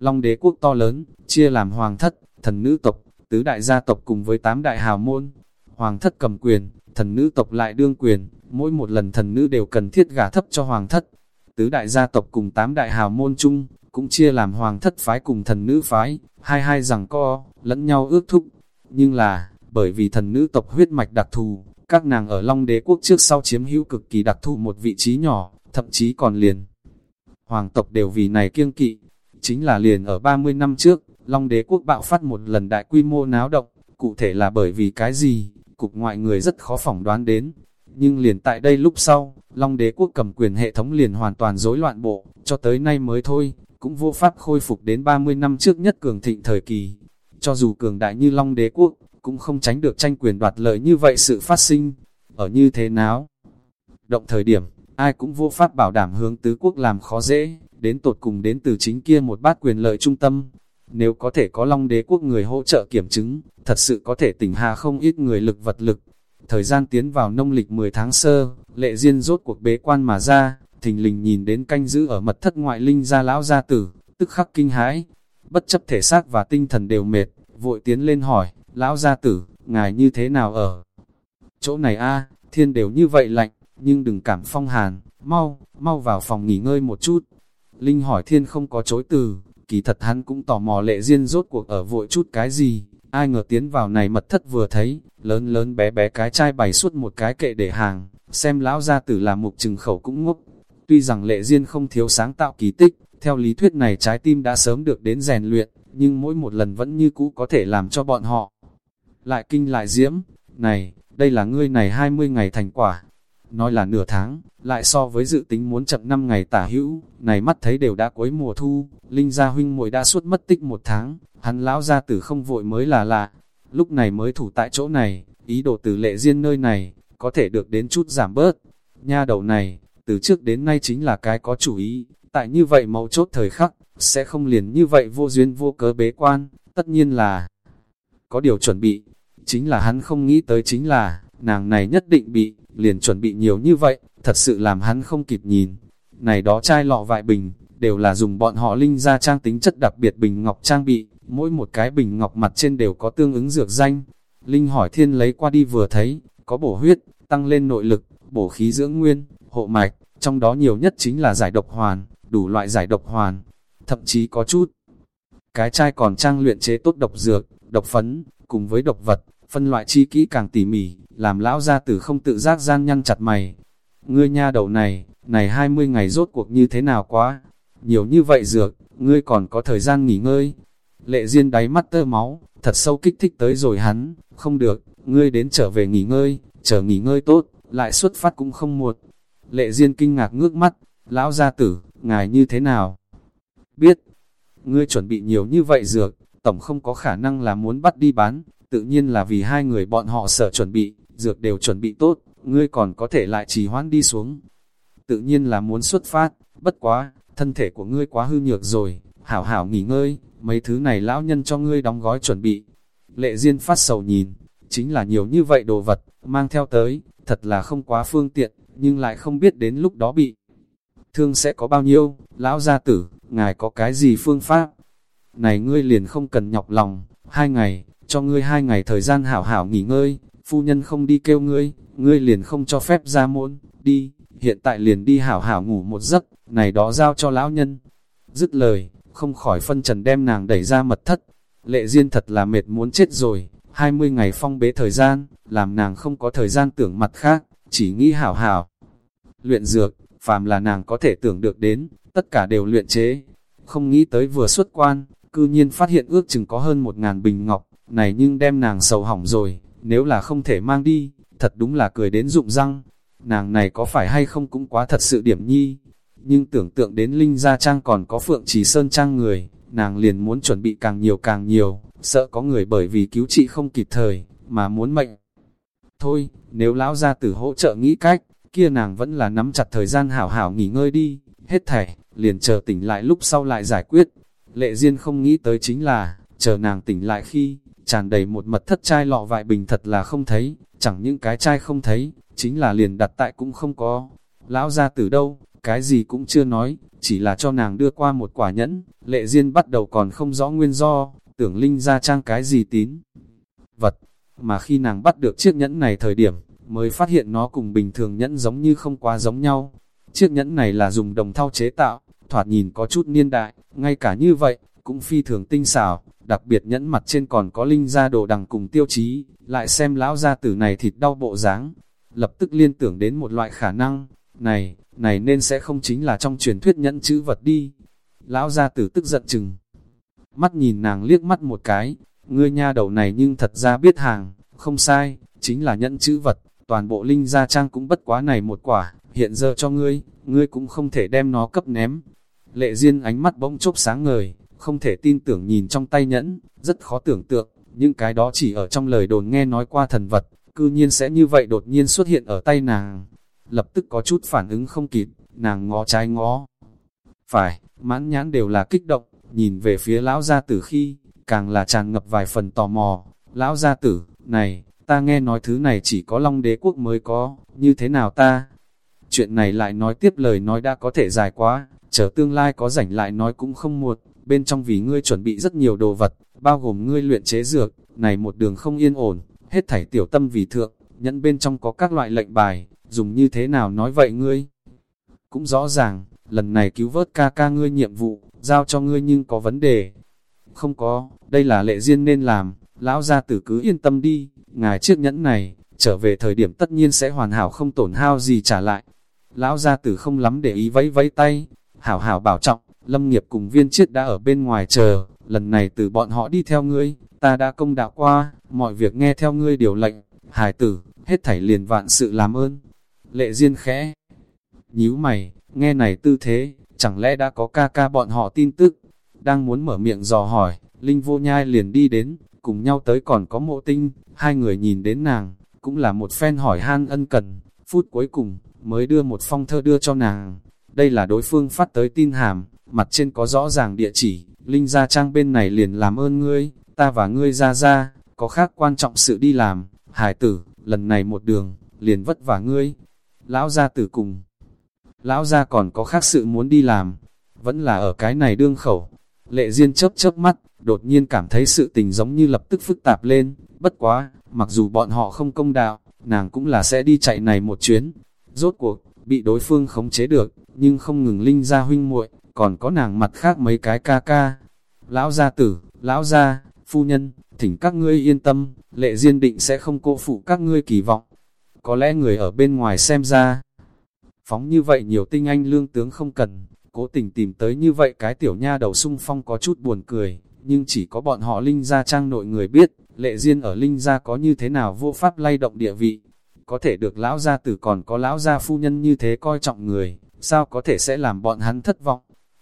Long đế quốc to lớn, chia làm hoàng thất, thần nữ tộc, tứ đại gia tộc cùng với tám đại hào môn. Hoàng thất cầm quyền, thần nữ tộc lại đương quyền, mỗi một lần thần nữ đều cần thiết gả thấp cho hoàng thất. Tứ đại gia tộc cùng tám đại hào môn chung, cũng chia làm hoàng thất phái cùng thần nữ phái, hai hai rằng co, lẫn nhau ước thúc. Nhưng là, bởi vì thần nữ tộc huyết mạch đặc thù, các nàng ở Long đế quốc trước sau chiếm hữu cực kỳ đặc thù một vị trí nhỏ, thậm chí còn liền. Hoàng tộc đều vì này kiêng kỵ, chính là liền ở 30 năm trước, Long đế quốc bạo phát một lần đại quy mô náo động, cụ thể là bởi vì cái gì, cục ngoại người rất khó phỏng đoán đến. Nhưng liền tại đây lúc sau, Long đế quốc cầm quyền hệ thống liền hoàn toàn rối loạn bộ, cho tới nay mới thôi, cũng vô pháp khôi phục đến 30 năm trước nhất cường thịnh thời kỳ. Cho dù cường đại như Long đế quốc, cũng không tránh được tranh quyền đoạt lợi như vậy sự phát sinh. Ở như thế nào? Động thời điểm, ai cũng vô pháp bảo đảm hướng tứ quốc làm khó dễ, đến tột cùng đến từ chính kia một bát quyền lợi trung tâm. Nếu có thể có Long đế quốc người hỗ trợ kiểm chứng, thật sự có thể tỉnh hà không ít người lực vật lực. Thời gian tiến vào nông lịch 10 tháng sơ, lệ duyên rốt cuộc bế quan mà ra, thình lình nhìn đến canh giữ ở mật thất ngoại linh gia lão gia tử, tức khắc kinh hãi, bất chấp thể xác và tinh thần đều mệt, vội tiến lên hỏi, lão gia tử, ngài như thế nào ở chỗ này a thiên đều như vậy lạnh, nhưng đừng cảm phong hàn, mau, mau vào phòng nghỉ ngơi một chút. Linh hỏi thiên không có chối từ, kỳ thật hắn cũng tò mò lệ duyên rốt cuộc ở vội chút cái gì, ai ngờ tiến vào này mật thất vừa thấy, lớn lớn bé bé cái chai bày suốt một cái kệ để hàng, xem lão gia tử là mục trừng khẩu cũng ngốc, Tuy rằng lệ duyên không thiếu sáng tạo kỳ tích, theo lý thuyết này trái tim đã sớm được đến rèn luyện, nhưng mỗi một lần vẫn như cũ có thể làm cho bọn họ lại kinh lại diễm. Này, đây là ngươi này 20 ngày thành quả. Nói là nửa tháng, lại so với dự tính muốn chậm 5 ngày tả hữu, này mắt thấy đều đã cuối mùa thu, Linh gia huynh muội đã suốt mất tích một tháng, hắn lão gia tử không vội mới là lạ. Lúc này mới thủ tại chỗ này, ý đồ từ lệ duyên nơi này, có thể được đến chút giảm bớt. Nha đầu này, từ trước đến nay chính là cái có chủ ý, tại như vậy mấu chốt thời khắc, sẽ không liền như vậy vô duyên vô cớ bế quan, tất nhiên là có điều chuẩn bị, chính là hắn không nghĩ tới chính là, nàng này nhất định bị, liền chuẩn bị nhiều như vậy, thật sự làm hắn không kịp nhìn. Này đó chai lọ vại bình, đều là dùng bọn họ linh ra trang tính chất đặc biệt bình ngọc trang bị, mỗi một cái bình ngọc mặt trên đều có tương ứng dược danh. Linh hỏi thiên lấy qua đi vừa thấy, có bổ huyết, tăng lên nội lực, bổ khí dưỡng nguyên, hộ mạch, trong đó nhiều nhất chính là giải độc hoàn, đủ loại giải độc hoàn, thậm chí có chút. Cái chai còn trang luyện chế tốt độc dược, độc phấn, cùng với độc vật, phân loại chi kỹ càng tỉ mỉ, làm lão gia tử không tự giác gian nhăn chặt mày. Ngươi nha đầu này, này 20 ngày rốt cuộc như thế nào quá? Nhiều như vậy dược, ngươi còn có thời gian nghỉ ngơi. Lệ Diên đáy mắt tơ máu, thật sâu kích thích tới rồi hắn, không được, ngươi đến trở về nghỉ ngơi, chờ nghỉ ngơi tốt, lại xuất phát cũng không muộn. Lệ Diên kinh ngạc ngước mắt, lão gia tử, ngài như thế nào? Biết, ngươi chuẩn bị nhiều như vậy dược, tổng không có khả năng là muốn bắt đi bán, tự nhiên là vì hai người bọn họ sợ chuẩn bị, dược đều chuẩn bị tốt, ngươi còn có thể lại trì hoãn đi xuống. Tự nhiên là muốn xuất phát, bất quá, thân thể của ngươi quá hư nhược rồi, hảo hảo nghỉ ngơi, mấy thứ này lão nhân cho ngươi đóng gói chuẩn bị. Lệ Diên phát sầu nhìn, chính là nhiều như vậy đồ vật, mang theo tới, thật là không quá phương tiện, nhưng lại không biết đến lúc đó bị thương sẽ có bao nhiêu, lão gia tử, ngài có cái gì phương pháp? Này ngươi liền không cần nhọc lòng, hai ngày, cho ngươi hai ngày thời gian hảo hảo nghỉ ngơi, phu nhân không đi kêu ngươi, ngươi liền không cho phép ra môn, đi, hiện tại liền đi hảo hảo ngủ một giấc, này đó giao cho lão nhân. Dứt lời, không khỏi phân trần đem nàng đẩy ra mật thất, lệ duyên thật là mệt muốn chết rồi, 20 ngày phong bế thời gian, làm nàng không có thời gian tưởng mặt khác, chỉ nghĩ hảo hảo. Luyện dược, phàm là nàng có thể tưởng được đến, tất cả đều luyện chế. Không nghĩ tới vừa xuất quan, cư nhiên phát hiện ước chừng có hơn một ngàn bình ngọc, này nhưng đem nàng sầu hỏng rồi, nếu là không thể mang đi, thật đúng là cười đến rụng răng. Nàng này có phải hay không cũng quá thật sự điểm nhi, nhưng tưởng tượng đến Linh Gia Trang còn có Phượng Trì Sơn Trang người, nàng liền muốn chuẩn bị càng nhiều càng nhiều, sợ có người bởi vì cứu trị không kịp thời, mà muốn mệnh. Thôi, nếu lão gia tử hỗ trợ nghĩ cách, kia nàng vẫn là nắm chặt thời gian hảo hảo nghỉ ngơi đi, hết thảy, liền chờ tỉnh lại lúc sau lại giải quyết. Lệ Diên không nghĩ tới chính là, chờ nàng tỉnh lại khi, tràn đầy một mật thất chai lọ vại bình thật là không thấy, chẳng những cái chai không thấy, chính là liền đặt tại cũng không có. lão ra từ đâu, cái gì cũng chưa nói, chỉ là cho nàng đưa qua một quả nhẫn, lệ duyên bắt đầu còn không rõ nguyên do, tưởng linh ra trang cái gì tín. Vật, mà khi nàng bắt được chiếc nhẫn này thời điểm, mới phát hiện nó cùng bình thường nhẫn giống như không quá giống nhau. Chiếc nhẫn này là dùng đồng thau chế tạo, thoạt nhìn có chút niên đại, ngay cả như vậy, cũng phi thường tinh xảo, đặc biệt nhẫn mặt trên còn có linh gia đồ đằng cùng tiêu chí, lại xem lão gia tử này thịt đau bộ dáng, lập tức liên tưởng đến một loại khả năng, này, này nên sẽ không chính là trong truyền thuyết nhẫn chữ vật đi. Lão gia tử tức giận chừng, mắt nhìn nàng liếc mắt một cái, ngươi nha đầu này nhưng thật ra biết hàng, không sai, chính là nhẫn chữ vật, toàn bộ linh gia trang cũng bất quá này một quả, hiện giờ cho ngươi, ngươi cũng không thể đem nó cấp ném. Lệ Diên ánh mắt bỗng chốc sáng ngời, không thể tin tưởng nhìn trong tay nhẫn, rất khó tưởng tượng, những cái đó chỉ ở trong lời đồn nghe nói qua thần vật, cư nhiên sẽ như vậy đột nhiên xuất hiện ở tay nàng. Lập tức có chút phản ứng không kịp, nàng ngó trái ngó. Phải, mãn nhãn đều là kích động, nhìn về phía lão gia tử khi, càng là tràn ngập vài phần tò mò. Lão gia tử, này, ta nghe nói thứ này chỉ có long đế quốc mới có, như thế nào ta? Chuyện này lại nói tiếp lời nói đã có thể dài quá, chờ tương lai có rảnh lại nói cũng không muộn, bên trong vì ngươi chuẩn bị rất nhiều đồ vật, bao gồm ngươi luyện chế dược, này một đường không yên ổn, hết thảy tiểu tâm vì thượng, nhẫn bên trong có các loại lệnh bài, dùng như thế nào nói vậy ngươi? Cũng rõ ràng, lần này cứu vớt ca ca ngươi nhiệm vụ, giao cho ngươi nhưng có vấn đề. Không có, đây là lệ duyên nên làm, lão gia tử cứ yên tâm đi, ngài chiếc nhẫn này, trở về thời điểm tất nhiên sẽ hoàn hảo không tổn hao gì trả lại. Lão gia tử không lắm để ý vẫy vẫy tay, hảo hảo bảo trọng, lâm nghiệp cùng viên chiết đã ở bên ngoài chờ, lần này từ bọn họ đi theo ngươi, ta đã công đạo qua, mọi việc nghe theo ngươi điều lệnh, hài tử, hết thảy liền vạn sự làm ơn. Lệ Diên khẽ, nhíu mày, nghe này tư thế, chẳng lẽ đã có ca ca bọn họ tin tức, đang muốn mở miệng dò hỏi, Linh vô nhai liền đi đến, cùng nhau tới còn có mộ tinh, hai người nhìn đến nàng, cũng là một phen hỏi han ân cần, phút cuối cùng, mới đưa một phong thơ đưa cho nàng. Đây là đối phương phát tới tin hàm, mặt trên có rõ ràng địa chỉ, Linh Gia Trang bên này liền làm ơn ngươi, ta và ngươi ra ra, có khác quan trọng sự đi làm, hải tử, lần này một đường, liền vất vả ngươi. Lão gia tử cùng, lão gia còn có khác sự muốn đi làm, vẫn là ở cái này đương khẩu. Lệ Diên chớp chớp mắt, đột nhiên cảm thấy sự tình giống như lập tức phức tạp lên, bất quá, mặc dù bọn họ không công đạo, nàng cũng là sẽ đi chạy này một chuyến. Rốt cuộc, bị đối phương khống chế được, nhưng không ngừng linh ra huynh muội còn có nàng mặt khác mấy cái ca ca. Lão gia tử, lão gia, phu nhân, thỉnh các ngươi yên tâm, lệ diên định sẽ không cô phụ các ngươi kỳ vọng. Có lẽ người ở bên ngoài xem ra, phóng như vậy nhiều tinh anh lương tướng không cần, cố tình tìm tới như vậy cái tiểu nha đầu sung phong có chút buồn cười, nhưng chỉ có bọn họ Linh Gia trang nội người biết, lệ duyên ở Linh Gia có như thế nào vô pháp lay động địa vị. Có thể được lão gia tử còn có lão gia phu nhân như thế coi trọng người, sao có thể sẽ làm bọn hắn thất vọng.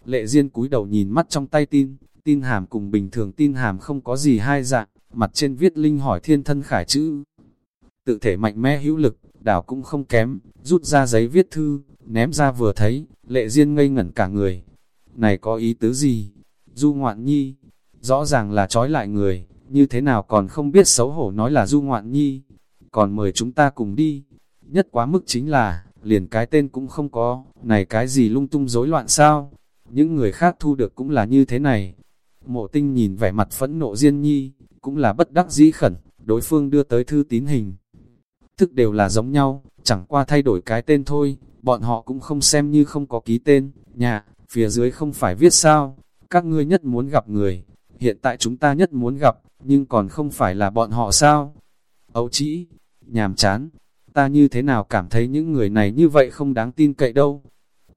Lệ duyên cúi đầu nhìn mắt trong tay tin, tin hàm cùng bình thường tin hàm không có gì hai dạng, mặt trên viết Linh hỏi thiên thân khải chữ. Tự thể mạnh mẽ hữu lực, đảo cũng không kém, rút ra giấy viết thư, ném ra vừa thấy, lệ duyên ngây ngẩn cả người. Này có ý tứ gì? Du ngoạn nhi, rõ ràng là trói lại người, như thế nào còn không biết xấu hổ nói là du ngoạn nhi, còn mời chúng ta cùng đi. Nhất quá mức chính là, liền cái tên cũng không có, này cái gì lung tung rối loạn sao? Những người khác thu được cũng là như thế này. Mộ tinh nhìn vẻ mặt phẫn nộ Diên Nhi, cũng là bất đắc dĩ khẩn, đối phương đưa tới thư tín hình. Thức đều là giống nhau, chẳng qua thay đổi cái tên thôi, bọn họ cũng không xem như không có ký tên, nhà, phía dưới không phải viết sao, các ngươi nhất muốn gặp người, hiện tại chúng ta nhất muốn gặp, nhưng còn không phải là bọn họ sao? Ấu chỉ, nhàm chán, ta như thế nào cảm thấy những người này như vậy không đáng tin cậy đâu.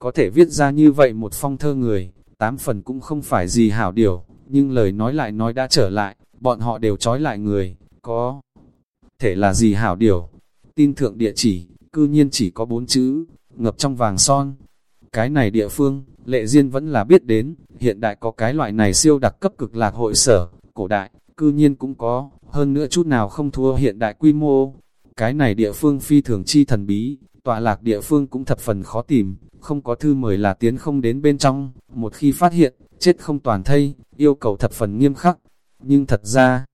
Có thể viết ra như vậy một phong thơ người, tám phần cũng không phải gì hảo điều, nhưng lời nói lại nói đã trở lại, bọn họ đều trói lại người, có thể là gì hảo điều. Tin thượng địa chỉ, cư nhiên chỉ có bốn chữ, ngập trong vàng son. Cái này địa phương, lệ duyên vẫn là biết đến, hiện đại có cái loại này siêu đặc cấp cực lạc hội sở, cổ đại, cư nhiên cũng có, hơn nữa chút nào không thua hiện đại quy mô. Cái này địa phương phi thường chi thần bí, tọa lạc địa phương cũng thập phần khó tìm, không có thư mời là tiến không đến bên trong, một khi phát hiện, chết không toàn thây, yêu cầu thập phần nghiêm khắc. Nhưng thật ra,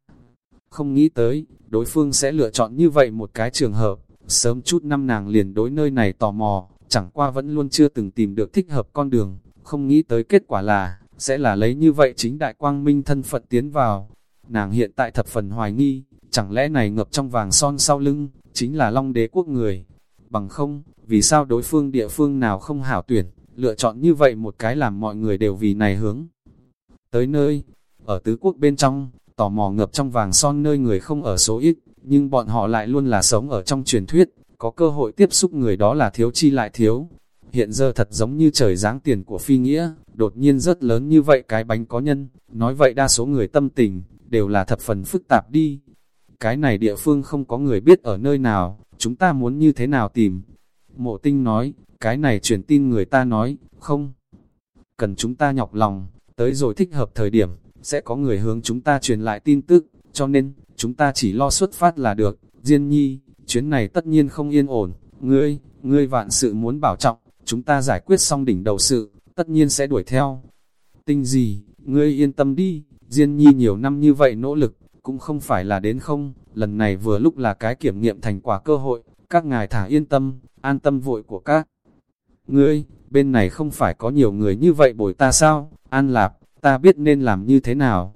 không nghĩ tới, đối phương sẽ lựa chọn như vậy một cái trường hợp, sớm chút năm nàng liền đối nơi này tò mò, chẳng qua vẫn luôn chưa từng tìm được thích hợp con đường, không nghĩ tới kết quả là, sẽ là lấy như vậy chính đại quang minh thân phận tiến vào. Nàng hiện tại thập phần hoài nghi, chẳng lẽ này ngập trong vàng son sau lưng, chính là long đế quốc người. Bằng không, vì sao đối phương địa phương nào không hảo tuyển, lựa chọn như vậy một cái làm mọi người đều vì này hướng. Tới nơi, ở tứ quốc bên trong, tò mò ngập trong vàng son nơi người không ở số ít, nhưng bọn họ lại luôn là sống ở trong truyền thuyết, có cơ hội tiếp xúc người đó là thiếu chi lại thiếu. Hiện giờ thật giống như trời giáng tiền của phi nghĩa, đột nhiên rất lớn như vậy cái bánh có nhân, nói vậy đa số người tâm tình, đều là thập phần phức tạp đi. Cái này địa phương không có người biết ở nơi nào, chúng ta muốn như thế nào tìm. Mộ tinh nói, cái này truyền tin người ta nói, không. Cần chúng ta nhọc lòng, tới rồi thích hợp thời điểm, sẽ có người hướng chúng ta truyền lại tin tức, cho nên, chúng ta chỉ lo xuất phát là được. Diên nhi, chuyến này tất nhiên không yên ổn, ngươi, ngươi vạn sự muốn bảo trọng, chúng ta giải quyết xong đỉnh đầu sự, tất nhiên sẽ đuổi theo. Tinh gì, ngươi yên tâm đi, Diên nhi nhiều năm như vậy nỗ lực, cũng không phải là đến không, lần này vừa lúc là cái kiểm nghiệm thành quả cơ hội, các ngài thả yên tâm, an tâm vội của các. Ngươi, bên này không phải có nhiều người như vậy bồi ta sao, an lạp, ta biết nên làm như thế nào.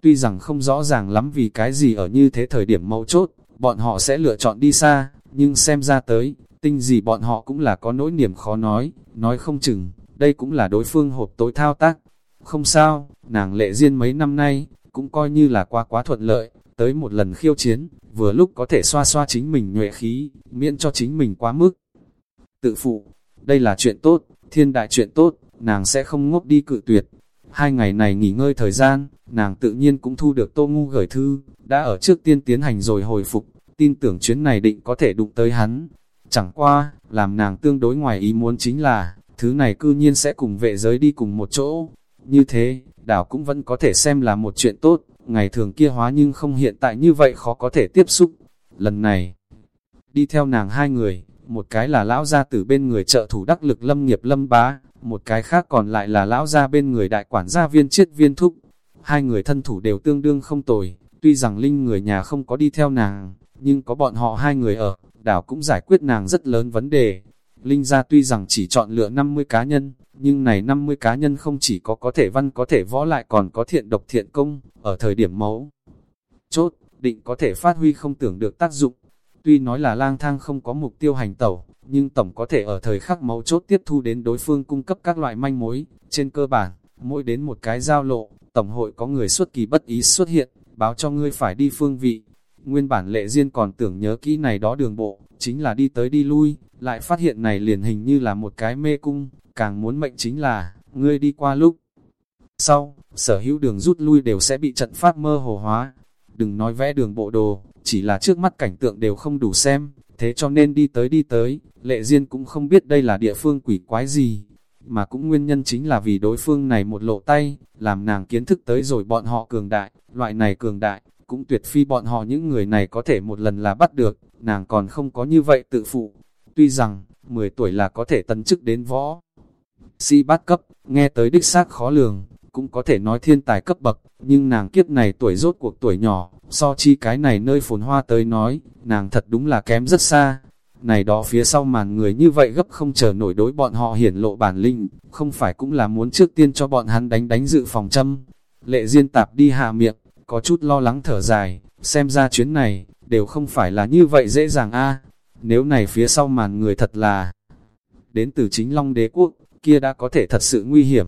Tuy rằng không rõ ràng lắm vì cái gì ở như thế thời điểm mấu chốt, bọn họ sẽ lựa chọn đi xa, nhưng xem ra tới, tinh gì bọn họ cũng là có nỗi niềm khó nói, nói không chừng, đây cũng là đối phương hộp tối thao tác. Không sao, nàng lệ duyên mấy năm nay, cũng coi như là quá quá thuận lợi, tới một lần khiêu chiến, vừa lúc có thể xoa xoa chính mình nhuệ khí, miễn cho chính mình quá mức. Tự phụ, đây là chuyện tốt, thiên đại chuyện tốt, nàng sẽ không ngốc đi cự tuyệt. Hai ngày này nghỉ ngơi thời gian, nàng tự nhiên cũng thu được tô ngu gửi thư, đã ở trước tiên tiến hành rồi hồi phục, tin tưởng chuyến này định có thể đụng tới hắn. Chẳng qua, làm nàng tương đối ngoài ý muốn chính là, thứ này cư nhiên sẽ cùng vệ giới đi cùng một chỗ. Như thế, đảo cũng vẫn có thể xem là một chuyện tốt, ngày thường kia hóa nhưng không hiện tại như vậy khó có thể tiếp xúc. Lần này, đi theo nàng hai người, một cái là lão gia tử bên người trợ thủ đắc lực lâm nghiệp lâm bá, một cái khác còn lại là lão gia bên người đại quản gia viên chiết viên thúc. Hai người thân thủ đều tương đương không tồi, tuy rằng linh người nhà không có đi theo nàng, nhưng có bọn họ hai người ở, đảo cũng giải quyết nàng rất lớn vấn đề. Linh gia tuy rằng chỉ chọn lựa 50 cá nhân, nhưng này 50 cá nhân không chỉ có có thể văn có thể võ lại còn có thiện độc thiện công, ở thời điểm mấu. Chốt, định có thể phát huy không tưởng được tác dụng. Tuy nói là lang thang không có mục tiêu hành tẩu, nhưng tổng có thể ở thời khắc mấu chốt tiếp thu đến đối phương cung cấp các loại manh mối. Trên cơ bản, mỗi đến một cái giao lộ, tổng hội có người xuất kỳ bất ý xuất hiện, báo cho ngươi phải đi phương vị. Nguyên bản lệ duyên còn tưởng nhớ kỹ này đó đường bộ, chính là đi tới đi lui, lại phát hiện này liền hình như là một cái mê cung, càng muốn mệnh chính là, ngươi đi qua lúc. Sau, sở hữu đường rút lui đều sẽ bị trận pháp mơ hồ hóa. Đừng nói vẽ đường bộ đồ, chỉ là trước mắt cảnh tượng đều không đủ xem, thế cho nên đi tới đi tới, lệ duyên cũng không biết đây là địa phương quỷ quái gì. Mà cũng nguyên nhân chính là vì đối phương này một lộ tay, làm nàng kiến thức tới rồi bọn họ cường đại, loại này cường đại, cũng tuyệt phi bọn họ những người này có thể một lần là bắt được, nàng còn không có như vậy tự phụ. Tuy rằng, 10 tuổi là có thể tấn chức đến võ. Si bát cấp, nghe tới đích xác khó lường, cũng có thể nói thiên tài cấp bậc, nhưng nàng kiếp này tuổi rốt cuộc tuổi nhỏ, so chi cái này nơi phồn hoa tới nói, nàng thật đúng là kém rất xa. Này đó phía sau màn người như vậy gấp không chờ nổi đối bọn họ hiển lộ bản linh, không phải cũng là muốn trước tiên cho bọn hắn đánh đánh dự phòng châm. Lệ Diên tạp đi hạ miệng, có chút lo lắng thở dài, xem ra chuyến này, đều không phải là như vậy dễ dàng a nếu này phía sau màn người thật là đến từ chính Long Đế Quốc, kia đã có thể thật sự nguy hiểm.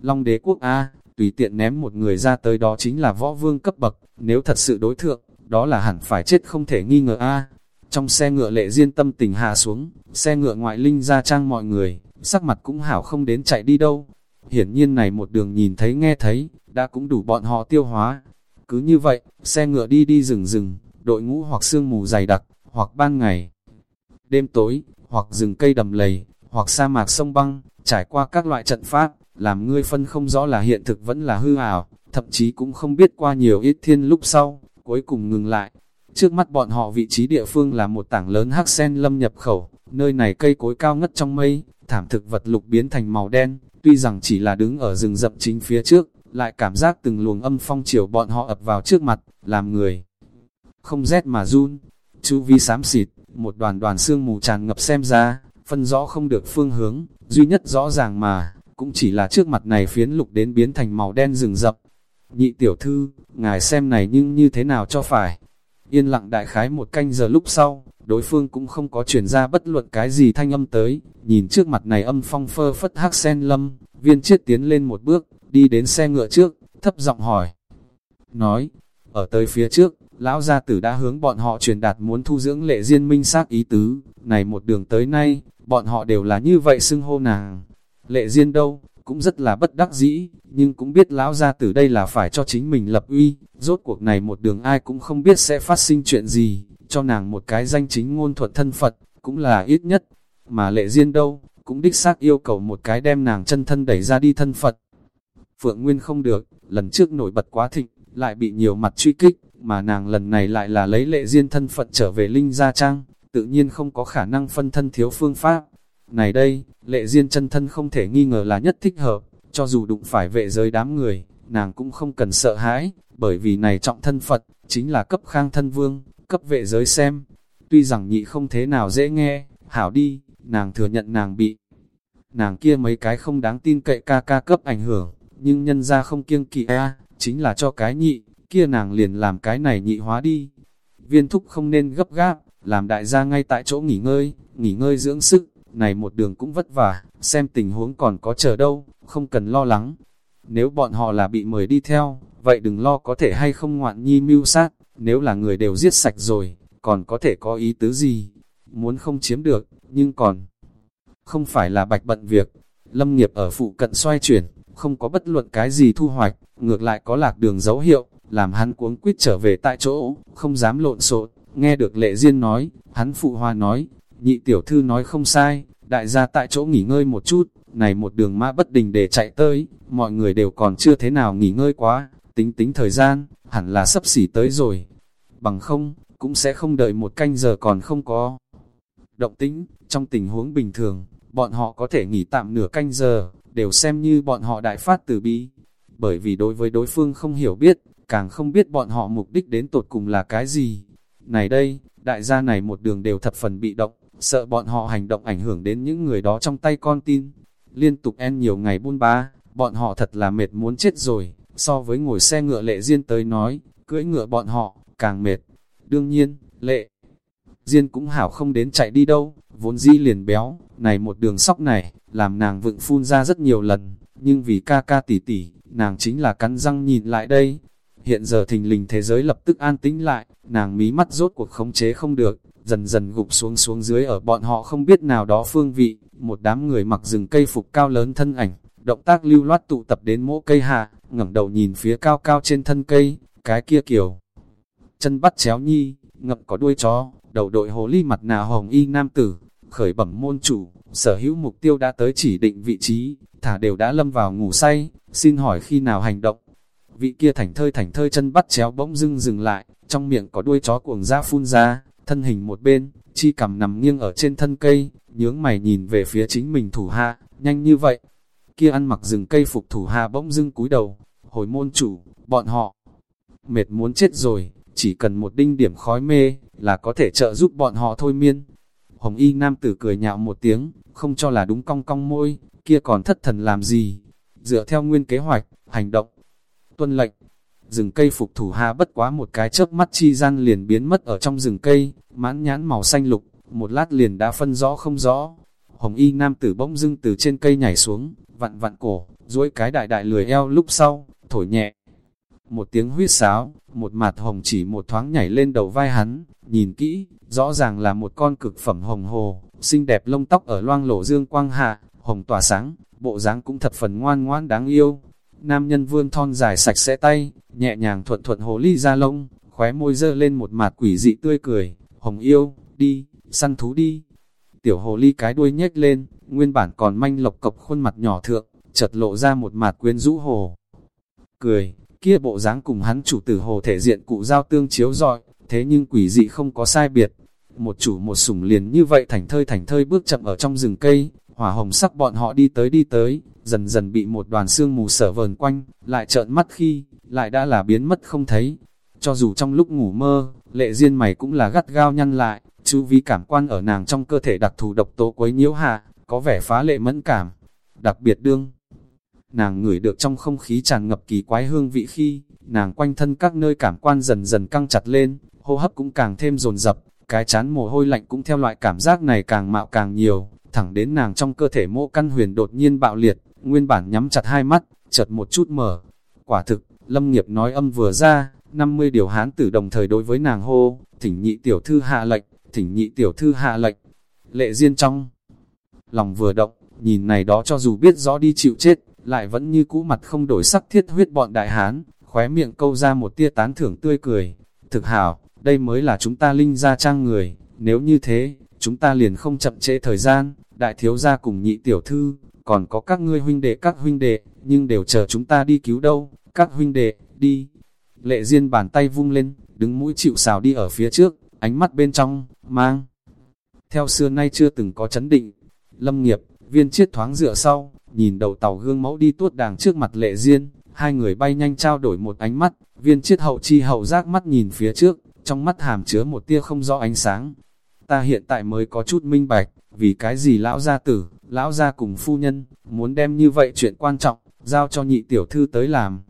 Long Đế Quốc a tùy tiện ném một người ra tới đó chính là võ vương cấp bậc, nếu thật sự đối thượng, đó là hẳn phải chết không thể nghi ngờ a Trong xe ngựa lệ diên tâm tình hạ xuống, xe ngựa ngoại linh ra trang mọi người, sắc mặt cũng hảo không đến chạy đi đâu. Hiển nhiên này một đường nhìn thấy nghe thấy, đã cũng đủ bọn họ tiêu hóa, cứ như vậy, xe ngựa đi đi rừng rừng, đội ngũ hoặc sương mù dày đặc, hoặc ban ngày, đêm tối, hoặc rừng cây đầm lầy, hoặc sa mạc sông băng, trải qua các loại trận pháp, làm ngươi phân không rõ là hiện thực vẫn là hư ảo, thậm chí cũng không biết qua nhiều ít thiên lúc sau, cuối cùng ngừng lại. Trước mắt bọn họ vị trí địa phương là một tảng lớn hắc sen lâm nhập khẩu, nơi này cây cối cao ngất trong mây, thảm thực vật lục biến thành màu đen, tuy rằng chỉ là đứng ở rừng rậm chính phía trước, lại cảm giác từng luồng âm phong chiều bọn họ ập vào trước mặt, làm người không rét mà run. Chu vi xám xịt, một đoàn đoàn xương mù tràn ngập xem ra, phân rõ không được phương hướng, duy nhất rõ ràng mà, cũng chỉ là trước mặt này phiến lục đến biến thành màu đen rừng rập Nhị tiểu thư, ngài xem này nhưng như thế nào cho phải. Yên lặng đại khái một canh giờ lúc sau, đối phương cũng không có chuyển ra bất luận cái gì thanh âm tới, nhìn trước mặt này âm phong phơ phất hắc sen lâm, viên chiết tiến lên một bước, đi đến xe ngựa trước, thấp giọng hỏi. Nói, ở tới phía trước, lão gia tử đã hướng bọn họ truyền đạt muốn thu dưỡng lệ diên minh xác ý tứ, này một đường tới nay, bọn họ đều là như vậy xưng hô nàng. Lệ diên đâu, cũng rất là bất đắc dĩ, nhưng cũng biết lão gia tử đây là phải cho chính mình lập uy, rốt cuộc này một đường ai cũng không biết sẽ phát sinh chuyện gì, cho nàng một cái danh chính ngôn thuận thân Phật, cũng là ít nhất, mà lệ diên đâu, cũng đích xác yêu cầu một cái đem nàng chân thân đẩy ra đi thân Phật. Phượng Nguyên không được, lần trước nổi bật quá thịnh, lại bị nhiều mặt truy kích, mà nàng lần này lại là lấy lệ duyên thân phận trở về Linh Gia Trang, tự nhiên không có khả năng phân thân thiếu phương pháp. Này đây, lệ duyên chân thân không thể nghi ngờ là nhất thích hợp, cho dù đụng phải vệ giới đám người, nàng cũng không cần sợ hãi, bởi vì này trọng thân Phật, chính là cấp khang thân vương, cấp vệ giới xem. Tuy rằng nhị không thế nào dễ nghe, hảo đi, nàng thừa nhận nàng bị. Nàng kia mấy cái không đáng tin cậy ca ca cấp ảnh hưởng, nhưng nhân ra không kiêng kỵ a chính là cho cái nhị, kia nàng liền làm cái này nhị hóa đi. Viên thúc không nên gấp gáp, làm đại gia ngay tại chỗ nghỉ ngơi, nghỉ ngơi dưỡng sức, này một đường cũng vất vả, xem tình huống còn có chờ đâu, không cần lo lắng. Nếu bọn họ là bị mời đi theo, vậy đừng lo có thể hay không ngoạn nhi mưu sát, nếu là người đều giết sạch rồi, còn có thể có ý tứ gì? Muốn không chiếm được, nhưng còn không phải là bạch bận việc. Lâm nghiệp ở phụ cận xoay chuyển, không có bất luận cái gì thu hoạch, ngược lại có lạc đường dấu hiệu, làm hắn cuống quýt trở về tại chỗ, không dám lộn xộn. Nghe được lệ duyên nói, hắn phụ hoa nói, nhị tiểu thư nói không sai, đại gia tại chỗ nghỉ ngơi một chút, này một đường mã bất đình để chạy tới, mọi người đều còn chưa thế nào nghỉ ngơi quá, tính tính thời gian, hẳn là sắp xỉ tới rồi. Bằng không, cũng sẽ không đợi một canh giờ còn không có. Động tĩnh, trong tình huống bình thường, bọn họ có thể nghỉ tạm nửa canh giờ, đều xem như bọn họ đại phát từ bi. Bởi vì đối với đối phương không hiểu biết, càng không biết bọn họ mục đích đến tột cùng là cái gì. Này đây, đại gia này một đường đều thập phần bị động, sợ bọn họ hành động ảnh hưởng đến những người đó trong tay con tin. Liên tục en nhiều ngày buôn ba, bọn họ thật là mệt muốn chết rồi, so với ngồi xe ngựa lệ riêng tới nói, cưỡi ngựa bọn họ, càng mệt. Đương nhiên, lệ riêng cũng hảo không đến chạy đi đâu, vốn di liền béo, này một đường sóc này, làm nàng vựng phun ra rất nhiều lần, nhưng vì ca ca tỉ tỉ, nàng chính là cắn răng nhìn lại đây. Hiện giờ thình lình thế giới lập tức an tĩnh lại, nàng mí mắt rốt cuộc khống chế không được, dần dần gục xuống xuống dưới ở bọn họ không biết nào đó phương vị, một đám người mặc rừng cây phục cao lớn thân ảnh, động tác lưu loát tụ tập đến mỗ cây hạ, ngẩng đầu nhìn phía cao cao trên thân cây, cái kia kiểu. Chân bắt chéo nhi, ngậm có đuôi chó, đầu đội hồ ly mặt nạ hồng y nam tử, khởi bẩm môn chủ, sở hữu mục tiêu đã tới chỉ định vị trí, thả đều đã lâm vào ngủ say, xin hỏi khi nào hành động. Vị kia thành thơi thành thơi chân bắt chéo bỗng dưng dừng lại, trong miệng có đuôi chó cuồng ra phun ra, thân hình một bên, chi cầm nằm nghiêng ở trên thân cây, nhướng mày nhìn về phía chính mình thủ hạ, nhanh như vậy. Kia ăn mặc rừng cây phục thủ hạ bỗng dưng cúi đầu, hồi môn chủ, bọn họ mệt muốn chết rồi, chỉ cần một đinh điểm khói mê, là có thể trợ giúp bọn họ thôi miên. Hồng y nam tử cười nhạo một tiếng, không cho là đúng cong cong môi, kia còn thất thần làm gì. Dựa theo nguyên kế hoạch, hành động, tuân lệnh, rừng cây phục thủ hạ bất quá một cái chớp mắt chi gian liền biến mất ở trong rừng cây, mãn nhãn màu xanh lục, một lát liền đã phân rõ không rõ. Hồng y nam tử bỗng dưng từ trên cây nhảy xuống, vặn vặn cổ, duỗi cái đại đại lười eo lúc sau, thổi nhẹ. Một tiếng huyết sáo, một mặt hồng chỉ một thoáng nhảy lên đầu vai hắn, nhìn kỹ, rõ ràng là một con cực phẩm hồng hồ, xinh đẹp lông tóc ở loang lổ dương quang hạ, hồng tỏa sáng, bộ dáng cũng thật phần ngoan ngoan đáng yêu. Nam nhân vươn thon dài sạch sẽ tay, nhẹ nhàng thuận thuận hồ ly ra lông, khóe môi dơ lên một mặt quỷ dị tươi cười, hồng yêu, đi, săn thú đi. Tiểu hồ ly cái đuôi nhếch lên, nguyên bản còn manh lộc cộc khuôn mặt nhỏ thượng, chợt lộ ra một mặt quyến rũ hồ. Cười, kia bộ dáng cùng hắn chủ tử hồ thể diện cụ giao tương chiếu rọi, thế nhưng quỷ dị không có sai biệt. Một chủ một sủng liền như vậy thành thơi thành thơi bước chậm ở trong rừng cây, hỏa hồng sắc bọn họ đi tới đi tới, dần dần bị một đoàn xương mù sở vờn quanh, lại trợn mắt khi, lại đã là biến mất không thấy. Cho dù trong lúc ngủ mơ, lệ duyên mày cũng là gắt gao nhăn lại, chú vi cảm quan ở nàng trong cơ thể đặc thù độc tố quấy nhiễu hạ, có vẻ phá lệ mẫn cảm. Đặc biệt đương, nàng ngửi được trong không khí tràn ngập kỳ quái hương vị khi, nàng quanh thân các nơi cảm quan dần dần căng chặt lên, hô hấp cũng càng thêm dồn dập, cái chán mồ hôi lạnh cũng theo loại cảm giác này càng mạo càng nhiều, thẳng đến nàng trong cơ thể mô căn huyền đột nhiên bạo liệt, nguyên bản nhắm chặt hai mắt, chợt một chút mở. Quả thực, Lâm Nghiệp nói âm vừa ra, 50 điều hán tử đồng thời đối với nàng hô, thỉnh nhị tiểu thư hạ lệnh, thỉnh nhị tiểu thư hạ lệnh. Lệ Diên trong lòng vừa động, nhìn này đó cho dù biết rõ đi chịu chết, lại vẫn như cũ mặt không đổi sắc thiết huyết bọn đại hán, khóe miệng câu ra một tia tán thưởng tươi cười. Thực hảo, đây mới là chúng ta linh gia trang người, nếu như thế, chúng ta liền không chậm trễ thời gian, đại thiếu gia cùng nhị tiểu thư, còn có các ngươi huynh đệ các huynh đệ, nhưng đều chờ chúng ta đi cứu đâu, các huynh đệ, đi. Lệ Diên bàn tay vung lên, đứng mũi chịu xào đi ở phía trước, ánh mắt bên trong, mang. Theo xưa nay chưa từng có chấn định, lâm nghiệp, viên chiết thoáng dựa sau, nhìn đầu tàu gương mẫu đi tuốt đàng trước mặt lệ Diên, hai người bay nhanh trao đổi một ánh mắt, viên chiết hậu chi hậu giác mắt nhìn phía trước, trong mắt hàm chứa một tia không rõ ánh sáng. Ta hiện tại mới có chút minh bạch, vì cái gì lão gia tử, lão gia cùng phu nhân, muốn đem như vậy chuyện quan trọng, giao cho nhị tiểu thư tới làm.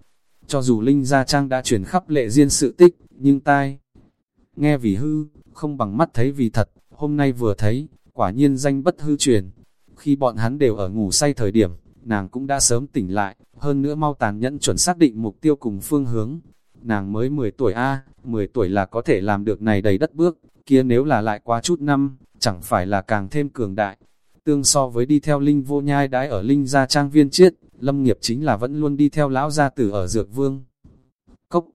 Cho dù Linh Gia Trang đã chuyển khắp lệ riêng sự tích, nhưng tai, nghe vì hư, không bằng mắt thấy vì thật, hôm nay vừa thấy, quả nhiên danh bất hư truyền. Khi bọn hắn đều ở ngủ say thời điểm, nàng cũng đã sớm tỉnh lại, hơn nữa mau tàn nhẫn chuẩn xác định mục tiêu cùng phương hướng. Nàng mới 10 tuổi A, 10 tuổi là có thể làm được này đầy đất bước, kia nếu là lại quá chút năm, chẳng phải là càng thêm cường đại. Tương so với đi theo Linh vô nhai đãi ở Linh gia trang viên chiết, Lâm nghiệp chính là vẫn luôn đi theo lão gia tử ở Dược Vương. Cốc,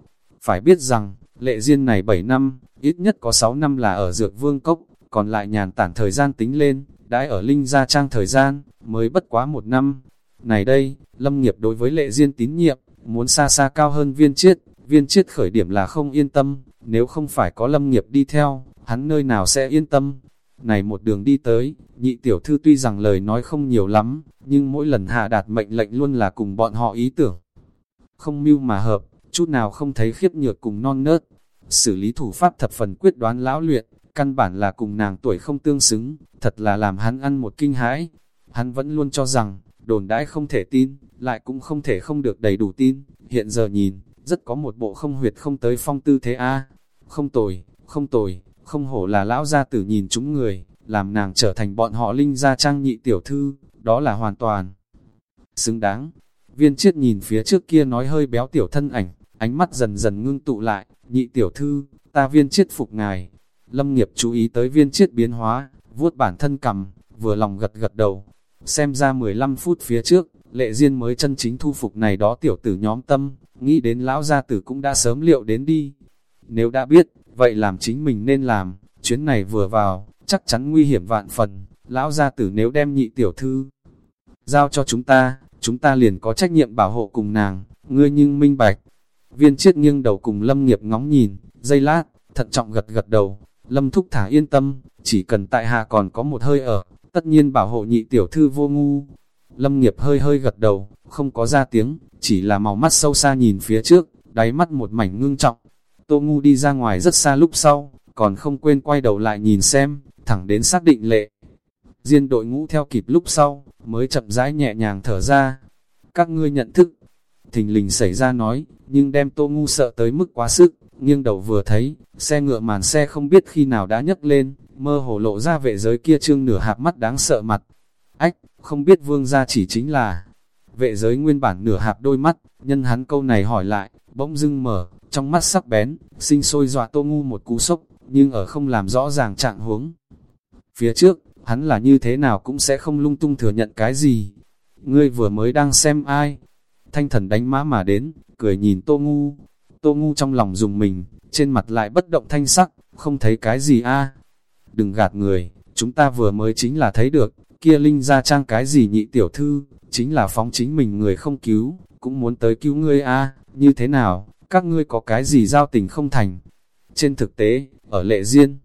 phải biết rằng, lệ duyên này 7 năm, ít nhất có 6 năm là ở Dược Vương Cốc, còn lại nhàn tản thời gian tính lên, đãi ở Linh gia trang thời gian, mới bất quá một năm. Này đây, Lâm nghiệp đối với lệ duyên tín nhiệm, muốn xa xa cao hơn viên chiết, viên chiết khởi điểm là không yên tâm, nếu không phải có Lâm nghiệp đi theo, hắn nơi nào sẽ yên tâm. Này một đường đi tới, nhị tiểu thư tuy rằng lời nói không nhiều lắm, nhưng mỗi lần hạ đạt mệnh lệnh luôn là cùng bọn họ ý tưởng. Không mưu mà hợp, chút nào không thấy khiếp nhược cùng non nớt. Xử lý thủ pháp thập phần quyết đoán lão luyện, căn bản là cùng nàng tuổi không tương xứng, thật là làm hắn ăn một kinh hãi. Hắn vẫn luôn cho rằng, đồn đãi không thể tin, lại cũng không thể không được đầy đủ tin. Hiện giờ nhìn, rất có một bộ không huyệt không tới phong tư thế a Không tồi, không tồi, không hổ là lão gia tử nhìn chúng người, làm nàng trở thành bọn họ linh gia trang nhị tiểu thư, đó là hoàn toàn xứng đáng. Viên chiết nhìn phía trước kia nói hơi béo tiểu thân ảnh, ánh mắt dần dần ngưng tụ lại, nhị tiểu thư, ta viên chiết phục ngài. Lâm nghiệp chú ý tới viên chiết biến hóa, vuốt bản thân cầm, vừa lòng gật gật đầu. Xem ra 15 phút phía trước, lệ duyên mới chân chính thu phục này đó tiểu tử nhóm tâm, nghĩ đến lão gia tử cũng đã sớm liệu đến đi. Nếu đã biết, vậy làm chính mình nên làm, chuyến này vừa vào, chắc chắn nguy hiểm vạn phần, lão gia tử nếu đem nhị tiểu thư giao cho chúng ta, chúng ta liền có trách nhiệm bảo hộ cùng nàng, ngươi nhưng minh bạch. Viên chiết nghiêng đầu cùng lâm nghiệp ngóng nhìn, dây lát, thận trọng gật gật đầu, lâm thúc thả yên tâm, chỉ cần tại hạ còn có một hơi ở, tất nhiên bảo hộ nhị tiểu thư vô ngu. Lâm nghiệp hơi hơi gật đầu, không có ra tiếng, chỉ là màu mắt sâu xa nhìn phía trước, đáy mắt một mảnh ngưng trọng. Tô ngu đi ra ngoài rất xa lúc sau, còn không quên quay đầu lại nhìn xem, thẳng đến xác định lệ. Diên đội ngũ theo kịp lúc sau, mới chậm rãi nhẹ nhàng thở ra. Các ngươi nhận thức, thình lình xảy ra nói, nhưng đem tô ngu sợ tới mức quá sức, nghiêng đầu vừa thấy, xe ngựa màn xe không biết khi nào đã nhấc lên, mơ hồ lộ ra vệ giới kia trương nửa hạp mắt đáng sợ mặt. Không biết vương gia chỉ chính là, vệ giới nguyên bản nửa hạp đôi mắt, nhân hắn câu này hỏi lại, bỗng dưng mở, trong mắt sắc bén, sinh sôi dọa tô ngu một cú sốc, nhưng ở không làm rõ ràng trạng huống. Phía trước, hắn là như thế nào cũng sẽ không lung tung thừa nhận cái gì. Ngươi vừa mới đang xem ai? Thanh thần đánh mã mà đến, cười nhìn tô ngu. Tô ngu trong lòng dùng mình, trên mặt lại bất động thanh sắc, không thấy cái gì a Đừng gạt người, chúng ta vừa mới chính là thấy được, kia linh ra trang cái gì nhị tiểu thư, chính là phóng chính mình người không cứu, cũng muốn tới cứu ngươi a như thế nào, các ngươi có cái gì giao tình không thành. Trên thực tế, ở lệ riêng,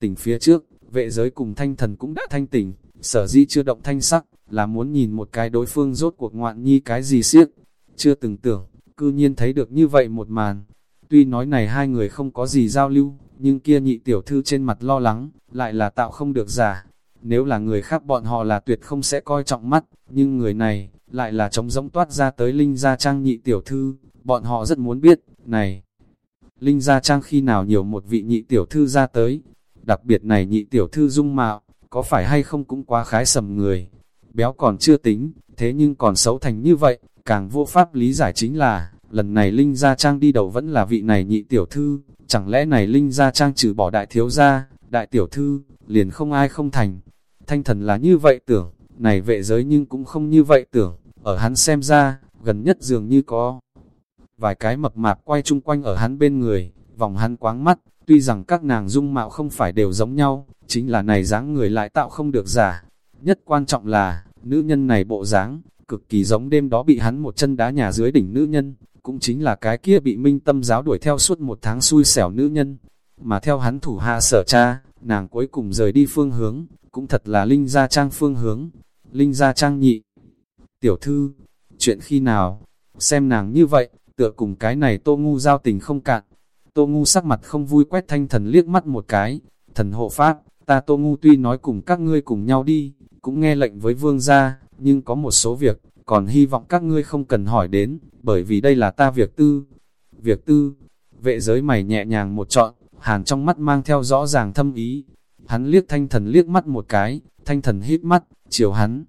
tỉnh phía trước, vệ giới cùng thanh thần cũng đã thanh tỉnh, sở dĩ chưa động thanh sắc, là muốn nhìn một cái đối phương rốt cuộc ngoạn nhi cái gì siếc Chưa từng tưởng, cư nhiên thấy được như vậy một màn. Tuy nói này hai người không có gì giao lưu, nhưng kia nhị tiểu thư trên mặt lo lắng, lại là tạo không được giả. Nếu là người khác bọn họ là tuyệt không sẽ coi trọng mắt, nhưng người này, lại là trống rỗng toát ra tới Linh Gia Trang nhị tiểu thư, bọn họ rất muốn biết, này, Linh Gia Trang khi nào nhiều một vị nhị tiểu thư ra tới, đặc biệt này nhị tiểu thư dung mạo, có phải hay không cũng quá khái sầm người, béo còn chưa tính, thế nhưng còn xấu thành như vậy, càng vô pháp lý giải chính là, lần này Linh Gia Trang đi đầu vẫn là vị này nhị tiểu thư, chẳng lẽ này Linh Gia Trang trừ bỏ đại thiếu gia, đại tiểu thư, liền không ai không thành. Thanh thần là như vậy tưởng, này vệ giới nhưng cũng không như vậy tưởng, ở hắn xem ra, gần nhất dường như có vài cái mập mạp quay chung quanh ở hắn bên người, vòng hắn quáng mắt, tuy rằng các nàng dung mạo không phải đều giống nhau, chính là này dáng người lại tạo không được giả. Nhất quan trọng là, nữ nhân này bộ dáng cực kỳ giống đêm đó bị hắn một chân đá nhà dưới đỉnh nữ nhân, cũng chính là cái kia bị minh tâm giáo đuổi theo suốt một tháng xui xẻo nữ nhân. Mà theo hắn thủ hạ sở cha, nàng cuối cùng rời đi phương hướng, cũng thật là Linh Gia Trang phương hướng. Linh Gia Trang nhị. Tiểu thư, chuyện khi nào? Xem nàng như vậy, tựa cùng cái này tô ngu giao tình không cạn. Tô ngu sắc mặt không vui quét thanh thần liếc mắt một cái. Thần hộ pháp, ta tô ngu tuy nói cùng các ngươi cùng nhau đi, cũng nghe lệnh với vương gia, nhưng có một số việc, còn hy vọng các ngươi không cần hỏi đến, bởi vì đây là ta việc tư. Việc tư, vệ giới mày nhẹ nhàng một trọn, hàn trong mắt mang theo rõ ràng thâm ý. Hắn liếc thanh thần liếc mắt một cái, thanh thần hít mắt, chiều hắn.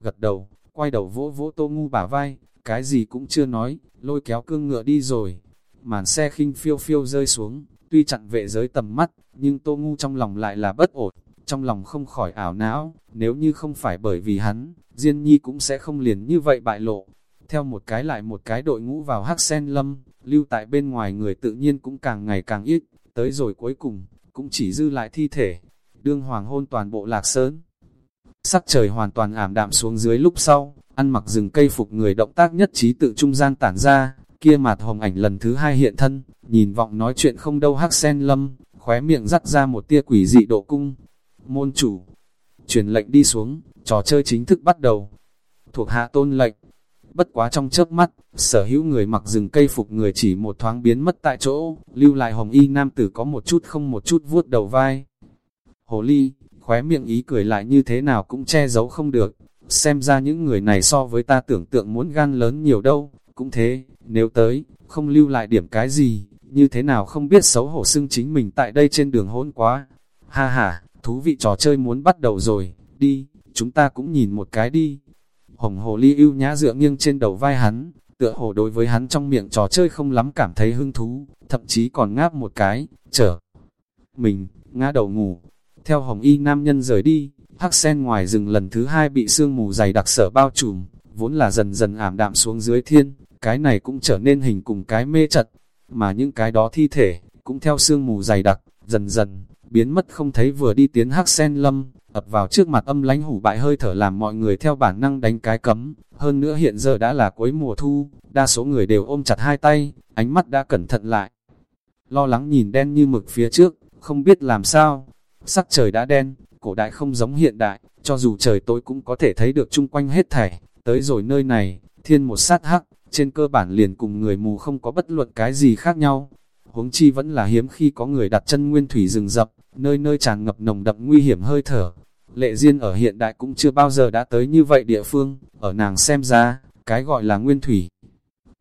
Gật đầu, quay đầu vỗ vỗ tô ngu bả vai, cái gì cũng chưa nói, lôi kéo cương ngựa đi rồi. Màn xe khinh phiêu phiêu rơi xuống, tuy chặn vệ giới tầm mắt, nhưng tô ngu trong lòng lại là bất ổn, trong lòng không khỏi ảo não, nếu như không phải bởi vì hắn, Diên Nhi cũng sẽ không liền như vậy bại lộ. Theo một cái lại một cái đội ngũ vào hắc sen lâm, lưu tại bên ngoài người tự nhiên cũng càng ngày càng ít, tới rồi cuối cùng, cũng chỉ dư lại thi thể. Đương hoàng hôn toàn bộ lạc sơn. Sắc trời hoàn toàn ảm đạm xuống dưới lúc sau, ăn mặc rừng cây phục người động tác nhất trí tự trung gian tản ra, kia mặt hồng ảnh lần thứ hai hiện thân, nhìn vọng nói chuyện không đâu hắc sen lâm, khóe miệng dắt ra một tia quỷ dị độ cung. Môn chủ, truyền lệnh đi xuống, trò chơi chính thức bắt đầu. Thuộc hạ tôn lệnh, bất quá trong chớp mắt, sở hữu người mặc rừng cây phục người chỉ một thoáng biến mất tại chỗ, lưu lại hồng y nam tử có một chút không một chút vuốt đầu vai. Hồ ly, khóe miệng ý cười lại như thế nào cũng che giấu không được, xem ra những người này so với ta tưởng tượng muốn gan lớn nhiều đâu, cũng thế, nếu tới, không lưu lại điểm cái gì, như thế nào không biết xấu hổ xưng chính mình tại đây trên đường hôn quá. Ha ha, thú vị trò chơi muốn bắt đầu rồi, đi, chúng ta cũng nhìn một cái đi. Hồng hồ ly ưu nhã dựa nghiêng trên đầu vai hắn, tựa hồ đối với hắn trong miệng trò chơi không lắm cảm thấy hứng thú, thậm chí còn ngáp một cái, chở. Mình, ngã đầu ngủ, theo hồng y nam nhân rời đi, hắc sen ngoài rừng lần thứ hai bị sương mù dày đặc sở bao trùm, vốn là dần dần ảm đạm xuống dưới thiên, cái này cũng trở nên hình cùng cái mê chật, mà những cái đó thi thể, cũng theo sương mù dày đặc, dần dần, biến mất không thấy vừa đi tiến hắc sen lâm, ập vào trước mặt âm lánh hủ bại hơi thở làm mọi người theo bản năng đánh cái cấm, hơn nữa hiện giờ đã là cuối mùa thu, đa số người đều ôm chặt hai tay, ánh mắt đã cẩn thận lại. Lo lắng nhìn đen như mực phía trước, không biết làm sao, sắc trời đã đen, cổ đại không giống hiện đại, cho dù trời tối cũng có thể thấy được chung quanh hết thảy, tới rồi nơi này, thiên một sát hắc, trên cơ bản liền cùng người mù không có bất luận cái gì khác nhau. Huống chi vẫn là hiếm khi có người đặt chân nguyên thủy rừng rập, nơi nơi tràn ngập nồng đậm nguy hiểm hơi thở. Lệ Diên ở hiện đại cũng chưa bao giờ đã tới như vậy địa phương, ở nàng xem ra, cái gọi là nguyên thủy.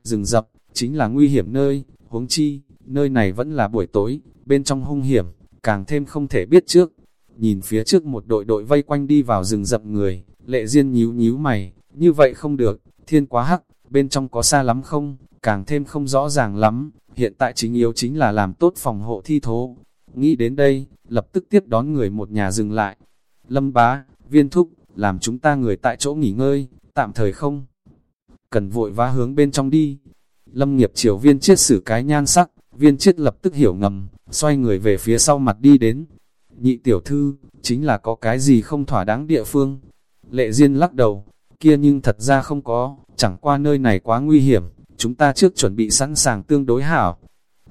Rừng rập, chính là nguy hiểm nơi, huống chi, nơi này vẫn là buổi tối, bên trong hung hiểm, càng thêm không thể biết trước. Nhìn phía trước một đội đội vây quanh đi vào rừng rập người, lệ Diên nhíu nhíu mày, như vậy không được, thiên quá hắc, bên trong có xa lắm không, càng thêm không rõ ràng lắm, hiện tại chính yếu chính là làm tốt phòng hộ thi thố. Nghĩ đến đây, lập tức tiếp đón người một nhà dừng lại. Lâm bá, viên thúc, làm chúng ta người tại chỗ nghỉ ngơi, tạm thời không. Cần vội vã hướng bên trong đi. Lâm nghiệp chiều viên chết xử cái nhan sắc, viên chết lập tức hiểu ngầm, xoay người về phía sau mặt đi đến. Nhị tiểu thư, chính là có cái gì không thỏa đáng địa phương. Lệ Diên lắc đầu, kia nhưng thật ra không có, chẳng qua nơi này quá nguy hiểm, chúng ta trước chuẩn bị sẵn sàng tương đối hảo.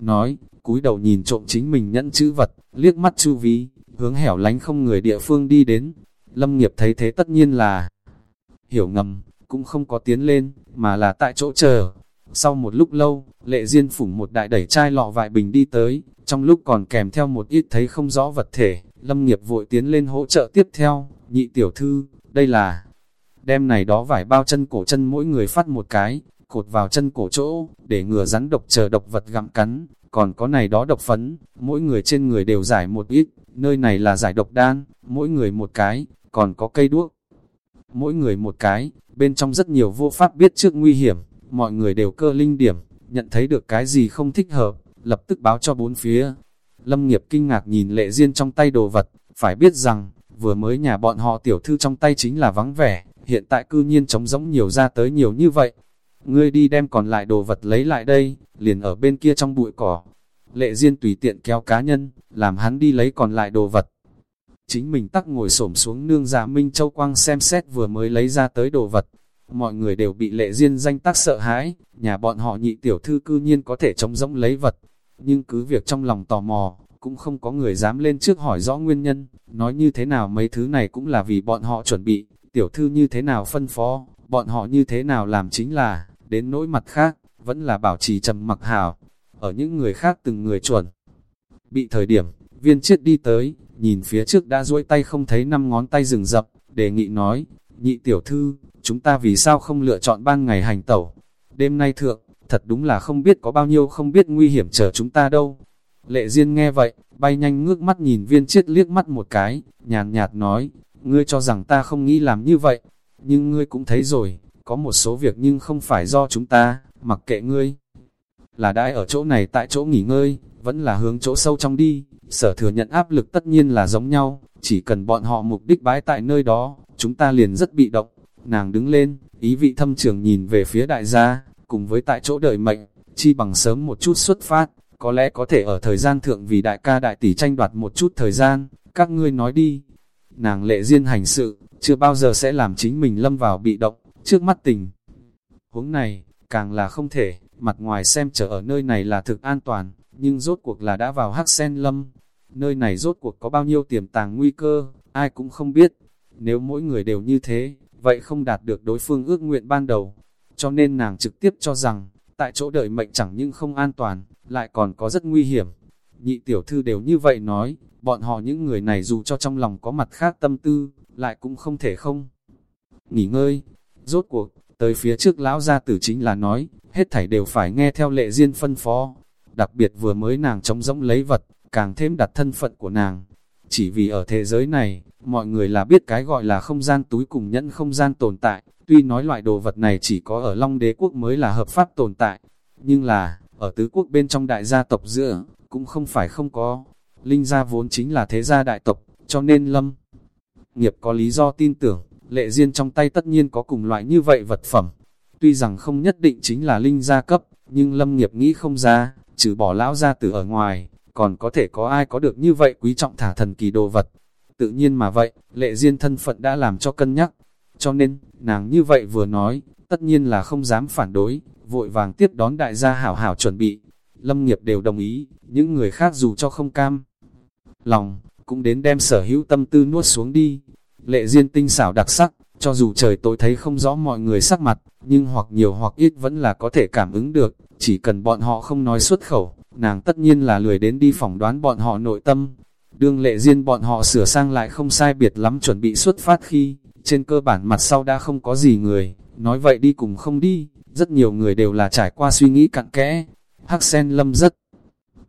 Nói, cúi đầu nhìn trộm chính mình nhẫn chữ vật, liếc mắt chu ví, hướng hẻo lánh không người địa phương đi đến. Lâm nghiệp thấy thế tất nhiên là hiểu ngầm, cũng không có tiến lên, mà là tại chỗ chờ. Sau một lúc lâu, lệ diên phủng một đại đẩy chai lọ vại bình đi tới, trong lúc còn kèm theo một ít thấy không rõ vật thể, lâm nghiệp vội tiến lên hỗ trợ tiếp theo, nhị tiểu thư, đây là đem này đó vải bao chân cổ chân mỗi người phát một cái, cột vào chân cổ chỗ, để ngừa rắn độc chờ độc vật gặm cắn, còn có này đó độc phấn, mỗi người trên người đều giải một ít, nơi này là giải độc đan, mỗi người một cái, còn có cây đuốc. Mỗi người một cái, bên trong rất nhiều vô pháp biết trước nguy hiểm, mọi người đều cơ linh điểm, nhận thấy được cái gì không thích hợp, lập tức báo cho bốn phía. Lâm nghiệp kinh ngạc nhìn lệ duyên trong tay đồ vật, phải biết rằng, vừa mới nhà bọn họ tiểu thư trong tay chính là vắng vẻ, hiện tại cư nhiên trống rỗng nhiều ra tới nhiều như vậy. Ngươi đi đem còn lại đồ vật lấy lại đây, liền ở bên kia trong bụi cỏ. Lệ Diên tùy tiện kéo cá nhân, làm hắn đi lấy còn lại đồ vật. Chính mình tắc ngồi xổm xuống nương giả Minh Châu Quang xem xét vừa mới lấy ra tới đồ vật. Mọi người đều bị Lệ Diên danh tác sợ hãi, nhà bọn họ nhị tiểu thư cư nhiên có thể trống rỗng lấy vật. Nhưng cứ việc trong lòng tò mò, cũng không có người dám lên trước hỏi rõ nguyên nhân, nói như thế nào mấy thứ này cũng là vì bọn họ chuẩn bị, tiểu thư như thế nào phân phó, bọn họ như thế nào làm chính là, đến nỗi mặt khác, vẫn là bảo trì trầm mặc hảo, ở những người khác từng người chuẩn. Bị thời điểm, viên chiết đi tới, nhìn phía trước đã duỗi tay không thấy năm ngón tay rừng rập, đề nghị nói, nhị tiểu thư, chúng ta vì sao không lựa chọn ban ngày hành tẩu. Đêm nay thượng, thật đúng là không biết có bao nhiêu không biết nguy hiểm chờ chúng ta đâu. Lệ Diên nghe vậy, bay nhanh ngước mắt nhìn viên chiết liếc mắt một cái, nhàn nhạt nói, ngươi cho rằng ta không nghĩ làm như vậy, nhưng ngươi cũng thấy rồi, có một số việc nhưng không phải do chúng ta, mặc kệ ngươi. Là đãi ở chỗ này tại chỗ nghỉ ngơi, vẫn là hướng chỗ sâu trong đi, sở thừa nhận áp lực tất nhiên là giống nhau, chỉ cần bọn họ mục đích bái tại nơi đó, chúng ta liền rất bị động. Nàng đứng lên, ý vị thâm trường nhìn về phía đại gia, cùng với tại chỗ đợi mệnh, chi bằng sớm một chút xuất phát, có lẽ có thể ở thời gian thượng vì đại ca đại tỷ tranh đoạt một chút thời gian, các ngươi nói đi. Nàng lệ duyên hành sự, chưa bao giờ sẽ làm chính mình lâm vào bị động, trước mắt tình. Huống này, càng là không thể, mặt ngoài xem trở ở nơi này là thực an toàn, nhưng rốt cuộc là đã vào hắc sen lâm. Nơi này rốt cuộc có bao nhiêu tiềm tàng nguy cơ, ai cũng không biết. Nếu mỗi người đều như thế, vậy không đạt được đối phương ước nguyện ban đầu. Cho nên nàng trực tiếp cho rằng, tại chỗ đợi mệnh chẳng nhưng không an toàn, lại còn có rất nguy hiểm. Nhị tiểu thư đều như vậy nói, bọn họ những người này dù cho trong lòng có mặt khác tâm tư, lại cũng không thể không. Nghỉ ngơi, rốt cuộc, tới phía trước lão gia tử chính là nói, hết thảy đều phải nghe theo lệ duyên phân phó. Đặc biệt vừa mới nàng trống rỗng lấy vật, càng thêm đặt thân phận của nàng. Chỉ vì ở thế giới này, mọi người là biết cái gọi là không gian túi cùng nhẫn không gian tồn tại, tuy nói loại đồ vật này chỉ có ở Long Đế Quốc mới là hợp pháp tồn tại, nhưng là, ở tứ quốc bên trong đại gia tộc giữa, cũng không phải không có. Linh gia vốn chính là thế gia đại tộc, cho nên lâm. Nghiệp có lý do tin tưởng, lệ duyên trong tay tất nhiên có cùng loại như vậy vật phẩm. Tuy rằng không nhất định chính là linh gia cấp, nhưng lâm nghiệp nghĩ không ra, trừ bỏ lão gia tử ở ngoài, còn có thể có ai có được như vậy quý trọng thả thần kỳ đồ vật. Tự nhiên mà vậy, lệ duyên thân phận đã làm cho cân nhắc. Cho nên, nàng như vậy vừa nói, tất nhiên là không dám phản đối, vội vàng tiếp đón đại gia hảo hảo chuẩn bị. Lâm nghiệp đều đồng ý, những người khác dù cho không cam. Lòng, cũng đến đem sở hữu tâm tư nuốt xuống đi. Lệ duyên tinh xảo đặc sắc, cho dù trời tối thấy không rõ mọi người sắc mặt, nhưng hoặc nhiều hoặc ít vẫn là có thể cảm ứng được, chỉ cần bọn họ không nói xuất khẩu, nàng tất nhiên là lười đến đi phỏng đoán bọn họ nội tâm. Đương lệ duyên bọn họ sửa sang lại không sai biệt lắm chuẩn bị xuất phát khi, trên cơ bản mặt sau đã không có gì người, nói vậy đi cùng không đi, rất nhiều người đều là trải qua suy nghĩ cặn kẽ. Hắc sen lâm rất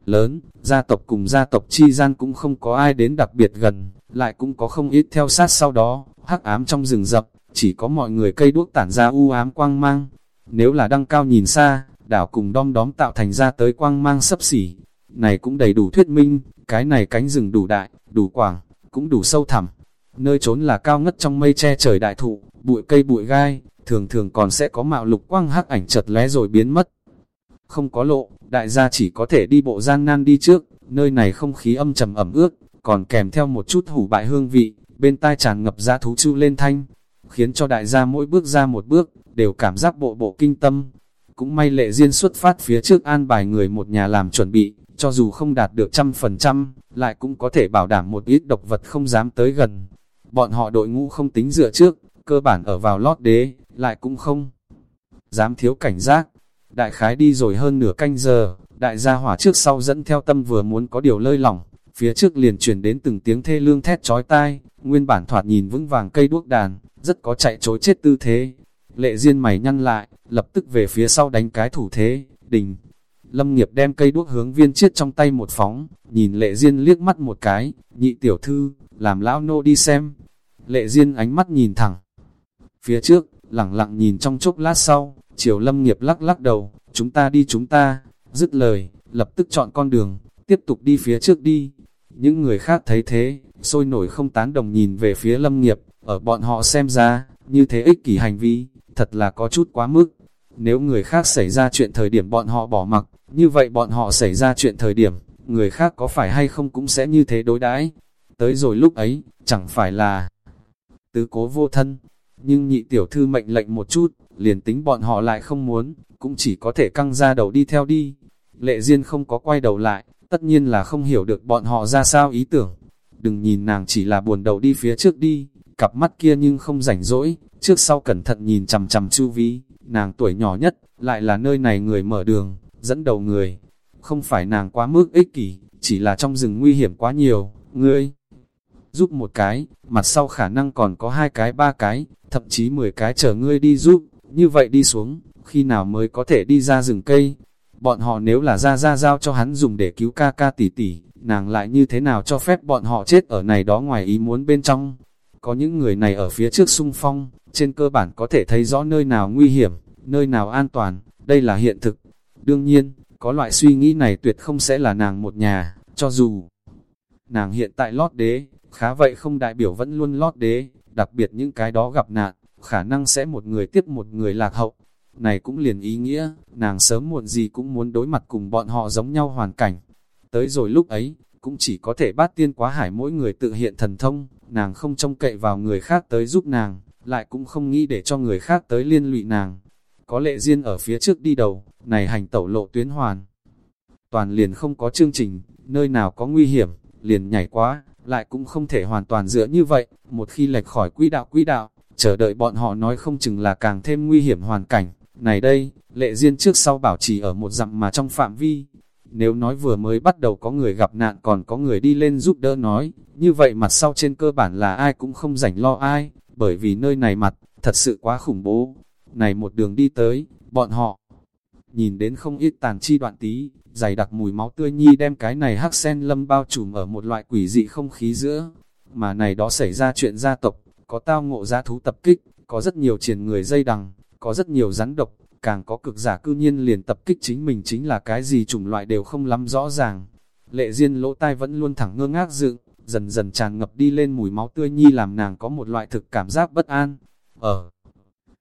lớn, gia tộc cùng gia tộc chi gian cũng không có ai đến đặc biệt gần, lại cũng có không ít theo sát sau đó, hắc ám trong rừng rập chỉ có mọi người cây đuốc tản ra u ám quang mang. Nếu là đăng cao nhìn xa, đảo cùng đom đóm tạo thành ra tới quang mang sấp xỉ. Này cũng đầy đủ thuyết minh, cái này cánh rừng đủ đại, đủ quảng, cũng đủ sâu thẳm. Nơi trốn là cao ngất trong mây che trời đại thụ, bụi cây bụi gai, thường thường còn sẽ có mạo lục quang hắc ảnh chật lé rồi biến mất. Không có lộ, đại gia chỉ có thể đi bộ gian nan đi trước, nơi này không khí âm trầm ẩm ướt, còn kèm theo một chút hủ bại hương vị, bên tai tràn ngập ra thú chu lên thanh, khiến cho đại gia mỗi bước ra một bước, đều cảm giác bộ bộ kinh tâm. Cũng may lệ duyên xuất phát phía trước an bài người một nhà làm chuẩn bị, cho dù không đạt được trăm phần trăm, lại cũng có thể bảo đảm một ít độc vật không dám tới gần. Bọn họ đội ngũ không tính dựa trước, cơ bản ở vào lót đế, lại cũng không dám thiếu cảnh giác. đại khái đi rồi hơn nửa canh giờ, đại gia hỏa trước sau dẫn theo tâm vừa muốn có điều lơi lỏng, phía trước liền truyền đến từng tiếng thê lương thét chói tai, nguyên bản thoạt nhìn vững vàng cây đuốc đàn, rất có chạy trối chết tư thế. Lệ Diên mày nhăn lại, lập tức về phía sau đánh cái thủ thế, đình. Lâm nghiệp đem cây đuốc hướng viên chiết trong tay một phóng, nhìn Lệ Diên liếc mắt một cái, nhị tiểu thư, làm lão nô đi xem. Lệ Diên ánh mắt nhìn thẳng. Phía trước, lặng lặng nhìn trong chốc lát sau, chiều lâm nghiệp lắc lắc đầu, chúng ta đi chúng ta, dứt lời, lập tức chọn con đường, tiếp tục đi phía trước đi. Những người khác thấy thế, sôi nổi không tán đồng nhìn về phía lâm nghiệp, ở bọn họ xem ra, như thế ích kỷ hành vi, thật là có chút quá mức. Nếu người khác xảy ra chuyện thời điểm bọn họ bỏ mặc, như vậy bọn họ xảy ra chuyện thời điểm, người khác có phải hay không cũng sẽ như thế đối đãi. Tới rồi lúc ấy, chẳng phải là tứ cố vô thân, nhưng nhị tiểu thư mệnh lệnh một chút, liền tính bọn họ lại không muốn, cũng chỉ có thể căng ra đầu đi theo đi. Lệ Diên không có quay đầu lại, tất nhiên là không hiểu được bọn họ ra sao ý tưởng. Đừng nhìn nàng chỉ là buồn đầu đi phía trước đi, cặp mắt kia nhưng không rảnh rỗi, trước sau cẩn thận nhìn chằm chằm chu vi, nàng tuổi nhỏ nhất, lại là nơi này người mở đường, dẫn đầu người. Không phải nàng quá mức ích kỷ, chỉ là trong rừng nguy hiểm quá nhiều, ngươi giúp một cái, mặt sau khả năng còn có hai cái ba cái, thậm chí 10 cái chờ ngươi đi giúp, như vậy đi xuống, khi nào mới có thể đi ra rừng cây. Bọn họ nếu là ra ra giao cho hắn dùng để cứu ca ca tỷ tỷ, nàng lại như thế nào cho phép bọn họ chết ở này đó ngoài ý muốn bên trong. Có những người này ở phía trước sung phong, trên cơ bản có thể thấy rõ nơi nào nguy hiểm, nơi nào an toàn, đây là hiện thực. Đương nhiên, có loại suy nghĩ này tuyệt không sẽ là nàng một nhà, cho dù nàng hiện tại lót đế, khá vậy không đại biểu vẫn luôn lót đế, đặc biệt những cái đó gặp nạn, khả năng sẽ một người tiếp một người lạc hậu. Này cũng liền ý nghĩa, nàng sớm muộn gì cũng muốn đối mặt cùng bọn họ giống nhau hoàn cảnh. Tới rồi lúc ấy, cũng chỉ có thể bát tiên quá hải mỗi người tự hiện thần thông, nàng không trông cậy vào người khác tới giúp nàng, lại cũng không nghĩ để cho người khác tới liên lụy nàng. Có lệ riêng ở phía trước đi đầu, này hành tẩu lộ tuyến hoàn. Toàn liền không có chương trình, nơi nào có nguy hiểm, liền nhảy quá, lại cũng không thể hoàn toàn dựa như vậy, một khi lệch khỏi quỹ đạo quỹ đạo, chờ đợi bọn họ nói không chừng là càng thêm nguy hiểm hoàn cảnh. Này đây, lệ duyên trước sau bảo trì ở một dặm mà trong phạm vi. Nếu nói vừa mới bắt đầu có người gặp nạn còn có người đi lên giúp đỡ nói, như vậy mặt sau trên cơ bản là ai cũng không rảnh lo ai, bởi vì nơi này mặt, thật sự quá khủng bố. Này một đường đi tới, bọn họ nhìn đến không ít tàn chi đoạn tí, dày đặc mùi máu tươi nhi đem cái này hắc sen lâm bao trùm ở một loại quỷ dị không khí giữa. Mà này đó xảy ra chuyện gia tộc, có tao ngộ giá thú tập kích, có rất nhiều triển người dây đằng, có rất nhiều rắn độc, càng có cực giả cư nhiên liền tập kích chính mình chính là cái gì chủng loại đều không lắm rõ ràng. Lệ Diên lỗ tai vẫn luôn thẳng ngơ ngác dựng, dần dần tràn ngập đi lên mùi máu tươi nhi làm nàng có một loại thực cảm giác bất an. Ở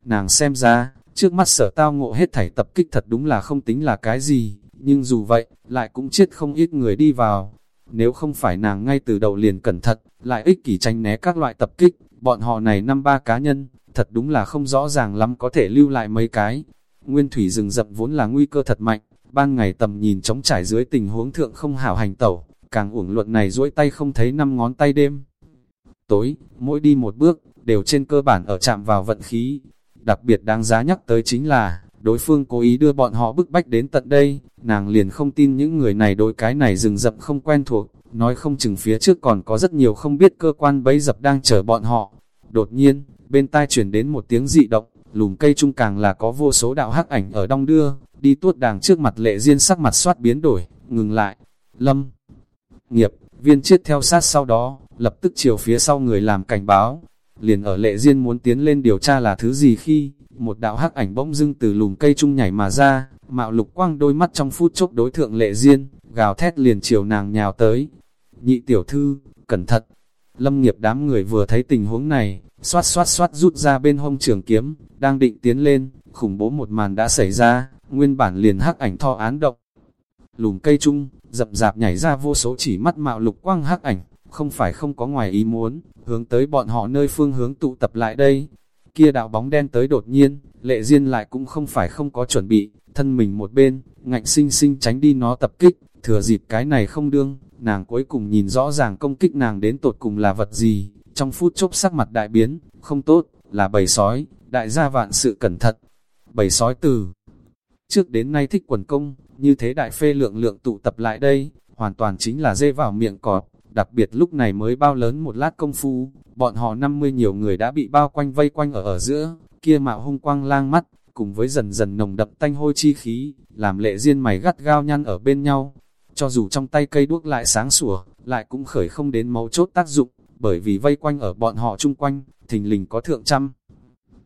nàng xem ra, trước mắt sở tao ngộ hết thảy tập kích thật đúng là không tính là cái gì, nhưng dù vậy, lại cũng chết không ít người đi vào. Nếu không phải nàng ngay từ đầu liền cẩn thận, lại ích kỷ tranh né các loại tập kích, bọn họ này năm ba cá nhân, thật đúng là không rõ ràng lắm có thể lưu lại mấy cái. Nguyên thủy rừng rậm vốn là nguy cơ thật mạnh, ban ngày tầm nhìn trống trải dưới tình huống thượng không hảo hành tẩu, càng uổng luận này duỗi tay không thấy năm ngón tay đêm. Tối, mỗi đi một bước, đều trên cơ bản ở chạm vào vận khí. Đặc biệt đáng giá nhắc tới chính là, đối phương cố ý đưa bọn họ bức bách đến tận đây, nàng liền không tin những người này đối cái này rừng rậm không quen thuộc, nói không chừng phía trước còn có rất nhiều không biết cơ quan bấy dập đang chờ bọn họ. Đột nhiên, bên tai chuyển đến một tiếng dị động, lùm cây trung càng là có vô số đạo hắc ảnh ở đông đưa, đi tuốt đàng trước mặt lệ diên sắc mặt soát biến đổi, ngừng lại, lâm, nghiệp, viên chết theo sát sau đó, lập tức chiều phía sau người làm cảnh báo, liền ở lệ diên muốn tiến lên điều tra là thứ gì khi, một đạo hắc ảnh bỗng dưng từ lùm cây trung nhảy mà ra, mạo lục quang đôi mắt trong phút chốc đối thượng lệ diên, gào thét liền chiều nàng nhào tới. Nhị tiểu thư, cẩn thận. Lâm nghiệp đám người vừa thấy tình huống này, xoát xoát xoát rút ra bên hông trường kiếm, đang định tiến lên, khủng bố một màn đã xảy ra, nguyên bản liền hắc ảnh tho án động. Lùm cây chung, dập dạp nhảy ra vô số chỉ mắt mạo lục quang hắc ảnh, không phải không có ngoài ý muốn, hướng tới bọn họ nơi phương hướng tụ tập lại đây, kia đạo bóng đen tới đột nhiên, lệ duyên lại cũng không phải không có chuẩn bị, thân mình một bên, ngạnh sinh sinh tránh đi nó tập kích, thừa dịp cái này không đương, nàng cuối cùng nhìn rõ ràng công kích nàng đến tột cùng là vật gì, trong phút chốc sắc mặt đại biến, không tốt, là bầy sói, đại gia vạn sự cẩn thận. Bầy sói từ trước đến nay thích quần công, như thế đại phê lượng lượng tụ tập lại đây, hoàn toàn chính là dê vào miệng cọp, đặc biệt lúc này mới bao lớn một lát công phu, bọn họ 50 nhiều người đã bị bao quanh vây quanh ở ở giữa, kia mạo hung quang lang mắt, cùng với dần dần nồng đậm tanh hôi chi khí, làm lệ riêng mày gắt gao nhăn ở bên nhau. Cho dù trong tay cây đuốc lại sáng sủa, lại cũng khởi không đến máu chốt tác dụng, bởi vì vây quanh ở bọn họ chung quanh, thình lình có thượng trăm.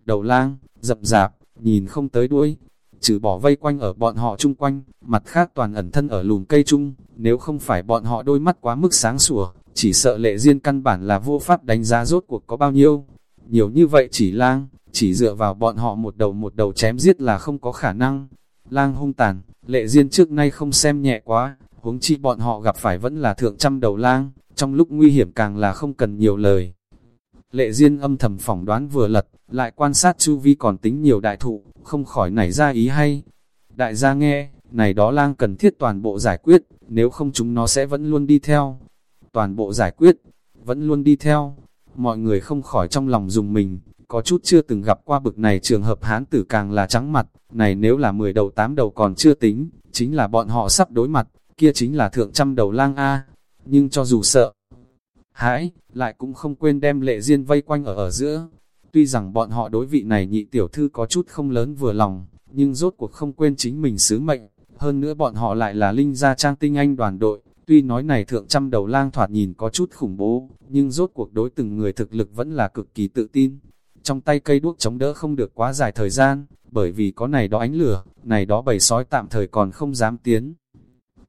Đầu lang, dập dạp, nhìn không tới đuôi, trừ bỏ vây quanh ở bọn họ chung quanh, mặt khác toàn ẩn thân ở lùm cây chung, nếu không phải bọn họ đôi mắt quá mức sáng sủa, chỉ sợ lệ riêng căn bản là vô pháp đánh giá rốt cuộc có bao nhiêu. Nhiều như vậy chỉ lang, chỉ dựa vào bọn họ một đầu một đầu chém giết là không có khả năng. Lang hung tàn, lệ riêng trước nay không xem nhẹ quá, huống chi bọn họ gặp phải vẫn là thượng trăm đầu lang, trong lúc nguy hiểm càng là không cần nhiều lời. Lệ Diên âm thầm phỏng đoán vừa lật, lại quan sát chu vi còn tính nhiều đại thụ, không khỏi nảy ra ý hay. Đại gia nghe, này đó lang cần thiết toàn bộ giải quyết, nếu không chúng nó sẽ vẫn luôn đi theo. Toàn bộ giải quyết, vẫn luôn đi theo. Mọi người không khỏi trong lòng dùng mình, có chút chưa từng gặp qua bực này trường hợp hán tử càng là trắng mặt, này nếu là 10 đầu 8 đầu còn chưa tính, chính là bọn họ sắp đối mặt, kia chính là thượng trăm đầu lang A. Nhưng cho dù sợ, hãi, lại cũng không quên đem lệ riêng vây quanh ở ở giữa. Tuy rằng bọn họ đối vị này nhị tiểu thư có chút không lớn vừa lòng, nhưng rốt cuộc không quên chính mình sứ mệnh. Hơn nữa bọn họ lại là linh gia trang tinh anh đoàn đội, tuy nói này thượng trăm đầu lang thoạt nhìn có chút khủng bố, nhưng rốt cuộc đối từng người thực lực vẫn là cực kỳ tự tin. Trong tay cây đuốc chống đỡ không được quá dài thời gian, bởi vì có này đó ánh lửa, này đó bầy sói tạm thời còn không dám tiến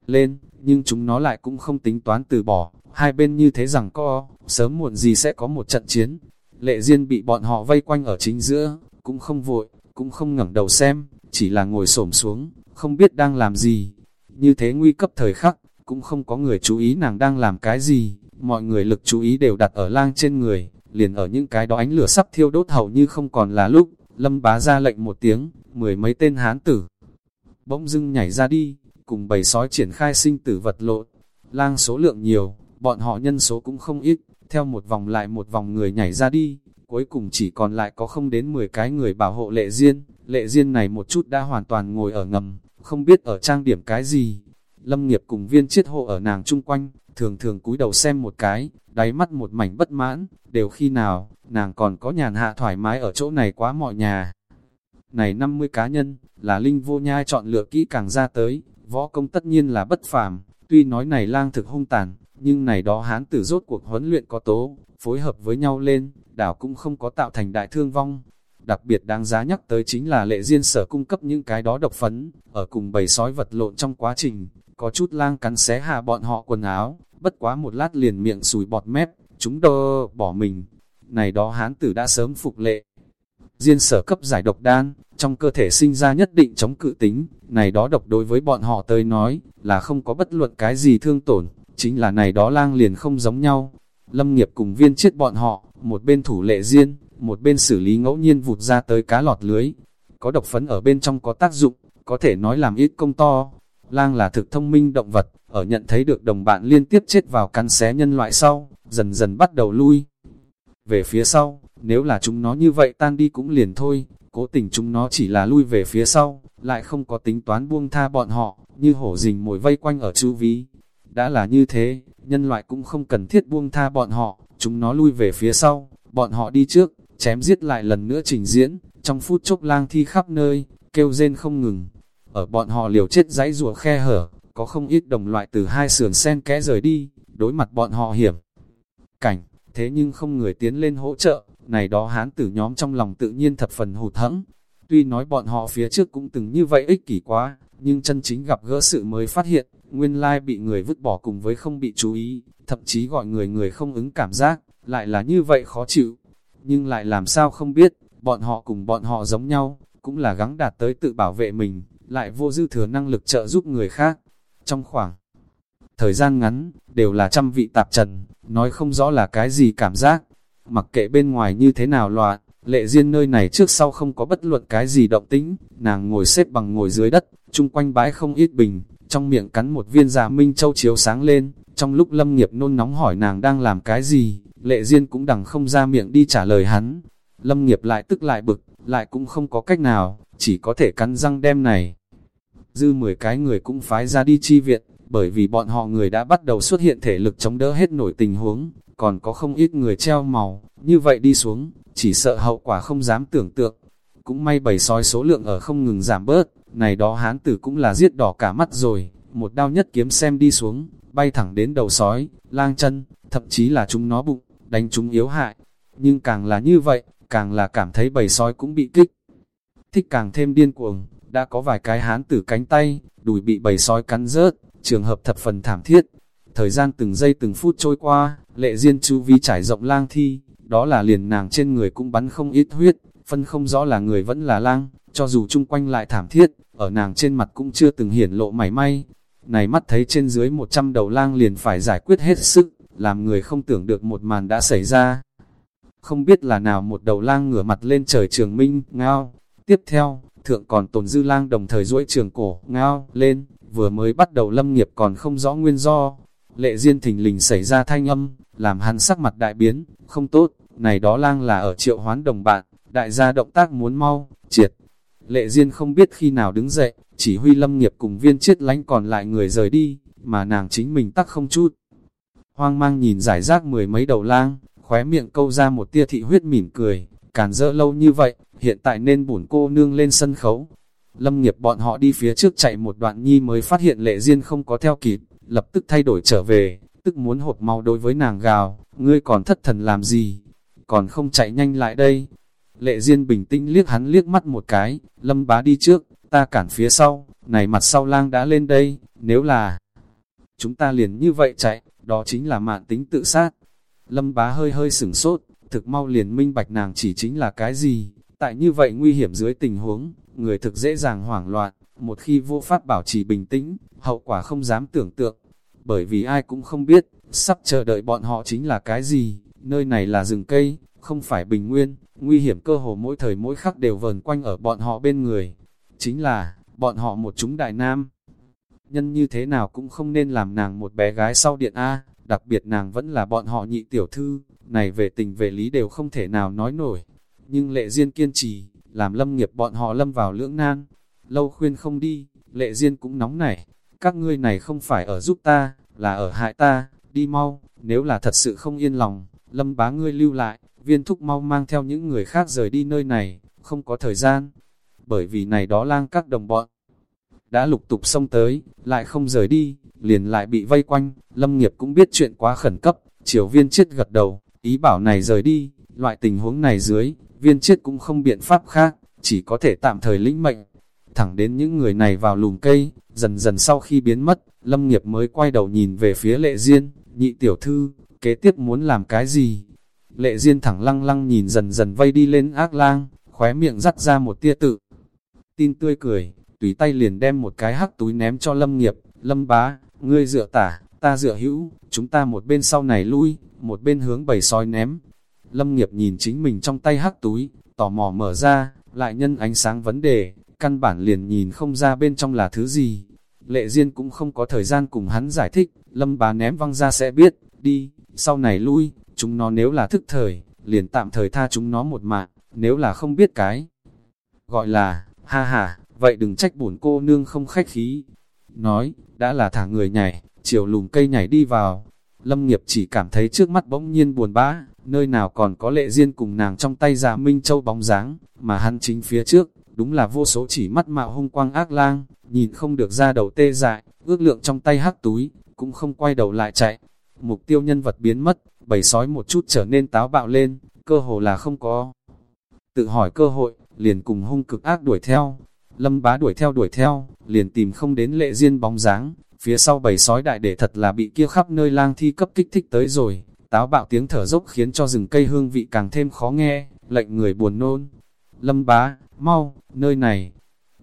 lên, nhưng chúng nó lại cũng không tính toán từ bỏ, hai bên như thế rằng co, sớm muộn gì sẽ có một trận chiến. Lệ Diên bị bọn họ vây quanh ở chính giữa, cũng không vội, cũng không ngẩng đầu xem, chỉ là ngồi xổm xuống, không biết đang làm gì. Như thế nguy cấp thời khắc, cũng không có người chú ý nàng đang làm cái gì, mọi người lực chú ý đều đặt ở lang trên người, liền ở những cái đó ánh lửa sắp thiêu đốt hầu như không còn là lúc, lâm bá ra lệnh một tiếng, mười mấy tên hán tử. Bỗng dưng nhảy ra đi, cùng bầy sói triển khai sinh tử vật lộn, lang số lượng nhiều, bọn họ nhân số cũng không ít, theo một vòng lại một vòng người nhảy ra đi, cuối cùng chỉ còn lại có không đến 10 cái người bảo hộ lệ duyên, lệ duyên này một chút đã hoàn toàn ngồi ở ngầm, không biết ở trang điểm cái gì. Lâm nghiệp cùng viên chiết hộ ở nàng chung quanh, thường thường cúi đầu xem một cái, đáy mắt một mảnh bất mãn, đều khi nào, nàng còn có nhàn hạ thoải mái ở chỗ này quá mọi nhà. Này 50 cá nhân, là Linh vô nhai chọn lựa kỹ càng ra tới, võ công tất nhiên là bất phàm, tuy nói này lang thực hung tàn, nhưng này đó hán tử rốt cuộc huấn luyện có tố, phối hợp với nhau lên, đảo cũng không có tạo thành đại thương vong. Đặc biệt đáng giá nhắc tới chính là lệ riêng sở cung cấp những cái đó độc phấn, ở cùng bầy sói vật lộn trong quá trình, có chút lang cắn xé hạ bọn họ quần áo, bất quá một lát liền miệng sùi bọt mép, chúng đơ bỏ mình. Này đó hán tử đã sớm phục lệ. Diên sở cấp giải độc đan, trong cơ thể sinh ra nhất định chống cự tính, này đó độc đối với bọn họ tới nói, là không có bất luận cái gì thương tổn, chính là này đó lang liền không giống nhau. Lâm nghiệp cùng viên chết bọn họ, một bên thủ lệ riêng, một bên xử lý ngẫu nhiên vụt ra tới cá lọt lưới. Có độc phấn ở bên trong có tác dụng, có thể nói làm ít công to. Lang là thực thông minh động vật, ở nhận thấy được đồng bạn liên tiếp chết vào cắn xé nhân loại sau, dần dần bắt đầu lui. Về phía sau, nếu là chúng nó như vậy tan đi cũng liền thôi, cố tình chúng nó chỉ là lui về phía sau, lại không có tính toán buông tha bọn họ, như hổ rình mồi vây quanh ở chu ví. Đã là như thế, nhân loại cũng không cần thiết buông tha bọn họ, chúng nó lui về phía sau, bọn họ đi trước, chém giết lại lần nữa trình diễn, trong phút chốc lang thi khắp nơi, kêu rên không ngừng. Ở bọn họ liều chết dãy rùa khe hở, có không ít đồng loại từ hai sườn sen kẽ rời đi, đối mặt bọn họ hiểm. Cảnh, thế nhưng không người tiến lên hỗ trợ, này đó hán tử nhóm trong lòng tự nhiên thập phần hụt hẫng. Tuy nói bọn họ phía trước cũng từng như vậy ích kỷ quá, nhưng chân chính gặp gỡ sự mới phát hiện, nguyên lai bị người vứt bỏ cùng với không bị chú ý, thậm chí gọi người người không ứng cảm giác, lại là như vậy khó chịu. Nhưng lại làm sao không biết, bọn họ cùng bọn họ giống nhau, cũng là gắng đạt tới tự bảo vệ mình, lại vô dư thừa năng lực trợ giúp người khác. Trong khoảng thời gian ngắn, đều là trăm vị tạp trần, nói không rõ là cái gì cảm giác. Mặc kệ bên ngoài như thế nào loạn, lệ riêng nơi này trước sau không có bất luận cái gì động tĩnh, nàng ngồi xếp bằng ngồi dưới đất, chung quanh bãi không ít bình, trong miệng cắn một viên già minh châu chiếu sáng lên, trong lúc lâm nghiệp nôn nóng hỏi nàng đang làm cái gì, lệ riêng cũng đằng không ra miệng đi trả lời hắn. Lâm nghiệp lại tức lại bực, lại cũng không có cách nào, chỉ có thể cắn răng đem này. dư 10 cái người cũng phái ra đi chi viện, bởi vì bọn họ người đã bắt đầu xuất hiện thể lực chống đỡ hết nổi tình huống, còn có không ít người treo màu, như vậy đi xuống, chỉ sợ hậu quả không dám tưởng tượng. Cũng may bầy sói số lượng ở không ngừng giảm bớt, này đó hán tử cũng là giết đỏ cả mắt rồi, một đao nhất kiếm xem đi xuống, bay thẳng đến đầu sói, lang chân, thậm chí là chúng nó bụng, đánh chúng yếu hại. Nhưng càng là như vậy, càng là cảm thấy bầy sói cũng bị kích. Thích càng thêm điên cuồng, đã có vài cái hán tử cánh tay, đùi bị bầy sói cắn rớt, trường hợp thập phần thảm thiết. Thời gian từng giây từng phút trôi qua, lệ diên chu vi trải rộng lang thi, đó là liền nàng trên người cũng bắn không ít huyết, phân không rõ là người vẫn là lang, cho dù chung quanh lại thảm thiết, ở nàng trên mặt cũng chưa từng hiển lộ mảy may. Này mắt thấy trên dưới 100 đầu lang liền phải giải quyết hết sức, làm người không tưởng được một màn đã xảy ra. Không biết là nào một đầu lang ngửa mặt lên trời trường minh, ngao. Tiếp theo, thượng còn tồn dư lang đồng thời duỗi trường cổ, ngao, lên, vừa mới bắt đầu lâm nghiệp còn không rõ nguyên do. Lệ Diên thình lình xảy ra thanh âm, làm hắn sắc mặt đại biến, không tốt, này đó lang là ở triệu hoán đồng bạn, đại gia động tác muốn mau, triệt. Lệ Diên không biết khi nào đứng dậy, chỉ huy lâm nghiệp cùng viên chết lánh còn lại người rời đi, mà nàng chính mình tắc không chút. Hoang mang nhìn giải rác mười mấy đầu lang, khóe miệng câu ra một tia thị huyết mỉm cười, càn dỡ lâu như vậy, hiện tại nên bổn cô nương lên sân khấu. Lâm nghiệp bọn họ đi phía trước chạy một đoạn nhi mới phát hiện lệ duyên không có theo kịp, lập tức thay đổi trở về, tức muốn hộp mau đối với nàng gào, ngươi còn thất thần làm gì, còn không chạy nhanh lại đây. Lệ Diên bình tĩnh liếc hắn liếc mắt một cái, lâm bá đi trước, ta cản phía sau, này mặt sau lang đã lên đây, nếu là chúng ta liền như vậy chạy, đó chính là mạn tính tự sát. Lâm bá hơi hơi sửng sốt, thực mau liền minh bạch nàng chỉ chính là cái gì, tại như vậy nguy hiểm dưới tình huống, người thực dễ dàng hoảng loạn, một khi vô pháp bảo trì bình tĩnh, hậu quả không dám tưởng tượng, bởi vì ai cũng không biết, sắp chờ đợi bọn họ chính là cái gì, nơi này là rừng cây, không phải bình nguyên, nguy hiểm cơ hồ mỗi thời mỗi khắc đều vờn quanh ở bọn họ bên người, chính là, bọn họ một chúng đại nam. Nhân như thế nào cũng không nên làm nàng một bé gái sau điện A, đặc biệt nàng vẫn là bọn họ nhị tiểu thư, này về tình về lý đều không thể nào nói nổi. Nhưng lệ duyên kiên trì, làm lâm nghiệp bọn họ lâm vào lưỡng nan. Lâu khuyên không đi, lệ duyên cũng nóng nảy. Các ngươi này không phải ở giúp ta, là ở hại ta, đi mau, nếu là thật sự không yên lòng, lâm bá ngươi lưu lại, viên thúc mau mang theo những người khác rời đi nơi này, không có thời gian. Bởi vì này đó lang các đồng bọn, đã lục tục xông tới, lại không rời đi, liền lại bị vây quanh, lâm nghiệp cũng biết chuyện quá khẩn cấp, triều viên chết gật đầu, ý bảo này rời đi, loại tình huống này dưới, viên chết cũng không biện pháp khác, chỉ có thể tạm thời lĩnh mệnh. Thẳng đến những người này vào lùm cây, dần dần sau khi biến mất, lâm nghiệp mới quay đầu nhìn về phía lệ diên, nhị tiểu thư, kế tiếp muốn làm cái gì? Lệ diên thẳng lăng lăng nhìn dần dần vây đi lên ác lang, khóe miệng dắt ra một tia tự. Tin tươi cười, tùy tay liền đem một cái hắc túi ném cho lâm nghiệp, lâm bá, ngươi dựa tả, ta dựa hữu, chúng ta một bên sau này lui, một bên hướng bầy sói ném. Lâm nghiệp nhìn chính mình trong tay hắc túi, tò mò mở ra, lại nhân ánh sáng vấn đề, căn bản liền nhìn không ra bên trong là thứ gì. Lệ Diên cũng không có thời gian cùng hắn giải thích, lâm bá ném văng ra sẽ biết, đi, sau này lui, chúng nó nếu là thức thời, liền tạm thời tha chúng nó một mạng, nếu là không biết cái. Gọi là, ha ha, vậy đừng trách bổn cô nương không khách khí. Nói, đã là thả người nhảy, chiều lùm cây nhảy đi vào. Lâm nghiệp chỉ cảm thấy trước mắt bỗng nhiên buồn bã, nơi nào còn có lệ riêng cùng nàng trong tay già Minh Châu bóng dáng, mà hắn chính phía trước, đúng là vô số chỉ mắt mạo hung quang ác lang, nhìn không được ra đầu tê dại, ước lượng trong tay hắc túi, cũng không quay đầu lại chạy. Mục tiêu nhân vật biến mất, bầy sói một chút trở nên táo bạo lên, cơ hồ là không có. Tự hỏi cơ hội, liền cùng hung cực ác đuổi theo, Lâm bá đuổi theo đuổi theo, liền tìm không đến lệ duyên bóng dáng, phía sau bầy sói đại để thật là bị kia khắp nơi lang thi cấp kích thích tới rồi, táo bạo tiếng thở dốc khiến cho rừng cây hương vị càng thêm khó nghe, lệnh người buồn nôn. Lâm bá, mau, nơi này,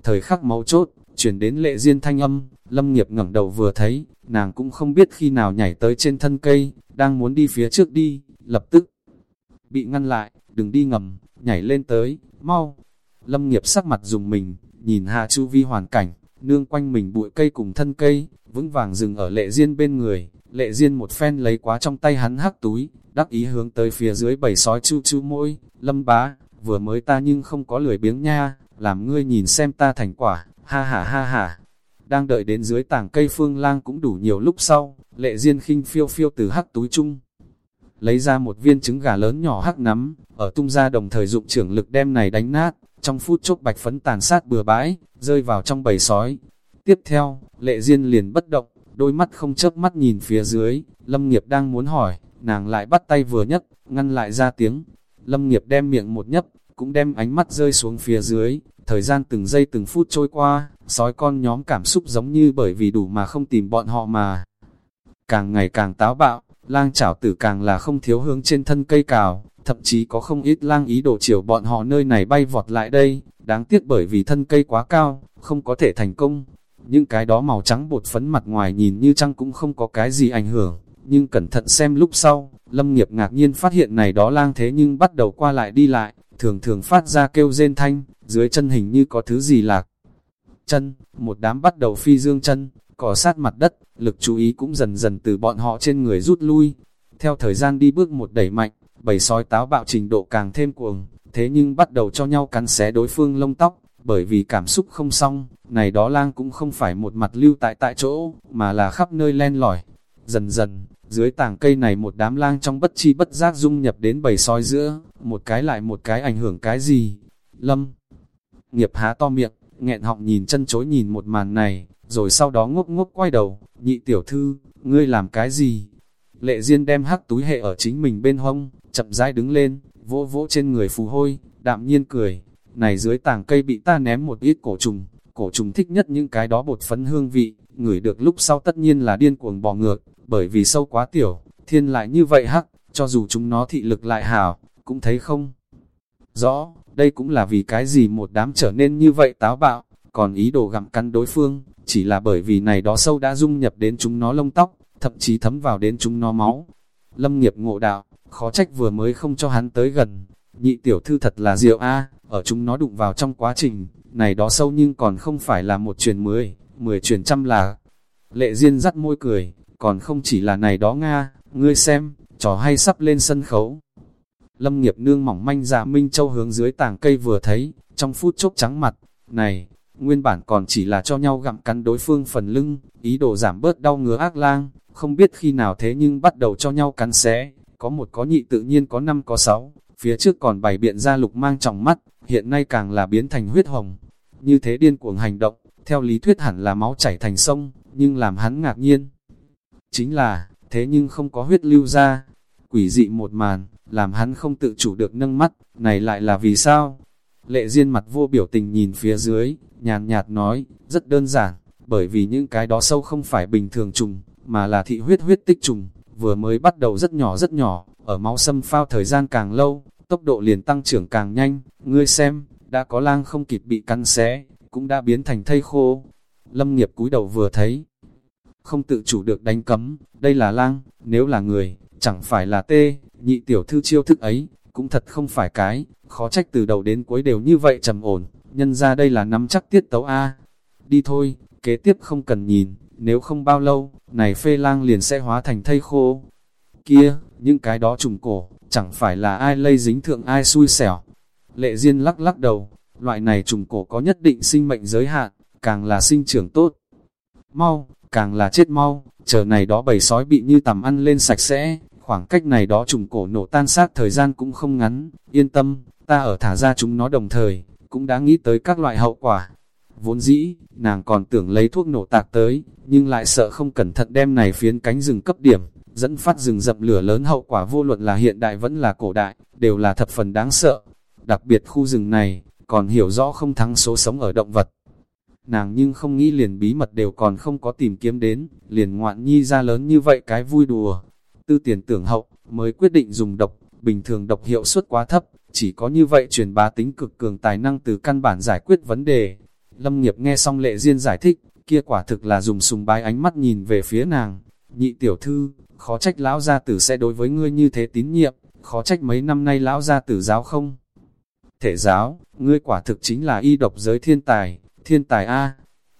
thời khắc máu chốt, chuyển đến lệ duyên thanh âm, lâm nghiệp ngẩng đầu vừa thấy, nàng cũng không biết khi nào nhảy tới trên thân cây, đang muốn đi phía trước đi, lập tức bị ngăn lại, đừng đi ngầm, nhảy lên tới, mau. Lâm nghiệp sắc mặt dùng mình, nhìn hạ chu vi hoàn cảnh, nương quanh mình bụi cây cùng thân cây, vững vàng dừng ở lệ diên bên người, lệ diên một phen lấy quá trong tay hắn hắc túi, đắc ý hướng tới phía dưới bầy sói chu chu môi, lâm bá, vừa mới ta nhưng không có lười biếng nha, làm ngươi nhìn xem ta thành quả, ha ha ha ha. đang đợi đến dưới tảng cây phương lang cũng đủ nhiều lúc sau, lệ diên khinh phiêu phiêu từ hắc túi chung. Lấy ra một viên trứng gà lớn nhỏ hắc nắm, ở tung ra đồng thời dụng trưởng lực đem này đánh nát, trong phút chốc bạch phấn tàn sát bừa bãi, rơi vào trong bầy sói. Tiếp theo, lệ diên liền bất động, đôi mắt không chớp mắt nhìn phía dưới, lâm nghiệp đang muốn hỏi, nàng lại bắt tay vừa nhất, ngăn lại ra tiếng. Lâm nghiệp đem miệng một nhấp, cũng đem ánh mắt rơi xuống phía dưới, thời gian từng giây từng phút trôi qua, sói con nhóm cảm xúc giống như bởi vì đủ mà không tìm bọn họ mà. Càng ngày càng táo bạo, lang chảo tử càng là không thiếu hướng trên thân cây cào, thậm chí có không ít lang ý đồ chiều bọn họ nơi này bay vọt lại đây, đáng tiếc bởi vì thân cây quá cao, không có thể thành công. Những cái đó màu trắng bột phấn mặt ngoài nhìn như trăng cũng không có cái gì ảnh hưởng, nhưng cẩn thận xem lúc sau, Lâm nghiệp ngạc nhiên phát hiện này đó lang thế nhưng bắt đầu qua lại đi lại, thường thường phát ra kêu rên thanh, dưới chân hình như có thứ gì lạc. Chân, một đám bắt đầu phi dương chân, cỏ sát mặt đất, lực chú ý cũng dần dần từ bọn họ trên người rút lui. Theo thời gian đi bước một đẩy mạnh, bầy sói táo bạo trình độ càng thêm cuồng, thế nhưng bắt đầu cho nhau cắn xé đối phương lông tóc, bởi vì cảm xúc không xong, này đó lang cũng không phải một mặt lưu tại tại chỗ, mà là khắp nơi len lỏi. Dần dần, dưới tảng cây này một đám lang trong bất chi bất giác dung nhập đến bầy sói giữa, một cái lại một cái ảnh hưởng cái gì. Lâm, nghiệp há to miệng, nghẹn họng nhìn chân chối nhìn một màn này, rồi sau đó ngốc ngốc quay đầu, nhị tiểu thư, ngươi làm cái gì? Lệ Diên đem hắc túi hệ ở chính mình bên hông, chậm rãi đứng lên, vỗ vỗ trên người phù hôi, đạm nhiên cười, này dưới tàng cây bị ta ném một ít cổ trùng, cổ trùng thích nhất những cái đó bột phấn hương vị, ngửi được lúc sau tất nhiên là điên cuồng bò ngược, bởi vì sâu quá tiểu, thiên lại như vậy hắc, cho dù chúng nó thị lực lại hảo, cũng thấy không. Rõ, đây cũng là vì cái gì một đám trở nên như vậy táo bạo, còn ý đồ gặm cắn đối phương, chỉ là bởi vì này đó sâu đã dung nhập đến chúng nó lông tóc, thậm chí thấm vào đến chúng nó máu. Lâm nghiệp ngộ đạo, khó trách vừa mới không cho hắn tới gần. Nhị tiểu thư thật là diệu a ở chúng nó đụng vào trong quá trình, này đó sâu nhưng còn không phải là một truyền mười, mười truyền trăm là. Lệ Diên dắt môi cười, còn không chỉ là này đó Nga, ngươi xem, trò hay sắp lên sân khấu. Lâm nghiệp nương mỏng manh ra Minh Châu hướng dưới tàng cây vừa thấy, trong phút chốc trắng mặt, này, nguyên bản còn chỉ là cho nhau gặm cắn đối phương phần lưng, ý đồ giảm bớt đau ngứa ác lang, không biết khi nào thế nhưng bắt đầu cho nhau cắn xé, có một có nhị tự nhiên có năm có sáu, phía trước còn bày biện ra lục mang trọng mắt, hiện nay càng là biến thành huyết hồng. Như thế điên cuồng hành động, theo lý thuyết hẳn là máu chảy thành sông, nhưng làm hắn ngạc nhiên. Chính là, thế nhưng không có huyết lưu ra. Quỷ dị một màn, làm hắn không tự chủ được nâng mắt, này lại là vì sao? Lệ Diên mặt vô biểu tình nhìn phía dưới, nhàn nhạt nói, rất đơn giản, bởi vì những cái đó sâu không phải bình thường trùng, mà là thị huyết huyết tích trùng, vừa mới bắt đầu rất nhỏ rất nhỏ, ở máu xâm phao thời gian càng lâu, tốc độ liền tăng trưởng càng nhanh, ngươi xem, đã có lang không kịp bị cắn xé, cũng đã biến thành thây khô. Lâm nghiệp cúi đầu vừa thấy, không tự chủ được đánh cấm, đây là lang, nếu là người, chẳng phải là tê, nhị tiểu thư chiêu thức ấy, cũng thật không phải cái, khó trách từ đầu đến cuối đều như vậy trầm ổn, nhân ra đây là nắm chắc tiết tấu A. Đi thôi, kế tiếp không cần nhìn, nếu không bao lâu, này phê lang liền sẽ hóa thành thây khô. Kia, những cái đó trùng cổ, chẳng phải là ai lây dính thượng ai xui xẻo. Lệ Diên lắc lắc đầu, loại này trùng cổ có nhất định sinh mệnh giới hạn, càng là sinh trưởng tốt. Mau, càng là chết mau, chờ này đó bầy sói bị như tầm ăn lên sạch sẽ, khoảng cách này đó trùng cổ nổ tan xác thời gian cũng không ngắn, yên tâm, ta ở thả ra chúng nó đồng thời, cũng đã nghĩ tới các loại hậu quả. Vốn dĩ, nàng còn tưởng lấy thuốc nổ tạc tới, nhưng lại sợ không cẩn thận đem này phiến cánh rừng cấp điểm, dẫn phát rừng dập lửa lớn hậu quả vô luận là hiện đại vẫn là cổ đại, đều là thập phần đáng sợ. Đặc biệt khu rừng này, còn hiểu rõ không thắng số sống ở động vật. Nàng nhưng không nghĩ liền bí mật đều còn không có tìm kiếm đến, liền ngoạn nhi ra lớn như vậy cái vui đùa. Tư tiền tưởng hậu, mới quyết định dùng độc, bình thường độc hiệu suất quá thấp, chỉ có như vậy truyền bá tính cực cường tài năng từ căn bản giải quyết vấn đề. Lâm nghiệp nghe xong lệ duyên giải thích, kia quả thực là dùng sùng bái ánh mắt nhìn về phía nàng. Nhị tiểu thư, khó trách lão gia tử sẽ đối với ngươi như thế tín nhiệm, khó trách mấy năm nay lão gia tử giáo không. Thể giáo, ngươi quả thực chính là y độc giới thiên tài, thiên tài A.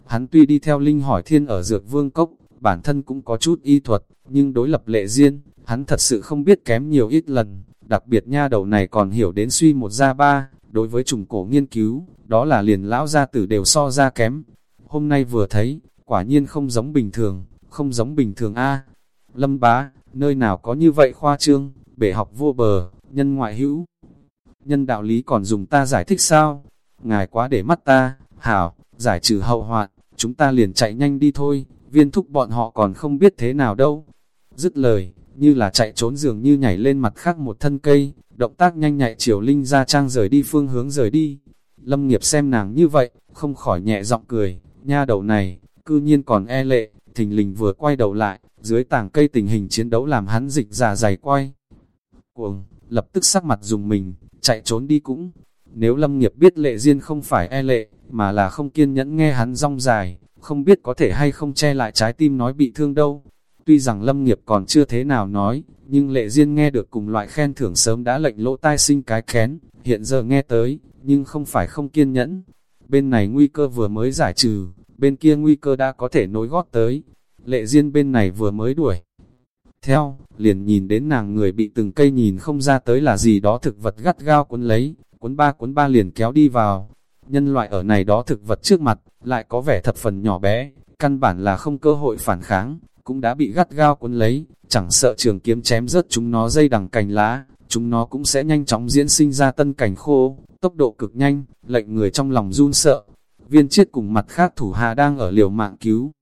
Hắn tuy đi theo linh hỏi thiên ở dược vương cốc, bản thân cũng có chút y thuật, nhưng đối lập lệ riêng, hắn thật sự không biết kém nhiều ít lần, đặc biệt nha đầu này còn hiểu đến suy một ra ba, đối với trùng cổ nghiên cứu, đó là liền lão gia tử đều so ra kém. Hôm nay vừa thấy, quả nhiên không giống bình thường, không giống bình thường a Lâm bá, nơi nào có như vậy khoa trương, bể học vô bờ, nhân ngoại hữu. Nhân đạo lý còn dùng ta giải thích sao? Ngài quá để mắt ta, hảo, giải trừ hậu hoạn, chúng ta liền chạy nhanh đi thôi, viên thúc bọn họ còn không biết thế nào đâu. Dứt lời, như là chạy trốn dường như nhảy lên mặt khác một thân cây, động tác nhanh nhạy chiều Linh ra trang rời đi phương hướng rời đi. Lâm nghiệp xem nàng như vậy, không khỏi nhẹ giọng cười, nha đầu này, cư nhiên còn e lệ, thình lình vừa quay đầu lại, dưới tảng cây tình hình chiến đấu làm hắn dịch giả dày quay. Cuồng, lập tức sắc mặt dùng mình, chạy trốn đi cũng. Nếu Lâm nghiệp biết lệ duyên không phải e lệ, mà là không kiên nhẫn nghe hắn rong dài, không biết có thể hay không che lại trái tim nói bị thương đâu. Tuy rằng Lâm nghiệp còn chưa thế nào nói, nhưng lệ duyên nghe được cùng loại khen thưởng sớm đã lệnh lỗ tai sinh cái kén, hiện giờ nghe tới, nhưng không phải không kiên nhẫn. Bên này nguy cơ vừa mới giải trừ, bên kia nguy cơ đã có thể nối gót tới. Lệ duyên bên này vừa mới đuổi. Theo, liền nhìn đến nàng người bị từng cây nhìn không ra tới là gì đó thực vật gắt gao cuốn lấy, cuốn ba cuốn ba liền kéo đi vào. Nhân loại ở này đó thực vật trước mặt, lại có vẻ thập phần nhỏ bé, căn bản là không cơ hội phản kháng, cũng đã bị gắt gao cuốn lấy, chẳng sợ trường kiếm chém rớt chúng nó dây đằng cành lá, chúng nó cũng sẽ nhanh chóng diễn sinh ra tân cảnh khô, tốc độ cực nhanh, lệnh người trong lòng run sợ. Viên chiết cùng mặt khác thủ hạ đang ở liều mạng cứu.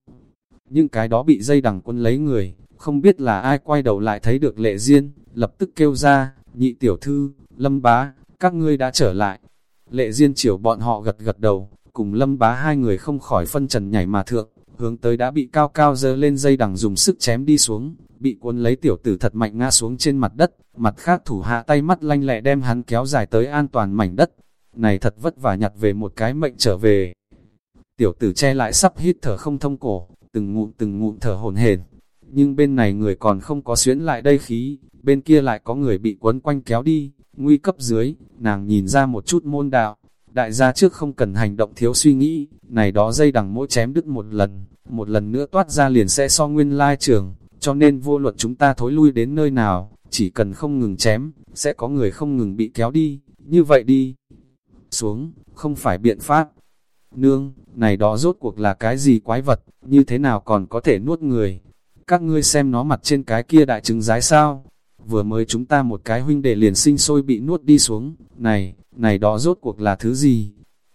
Những cái đó bị dây đằng quân lấy người, không biết là ai quay đầu lại thấy được lệ duyên, lập tức kêu ra, nhị tiểu thư, lâm bá, các ngươi đã trở lại. Lệ duyên chiều bọn họ gật gật đầu, cùng lâm bá hai người không khỏi phân trần nhảy mà thượng, hướng tới đã bị cao cao dơ lên dây đằng dùng sức chém đi xuống, bị cuốn lấy tiểu tử thật mạnh ngã xuống trên mặt đất, mặt khác thủ hạ tay mắt lanh lẹ đem hắn kéo dài tới an toàn mảnh đất. Này thật vất vả nhặt về một cái mệnh trở về. Tiểu tử che lại sắp hít thở không thông cổ, từng ngụm từng ngụm thở hồn hển. Nhưng bên này người còn không có xuyến lại đây khí, bên kia lại có người bị quấn quanh kéo đi, nguy cấp dưới, nàng nhìn ra một chút môn đạo. Đại gia trước không cần hành động thiếu suy nghĩ, này đó dây đằng mỗi chém đứt một lần, một lần nữa toát ra liền sẽ so nguyên lai trường, cho nên vô luận chúng ta thối lui đến nơi nào, chỉ cần không ngừng chém, sẽ có người không ngừng bị kéo đi, như vậy đi. Xuống, không phải biện pháp. Nương, này đó rốt cuộc là cái gì quái vật, như thế nào còn có thể nuốt người. Các ngươi xem nó mặt trên cái kia đại trứng rái sao. Vừa mới chúng ta một cái huynh đệ liền sinh sôi bị nuốt đi xuống. Này, này đó rốt cuộc là thứ gì?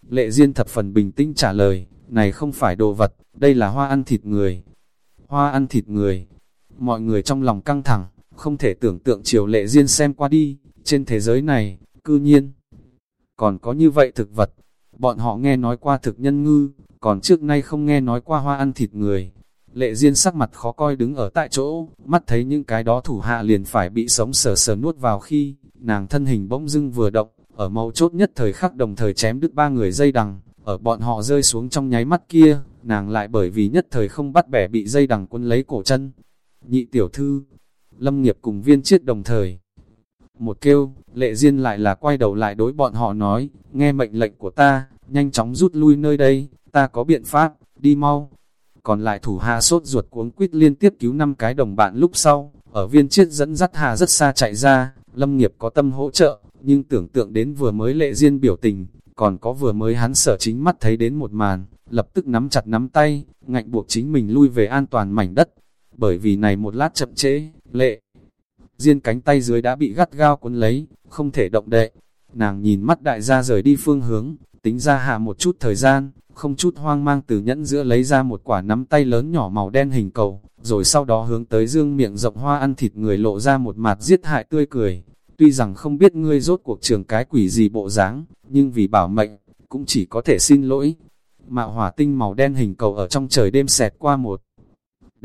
Lệ Diên thập phần bình tĩnh trả lời, này không phải đồ vật, đây là hoa ăn thịt người. Hoa ăn thịt người. Mọi người trong lòng căng thẳng, không thể tưởng tượng chiều lệ Diên xem qua đi, trên thế giới này, cư nhiên. Còn có như vậy thực vật, bọn họ nghe nói qua thực nhân ngư, còn trước nay không nghe nói qua hoa ăn thịt người. Lệ Diên sắc mặt khó coi đứng ở tại chỗ, mắt thấy những cái đó thủ hạ liền phải bị sống sờ sờ nuốt vào khi, nàng thân hình bỗng dưng vừa động, ở mâu chốt nhất thời khắc đồng thời chém đứt ba người dây đằng, ở bọn họ rơi xuống trong nháy mắt kia, nàng lại bởi vì nhất thời không bắt bẻ bị dây đằng quân lấy cổ chân. Nhị tiểu thư, lâm nghiệp cùng viên chiết đồng thời. Một kêu, lệ Diên lại là quay đầu lại đối bọn họ nói, nghe mệnh lệnh của ta, nhanh chóng rút lui nơi đây, ta có biện pháp, đi mau. Còn lại thủ hạ sốt ruột cuống quýt liên tiếp cứu năm cái đồng bạn lúc sau, ở viên chiết dẫn dắt hà rất xa chạy ra, lâm nghiệp có tâm hỗ trợ, nhưng tưởng tượng đến vừa mới lệ riêng biểu tình, còn có vừa mới hắn sở chính mắt thấy đến một màn, lập tức nắm chặt nắm tay, ngạnh buộc chính mình lui về an toàn mảnh đất. Bởi vì này một lát chậm chế, lệ, riêng cánh tay dưới đã bị gắt gao cuốn lấy, không thể động đậy. Nàng nhìn mắt đại gia rời đi phương hướng, tính ra hạ một chút thời gian, không chút hoang mang từ nhẫn giữa lấy ra một quả nắm tay lớn nhỏ màu đen hình cầu, rồi sau đó hướng tới dương miệng rộng hoa ăn thịt người lộ ra một mặt giết hại tươi cười. Tuy rằng không biết ngươi rốt cuộc trường cái quỷ gì bộ dáng, nhưng vì bảo mệnh, cũng chỉ có thể xin lỗi. Mạo hỏa tinh màu đen hình cầu ở trong trời đêm xẹt qua một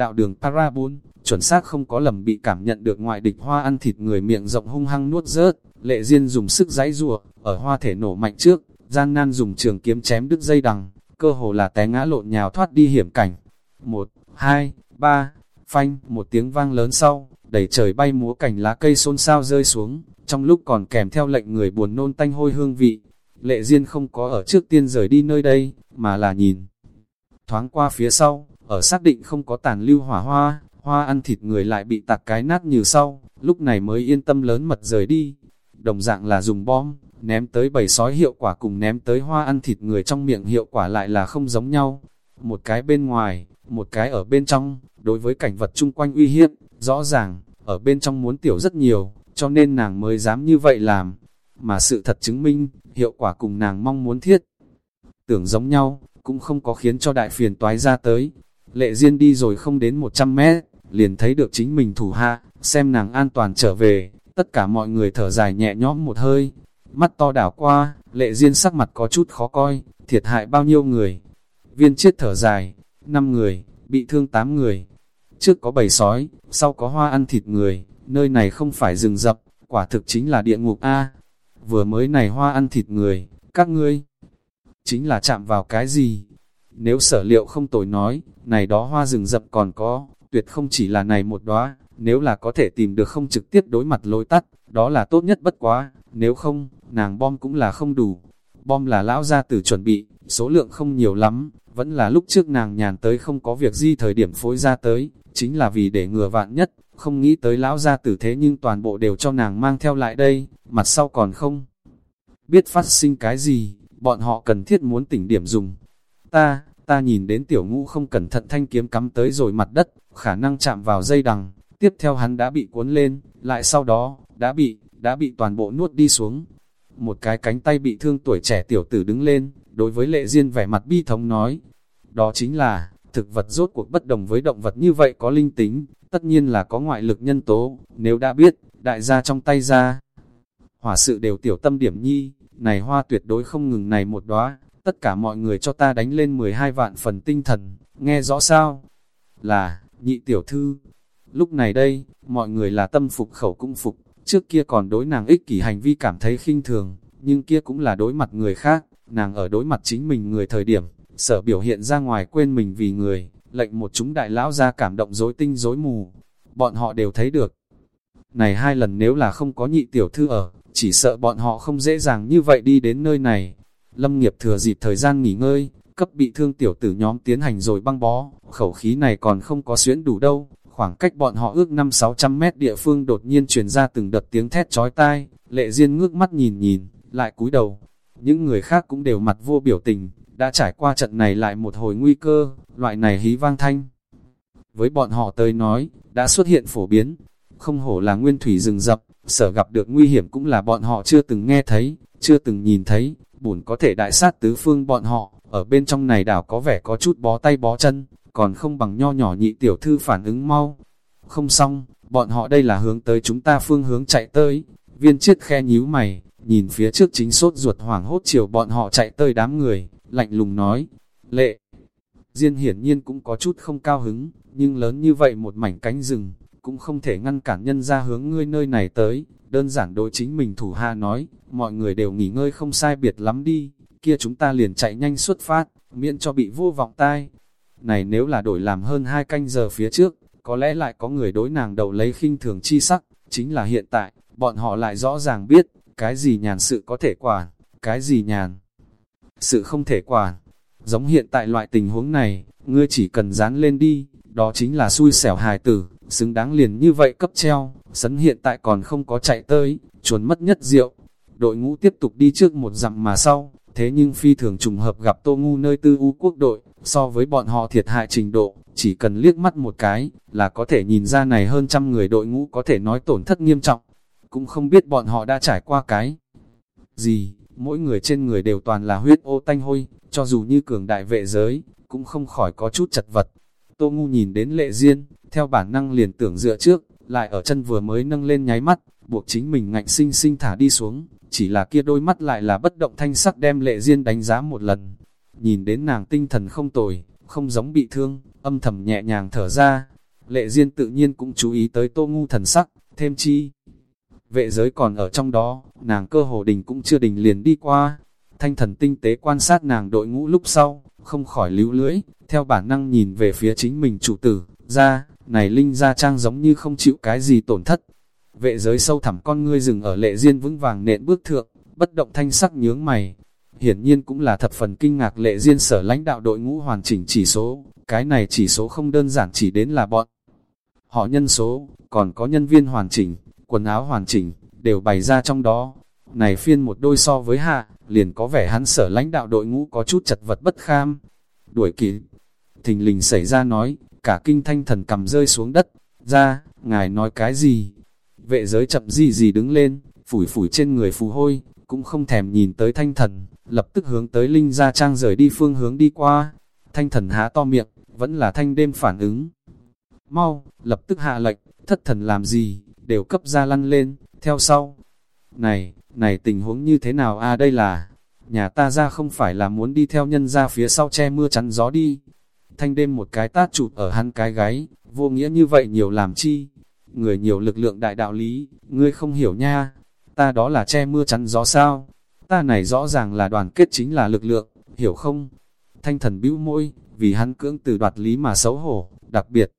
đạo đường parabol, chuẩn xác không có lầm bị cảm nhận được ngoại địch hoa ăn thịt người miệng rộng hung hăng nuốt rớt, lệ diên dùng sức giãy rùa, ở hoa thể nổ mạnh trước, gian nan dùng trường kiếm chém đứt dây đằng, cơ hồ là té ngã lộn nhào thoát đi hiểm cảnh. Một, hai, ba, phanh, một tiếng vang lớn sau, đẩy trời bay múa cảnh lá cây xôn xao rơi xuống, trong lúc còn kèm theo lệnh người buồn nôn tanh hôi hương vị. Lệ Diên không có ở trước tiên rời đi nơi đây, mà là nhìn. Thoáng qua phía sau, ở xác định không có tàn lưu hỏa hoa, hoa ăn thịt người lại bị tạc cái nát như sau, lúc này mới yên tâm lớn mật rời đi. Đồng dạng là dùng bom, ném tới bầy sói hiệu quả cùng ném tới hoa ăn thịt người trong miệng hiệu quả lại là không giống nhau. Một cái bên ngoài, một cái ở bên trong, đối với cảnh vật chung quanh uy hiếp, rõ ràng, ở bên trong muốn tiểu rất nhiều, cho nên nàng mới dám như vậy làm. Mà sự thật chứng minh, hiệu quả cùng nàng mong muốn thiết. Tưởng giống nhau, cũng không có khiến cho đại phiền toái ra tới. Lệ Diên đi rồi không đến 100 mét, liền thấy được chính mình thủ hạ, xem nàng an toàn trở về, tất cả mọi người thở dài nhẹ nhõm một hơi. Mắt to đảo qua, Lệ Diên sắc mặt có chút khó coi, thiệt hại bao nhiêu người. Viên chết thở dài, 5 người, bị thương 8 người. Trước có bầy sói, sau có hoa ăn thịt người, nơi này không phải rừng rập, quả thực chính là địa ngục A. Vừa mới này hoa ăn thịt người, các ngươi, chính là chạm vào cái gì? Nếu sở liệu không tồi nói, này đó hoa rừng rậm còn có, tuyệt không chỉ là này một đóa nếu là có thể tìm được không trực tiếp đối mặt lối tắt, đó là tốt nhất bất quá, nếu không, nàng bom cũng là không đủ. Bom là lão gia tử chuẩn bị, số lượng không nhiều lắm, vẫn là lúc trước nàng nhàn tới không có việc gì thời điểm phối ra tới, chính là vì để ngừa vạn nhất, không nghĩ tới lão gia tử thế nhưng toàn bộ đều cho nàng mang theo lại đây, mặt sau còn không. Biết phát sinh cái gì, bọn họ cần thiết muốn tỉnh điểm dùng. Ta, ta nhìn đến tiểu ngũ không cẩn thận thanh kiếm cắm tới rồi mặt đất, khả năng chạm vào dây đằng, tiếp theo hắn đã bị cuốn lên, lại sau đó, đã bị, đã bị toàn bộ nuốt đi xuống. Một cái cánh tay bị thương tuổi trẻ tiểu tử đứng lên, đối với lệ duyên vẻ mặt bi thống nói, đó chính là, thực vật rốt cuộc bất đồng với động vật như vậy có linh tính, tất nhiên là có ngoại lực nhân tố, nếu đã biết, đại gia trong tay ra. Hỏa sự đều tiểu tâm điểm nhi, này hoa tuyệt đối không ngừng này một đóa tất cả mọi người cho ta đánh lên 12 vạn phần tinh thần, nghe rõ sao? Là, nhị tiểu thư. Lúc này đây, mọi người là tâm phục khẩu cũng phục, trước kia còn đối nàng ích kỷ hành vi cảm thấy khinh thường, nhưng kia cũng là đối mặt người khác, nàng ở đối mặt chính mình người thời điểm, sở biểu hiện ra ngoài quên mình vì người, lệnh một chúng đại lão ra cảm động dối tinh dối mù. Bọn họ đều thấy được. Này hai lần nếu là không có nhị tiểu thư ở, chỉ sợ bọn họ không dễ dàng như vậy đi đến nơi này. Lâm nghiệp thừa dịp thời gian nghỉ ngơi, cấp bị thương tiểu tử nhóm tiến hành rồi băng bó, khẩu khí này còn không có xuyến đủ đâu. Khoảng cách bọn họ ước 5-600 mét địa phương đột nhiên truyền ra từng đợt tiếng thét chói tai, lệ duyên ngước mắt nhìn nhìn, lại cúi đầu. Những người khác cũng đều mặt vô biểu tình, đã trải qua trận này lại một hồi nguy cơ, loại này hí vang thanh. Với bọn họ tới nói, đã xuất hiện phổ biến, không hổ là nguyên thủy rừng rập, sở gặp được nguy hiểm cũng là bọn họ chưa từng nghe thấy, chưa từng nhìn thấy, bùn có thể đại sát tứ phương bọn họ, ở bên trong này đảo có vẻ có chút bó tay bó chân, còn không bằng nho nhỏ nhị tiểu thư phản ứng mau. Không xong, bọn họ đây là hướng tới chúng ta phương hướng chạy tới, viên chiết khe nhíu mày, nhìn phía trước chính sốt ruột hoảng hốt chiều bọn họ chạy tới đám người, lạnh lùng nói, lệ. Diên hiển nhiên cũng có chút không cao hứng, nhưng lớn như vậy một mảnh cánh rừng, cũng không thể ngăn cản nhân ra hướng ngươi nơi này tới, đơn giản đối chính mình thủ hạ nói, mọi người đều nghỉ ngơi không sai biệt lắm đi, kia chúng ta liền chạy nhanh xuất phát, miễn cho bị vô vọng tai. Này nếu là đổi làm hơn hai canh giờ phía trước, có lẽ lại có người đối nàng đầu lấy khinh thường chi sắc, chính là hiện tại, bọn họ lại rõ ràng biết, cái gì nhàn sự có thể quản, cái gì nhàn sự không thể quản. Giống hiện tại loại tình huống này, ngươi chỉ cần dán lên đi, đó chính là xui xẻo hài tử, xứng đáng liền như vậy cấp treo, sấn hiện tại còn không có chạy tới, chuồn mất nhất rượu. Đội ngũ tiếp tục đi trước một dặm mà sau, thế nhưng phi thường trùng hợp gặp Tô Ngu nơi tư u quốc đội, so với bọn họ thiệt hại trình độ, chỉ cần liếc mắt một cái, là có thể nhìn ra này hơn trăm người đội ngũ có thể nói tổn thất nghiêm trọng. Cũng không biết bọn họ đã trải qua cái gì, mỗi người trên người đều toàn là huyết ô tanh hôi, cho dù như cường đại vệ giới, cũng không khỏi có chút chật vật. Tô Ngu nhìn đến lệ duyên theo bản năng liền tưởng dựa trước, lại ở chân vừa mới nâng lên nháy mắt, buộc chính mình ngạnh sinh sinh thả đi xuống, chỉ là kia đôi mắt lại là bất động thanh sắc đem lệ duyên đánh giá một lần. Nhìn đến nàng tinh thần không tồi, không giống bị thương, âm thầm nhẹ nhàng thở ra. Lệ duyên tự nhiên cũng chú ý tới tô ngu thần sắc, thêm chi. Vệ giới còn ở trong đó, nàng cơ hồ đình cũng chưa đình liền đi qua. Thanh thần tinh tế quan sát nàng đội ngũ lúc sau, không khỏi lưu lưỡi, theo bản năng nhìn về phía chính mình chủ tử, ra, này Linh Gia Trang giống như không chịu cái gì tổn thất. Vệ giới sâu thẳm con ngươi dừng ở lệ diên vững vàng nện bước thượng, bất động thanh sắc nhướng mày. Hiển nhiên cũng là thập phần kinh ngạc lệ diên sở lãnh đạo đội ngũ hoàn chỉnh chỉ số, cái này chỉ số không đơn giản chỉ đến là bọn. Họ nhân số, còn có nhân viên hoàn chỉnh, quần áo hoàn chỉnh, đều bày ra trong đó. Này phiên một đôi so với hạ, liền có vẻ hắn sở lãnh đạo đội ngũ có chút chật vật bất kham. Đuổi kịp, thình lình xảy ra nói, cả kinh thanh thần cầm rơi xuống đất, ra, ngài nói cái gì? Vệ giới chậm gì gì đứng lên, phủi phủi trên người phù hôi, cũng không thèm nhìn tới thanh thần, lập tức hướng tới Linh Gia Trang rời đi phương hướng đi qua. Thanh thần há to miệng, vẫn là thanh đêm phản ứng. Mau, lập tức hạ lệnh, thất thần làm gì, đều cấp ra lăn lên, theo sau. Này, này tình huống như thế nào a à đây là, nhà ta ra không phải là muốn đi theo nhân ra phía sau che mưa chắn gió đi. Thanh đêm một cái tát chụp ở hắn cái gáy, vô nghĩa như vậy nhiều làm chi. Người nhiều lực lượng đại đạo lý, ngươi không hiểu nha, ta đó là che mưa chắn gió sao. Ta này rõ ràng là đoàn kết chính là lực lượng, hiểu không? Thanh thần bĩu môi, vì hắn cưỡng từ đoạt lý mà xấu hổ, đặc biệt.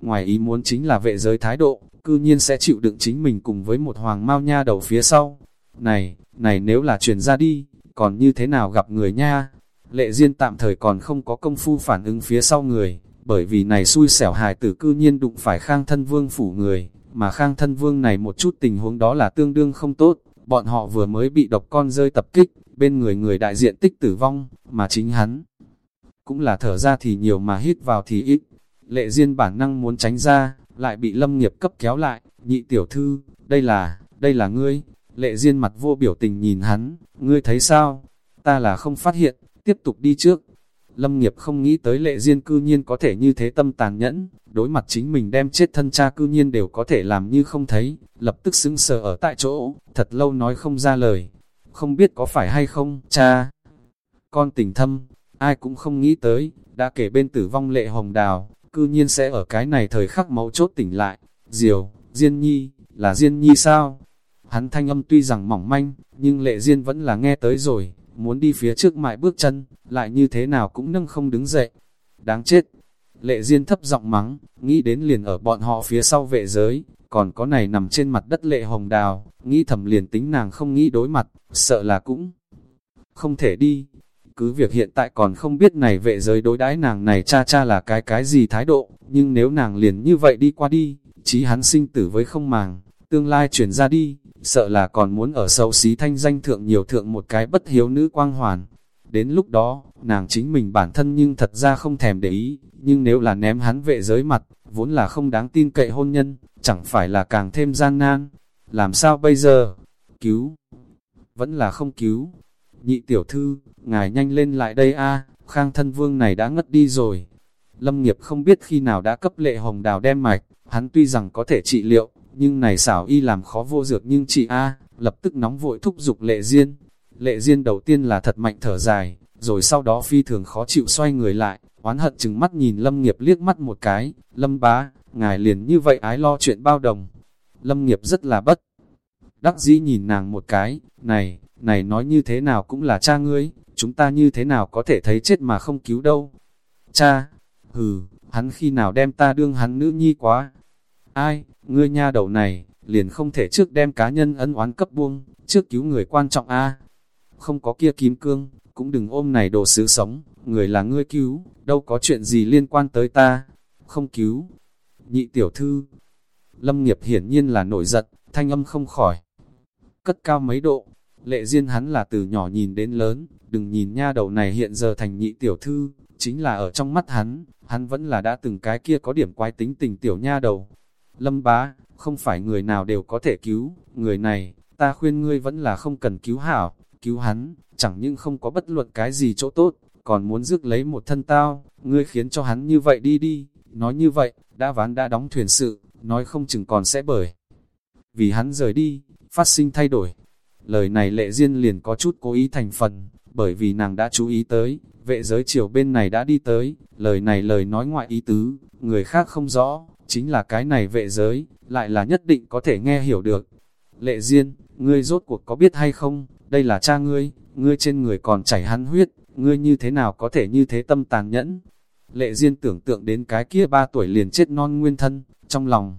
Ngoài ý muốn chính là vệ giới thái độ, cư nhiên sẽ chịu đựng chính mình cùng với một hoàng mau nha đầu phía sau. Này, này nếu là truyền ra đi, còn như thế nào gặp người nha? Lệ Diên tạm thời còn không có công phu phản ứng phía sau người, bởi vì này xui xẻo hài tử cư nhiên đụng phải khang thân vương phủ người, mà khang thân vương này một chút tình huống đó là tương đương không tốt, bọn họ vừa mới bị độc con rơi tập kích, bên người người đại diện tích tử vong, mà chính hắn cũng là thở ra thì nhiều mà hít vào thì ít. Lệ Diên bản năng muốn tránh ra, lại bị lâm nghiệp cấp kéo lại, nhị tiểu thư, đây là, đây là ngươi. Lệ Diên mặt vô biểu tình nhìn hắn, ngươi thấy sao? Ta là không phát hiện, tiếp tục đi trước. Lâm nghiệp không nghĩ tới lệ duyên cư nhiên có thể như thế tâm tàn nhẫn, đối mặt chính mình đem chết thân cha cư nhiên đều có thể làm như không thấy, lập tức xứng sờ ở tại chỗ, thật lâu nói không ra lời. Không biết có phải hay không, cha. Con tình thâm, ai cũng không nghĩ tới, đã kể bên tử vong lệ hồng đào, cư nhiên sẽ ở cái này thời khắc máu chốt tỉnh lại. Diều, Diên Nhi, là Diên Nhi sao? Hắn thanh âm tuy rằng mỏng manh, nhưng lệ Diên vẫn là nghe tới rồi, muốn đi phía trước mại bước chân, lại như thế nào cũng nâng không đứng dậy. Đáng chết! Lệ Diên thấp giọng mắng, nghĩ đến liền ở bọn họ phía sau vệ giới, còn có này nằm trên mặt đất lệ hồng đào, nghĩ thầm liền tính nàng không nghĩ đối mặt, sợ là cũng không thể đi, cứ việc hiện tại còn không biết này vệ giới đối đãi nàng này cha cha là cái cái gì thái độ, nhưng nếu nàng liền như vậy đi qua đi, chí hắn sinh tử với không màng, tương lai chuyển ra đi, sợ là còn muốn ở sâu xí thanh danh thượng nhiều thượng một cái bất hiếu nữ quang hoàn. Đến lúc đó, nàng chính mình bản thân nhưng thật ra không thèm để ý, nhưng nếu là ném hắn vệ giới mặt, vốn là không đáng tin cậy hôn nhân, chẳng phải là càng thêm gian nan. Làm sao bây giờ? Cứu? Vẫn là không cứu. Nhị tiểu thư, ngài nhanh lên lại đây a khang thân vương này đã ngất đi rồi. Lâm nghiệp không biết khi nào đã cấp lệ hồng đào đem mạch, hắn tuy rằng có thể trị liệu, nhưng này xảo y làm khó vô dược nhưng chị A, lập tức nóng vội thúc giục lệ duyên Lệ duyên đầu tiên là thật mạnh thở dài, rồi sau đó phi thường khó chịu xoay người lại, oán hận chừng mắt nhìn lâm nghiệp liếc mắt một cái, lâm bá, ngài liền như vậy ái lo chuyện bao đồng. Lâm nghiệp rất là bất. Đắc dĩ nhìn nàng một cái, này, này nói như thế nào cũng là cha ngươi, chúng ta như thế nào có thể thấy chết mà không cứu đâu. Cha, hừ, hắn khi nào đem ta đương hắn nữ nhi quá. Ai, ngươi nha đầu này, liền không thể trước đem cá nhân ân oán cấp buông, trước cứu người quan trọng a Không có kia kim cương, cũng đừng ôm này đồ sứ sống, người là ngươi cứu, đâu có chuyện gì liên quan tới ta. Không cứu. Nhị tiểu thư. Lâm nghiệp hiển nhiên là nổi giận, thanh âm không khỏi. Cất cao mấy độ, Lệ duyên hắn là từ nhỏ nhìn đến lớn, đừng nhìn nha đầu này hiện giờ thành nhị tiểu thư, chính là ở trong mắt hắn, hắn vẫn là đã từng cái kia có điểm quái tính tình tiểu nha đầu. Lâm bá, không phải người nào đều có thể cứu, người này, ta khuyên ngươi vẫn là không cần cứu hảo, cứu hắn, chẳng những không có bất luận cái gì chỗ tốt, còn muốn rước lấy một thân tao, ngươi khiến cho hắn như vậy đi đi, nói như vậy, đã ván đã đóng thuyền sự, nói không chừng còn sẽ bởi. Vì hắn rời đi, phát sinh thay đổi, Lời này lệ duyên liền có chút cố ý thành phần, bởi vì nàng đã chú ý tới, vệ giới chiều bên này đã đi tới, lời này lời nói ngoại ý tứ, người khác không rõ, chính là cái này vệ giới, lại là nhất định có thể nghe hiểu được. Lệ Diên, ngươi rốt cuộc có biết hay không, đây là cha ngươi, ngươi trên người còn chảy hắn huyết, ngươi như thế nào có thể như thế tâm tàn nhẫn. Lệ Diên tưởng tượng đến cái kia ba tuổi liền chết non nguyên thân, trong lòng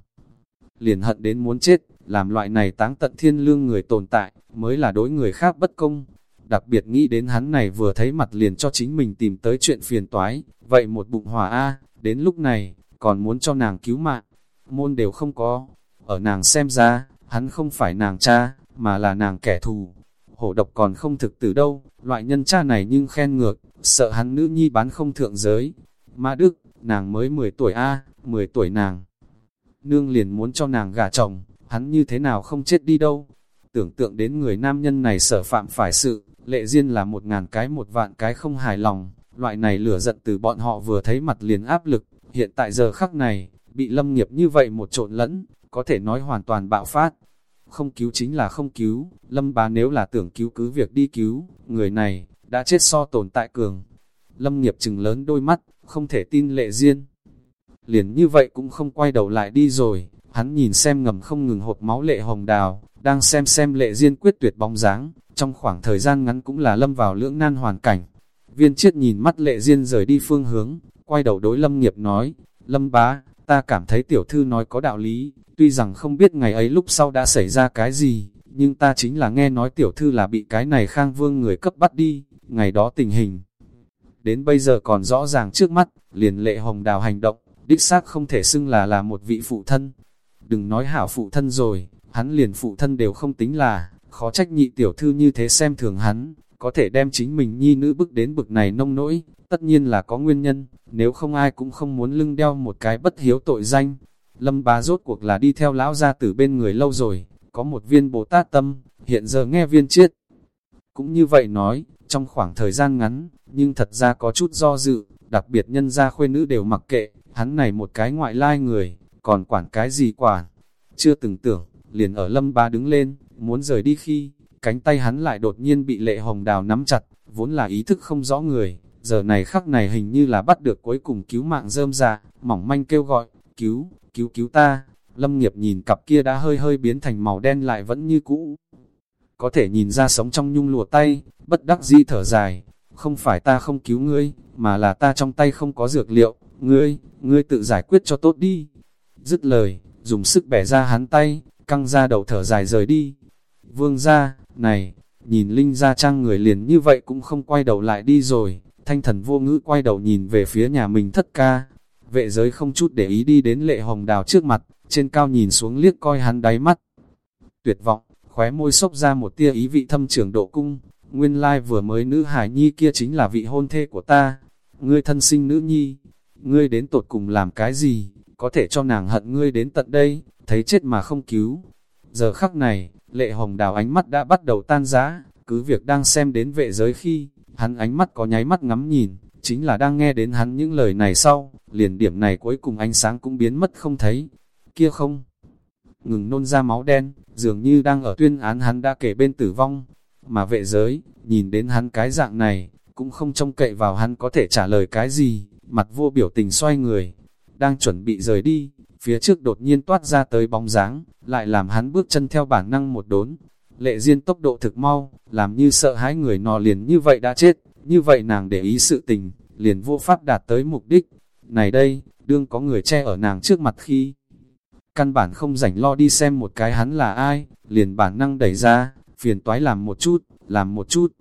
liền hận đến muốn chết, làm loại này táng tận thiên lương người tồn tại, mới là đối người khác bất công. Đặc biệt nghĩ đến hắn này vừa thấy mặt liền cho chính mình tìm tới chuyện phiền toái, vậy một bụng hòa A, đến lúc này, còn muốn cho nàng cứu mạng, môn đều không có. Ở nàng xem ra, hắn không phải nàng cha, mà là nàng kẻ thù. Hổ độc còn không thực từ đâu, loại nhân cha này nhưng khen ngược, sợ hắn nữ nhi bán không thượng giới. Mã Đức, nàng mới 10 tuổi a 10 tuổi nàng. Nương liền muốn cho nàng gả chồng, hắn như thế nào không chết đi đâu. Tưởng tượng đến người nam nhân này sở phạm phải sự, lệ duyên là một ngàn cái một vạn cái không hài lòng, loại này lửa giận từ bọn họ vừa thấy mặt liền áp lực, hiện tại giờ khắc này, bị lâm nghiệp như vậy một trộn lẫn, có thể nói hoàn toàn bạo phát. Không cứu chính là không cứu, lâm bá nếu là tưởng cứu cứ việc đi cứu, người này, đã chết so tồn tại cường. Lâm nghiệp chừng lớn đôi mắt, không thể tin lệ duyên. Liền như vậy cũng không quay đầu lại đi rồi, hắn nhìn xem ngầm không ngừng hộp máu lệ hồng đào, đang xem xem lệ duyên quyết tuyệt bóng dáng, trong khoảng thời gian ngắn cũng là lâm vào lưỡng nan hoàn cảnh. Viên chiết nhìn mắt lệ duyên rời đi phương hướng, quay đầu đối lâm nghiệp nói, lâm bá, ta cảm thấy tiểu thư nói có đạo lý, tuy rằng không biết ngày ấy lúc sau đã xảy ra cái gì, nhưng ta chính là nghe nói tiểu thư là bị cái này khang vương người cấp bắt đi, ngày đó tình hình. Đến bây giờ còn rõ ràng trước mắt, liền lệ hồng đào hành động, đích xác không thể xưng là là một vị phụ thân. Đừng nói hảo phụ thân rồi, hắn liền phụ thân đều không tính là, khó trách nhị tiểu thư như thế xem thường hắn, có thể đem chính mình nhi nữ bức đến bực này nông nỗi, tất nhiên là có nguyên nhân, nếu không ai cũng không muốn lưng đeo một cái bất hiếu tội danh. Lâm bá rốt cuộc là đi theo lão gia tử bên người lâu rồi, có một viên Bồ Tát tâm, hiện giờ nghe viên chiết. Cũng như vậy nói, trong khoảng thời gian ngắn, nhưng thật ra có chút do dự, đặc biệt nhân gia khuê nữ đều mặc kệ, hắn này một cái ngoại lai người, còn quản cái gì quản. Chưa từng tưởng, liền ở lâm ba đứng lên, muốn rời đi khi, cánh tay hắn lại đột nhiên bị lệ hồng đào nắm chặt, vốn là ý thức không rõ người, giờ này khắc này hình như là bắt được cuối cùng cứu mạng rơm ra, mỏng manh kêu gọi, cứu, cứu cứu ta. Lâm nghiệp nhìn cặp kia đã hơi hơi biến thành màu đen lại vẫn như cũ. Có thể nhìn ra sống trong nhung lùa tay, bất đắc dĩ thở dài, không phải ta không cứu ngươi, mà là ta trong tay không có dược liệu, ngươi, ngươi tự giải quyết cho tốt đi. Dứt lời, dùng sức bẻ ra hắn tay, căng ra đầu thở dài rời đi. Vương ra, này, nhìn Linh ra trang người liền như vậy cũng không quay đầu lại đi rồi, thanh thần vô ngữ quay đầu nhìn về phía nhà mình thất ca. Vệ giới không chút để ý đi đến lệ hồng đào trước mặt, trên cao nhìn xuống liếc coi hắn đáy mắt. Tuyệt vọng, khóe môi sốc ra một tia ý vị thâm trưởng độ cung, nguyên lai vừa mới nữ hải nhi kia chính là vị hôn thê của ta. Ngươi thân sinh nữ nhi, ngươi đến tột cùng làm cái gì, có thể cho nàng hận ngươi đến tận đây, thấy chết mà không cứu. Giờ khắc này, lệ hồng đào ánh mắt đã bắt đầu tan giá, cứ việc đang xem đến vệ giới khi, hắn ánh mắt có nháy mắt ngắm nhìn, chính là đang nghe đến hắn những lời này sau, liền điểm này cuối cùng ánh sáng cũng biến mất không thấy, kia không. Ngừng nôn ra máu đen, dường như đang ở tuyên án hắn đã kể bên tử vong, mà vệ giới, nhìn đến hắn cái dạng này, cũng không trông cậy vào hắn có thể trả lời cái gì, mặt vô biểu tình xoay người, đang chuẩn bị rời đi, phía trước đột nhiên toát ra tới bóng dáng, lại làm hắn bước chân theo bản năng một đốn. Lệ Diên tốc độ thực mau, làm như sợ hãi người nọ liền như vậy đã chết, như vậy nàng để ý sự tình, liền vô pháp đạt tới mục đích. Này đây, đương có người che ở nàng trước mặt khi, căn bản không rảnh lo đi xem một cái hắn là ai, liền bản năng đẩy ra, phiền toái làm một chút, làm một chút.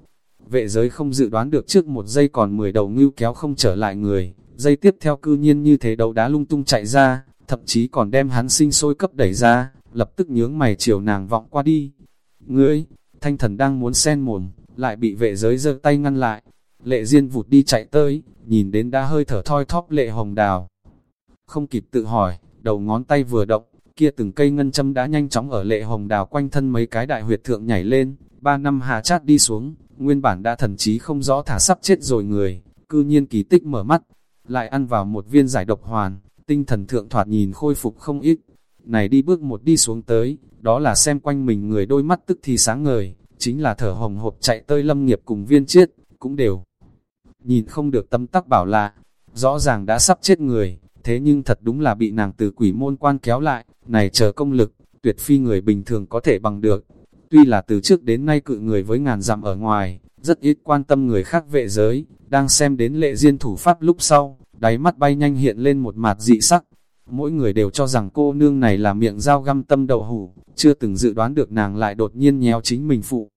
Vệ giới không dự đoán được trước một giây còn 10 đầu ngưu kéo không trở lại người, giây tiếp theo cư nhiên như thế đầu đá lung tung chạy ra, thậm chí còn đem hắn sinh sôi cấp đẩy ra, lập tức nhướng mày chiều nàng vọng qua đi. Ngươi, thanh thần đang muốn sen mồm, lại bị vệ giới giơ tay ngăn lại. Lệ Diên vụt đi chạy tới, nhìn đến đã hơi thở thoi thóp lệ hồng đào. Không kịp tự hỏi, đầu ngón tay vừa động, kia từng cây ngân châm đã nhanh chóng ở lệ hồng đào quanh thân mấy cái đại huyệt thượng nhảy lên, ba năm hà chát đi xuống, nguyên bản đã thần trí không rõ thả sắp chết rồi người, cư nhiên kỳ tích mở mắt, lại ăn vào một viên giải độc hoàn, tinh thần thượng thoạt nhìn khôi phục không ít. Này đi bước một đi xuống tới, đó là xem quanh mình người đôi mắt tức thì sáng ngời, chính là thở hồng hộp chạy tơi lâm nghiệp cùng viên chiết, cũng đều. Nhìn không được tâm tắc bảo là, rõ ràng đã sắp chết người, thế nhưng thật đúng là bị nàng từ quỷ môn quan kéo lại, này chờ công lực, tuyệt phi người bình thường có thể bằng được. Tuy là từ trước đến nay cự người với ngàn dặm ở ngoài, rất ít quan tâm người khác vệ giới, đang xem đến lệ diên thủ pháp lúc sau, đáy mắt bay nhanh hiện lên một mặt dị sắc. Mỗi người đều cho rằng cô nương này là miệng dao găm tâm đậu hủ, chưa từng dự đoán được nàng lại đột nhiên nhéo chính mình phụ.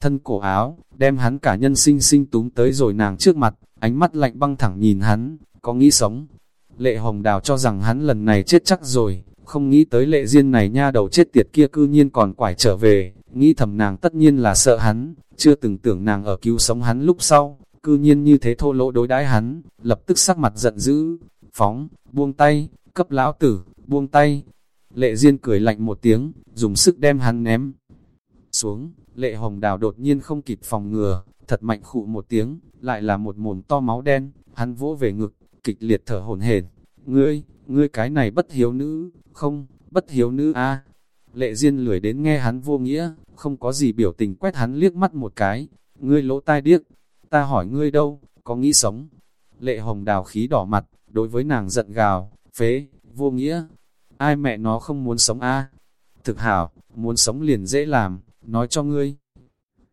Thân cổ áo, đem hắn cả nhân sinh sinh túm tới rồi nàng trước mặt, ánh mắt lạnh băng thẳng nhìn hắn, có nghĩ sống. Lệ Hồng Đào cho rằng hắn lần này chết chắc rồi, không nghĩ tới lệ duyên này nha đầu chết tiệt kia cư nhiên còn quải trở về, nghĩ thầm nàng tất nhiên là sợ hắn, chưa từng tưởng nàng ở cứu sống hắn lúc sau, cư nhiên như thế thô lỗ đối đãi hắn, lập tức sắc mặt giận dữ, phóng, buông tay, cấp lão tử, buông tay. Lệ Diên cười lạnh một tiếng, dùng sức đem hắn ném xuống, lệ hồng đào đột nhiên không kịp phòng ngừa, thật mạnh khụ một tiếng, lại là một mồm to máu đen, hắn vỗ về ngực, kịch liệt thở hổn hển. Ngươi, ngươi cái này bất hiếu nữ, không, bất hiếu nữ a Lệ Diên lười đến nghe hắn vô nghĩa, không có gì biểu tình quét hắn liếc mắt một cái. Ngươi lỗ tai điếc, ta hỏi ngươi đâu, có nghĩ sống? Lệ hồng đào khí đỏ mặt, đối với nàng giận gào, phế, vô nghĩa. Ai mẹ nó không muốn sống a Thực hảo, muốn sống liền dễ làm, nói cho ngươi.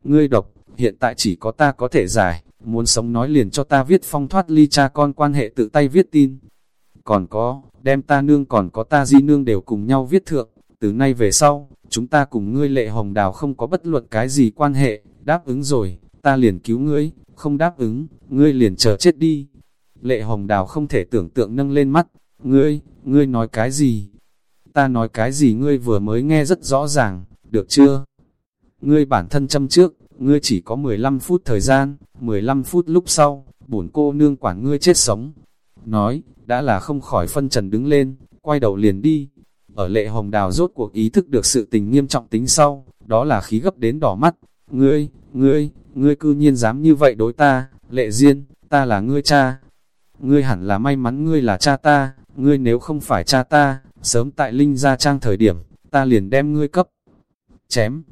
Ngươi độc, hiện tại chỉ có ta có thể giải, muốn sống nói liền cho ta viết phong thoát ly cha con quan hệ tự tay viết tin. Còn có, đem ta nương còn có ta di nương đều cùng nhau viết thượng, từ nay về sau, chúng ta cùng ngươi lệ hồng đào không có bất luận cái gì quan hệ, đáp ứng rồi, ta liền cứu ngươi, không đáp ứng, ngươi liền chờ chết đi. Lệ hồng đào không thể tưởng tượng nâng lên mắt, ngươi, ngươi nói cái gì? Ta nói cái gì ngươi vừa mới nghe rất rõ ràng, được chưa? Ngươi bản thân châm trước, ngươi chỉ có 15 phút thời gian, 15 phút lúc sau, bổn cô nương quản ngươi chết sống. Nói, đã là không khỏi phân trần đứng lên, quay đầu liền đi. Ở lệ hồng đào rốt cuộc ý thức được sự tình nghiêm trọng tính sau, đó là khí gấp đến đỏ mắt. Ngươi, ngươi, ngươi cư nhiên dám như vậy đối ta, lệ diên, ta là ngươi cha. Ngươi hẳn là may mắn ngươi là cha ta, ngươi nếu không phải cha ta, sớm tại Linh Gia Trang thời điểm, ta liền đem ngươi cấp. Chém,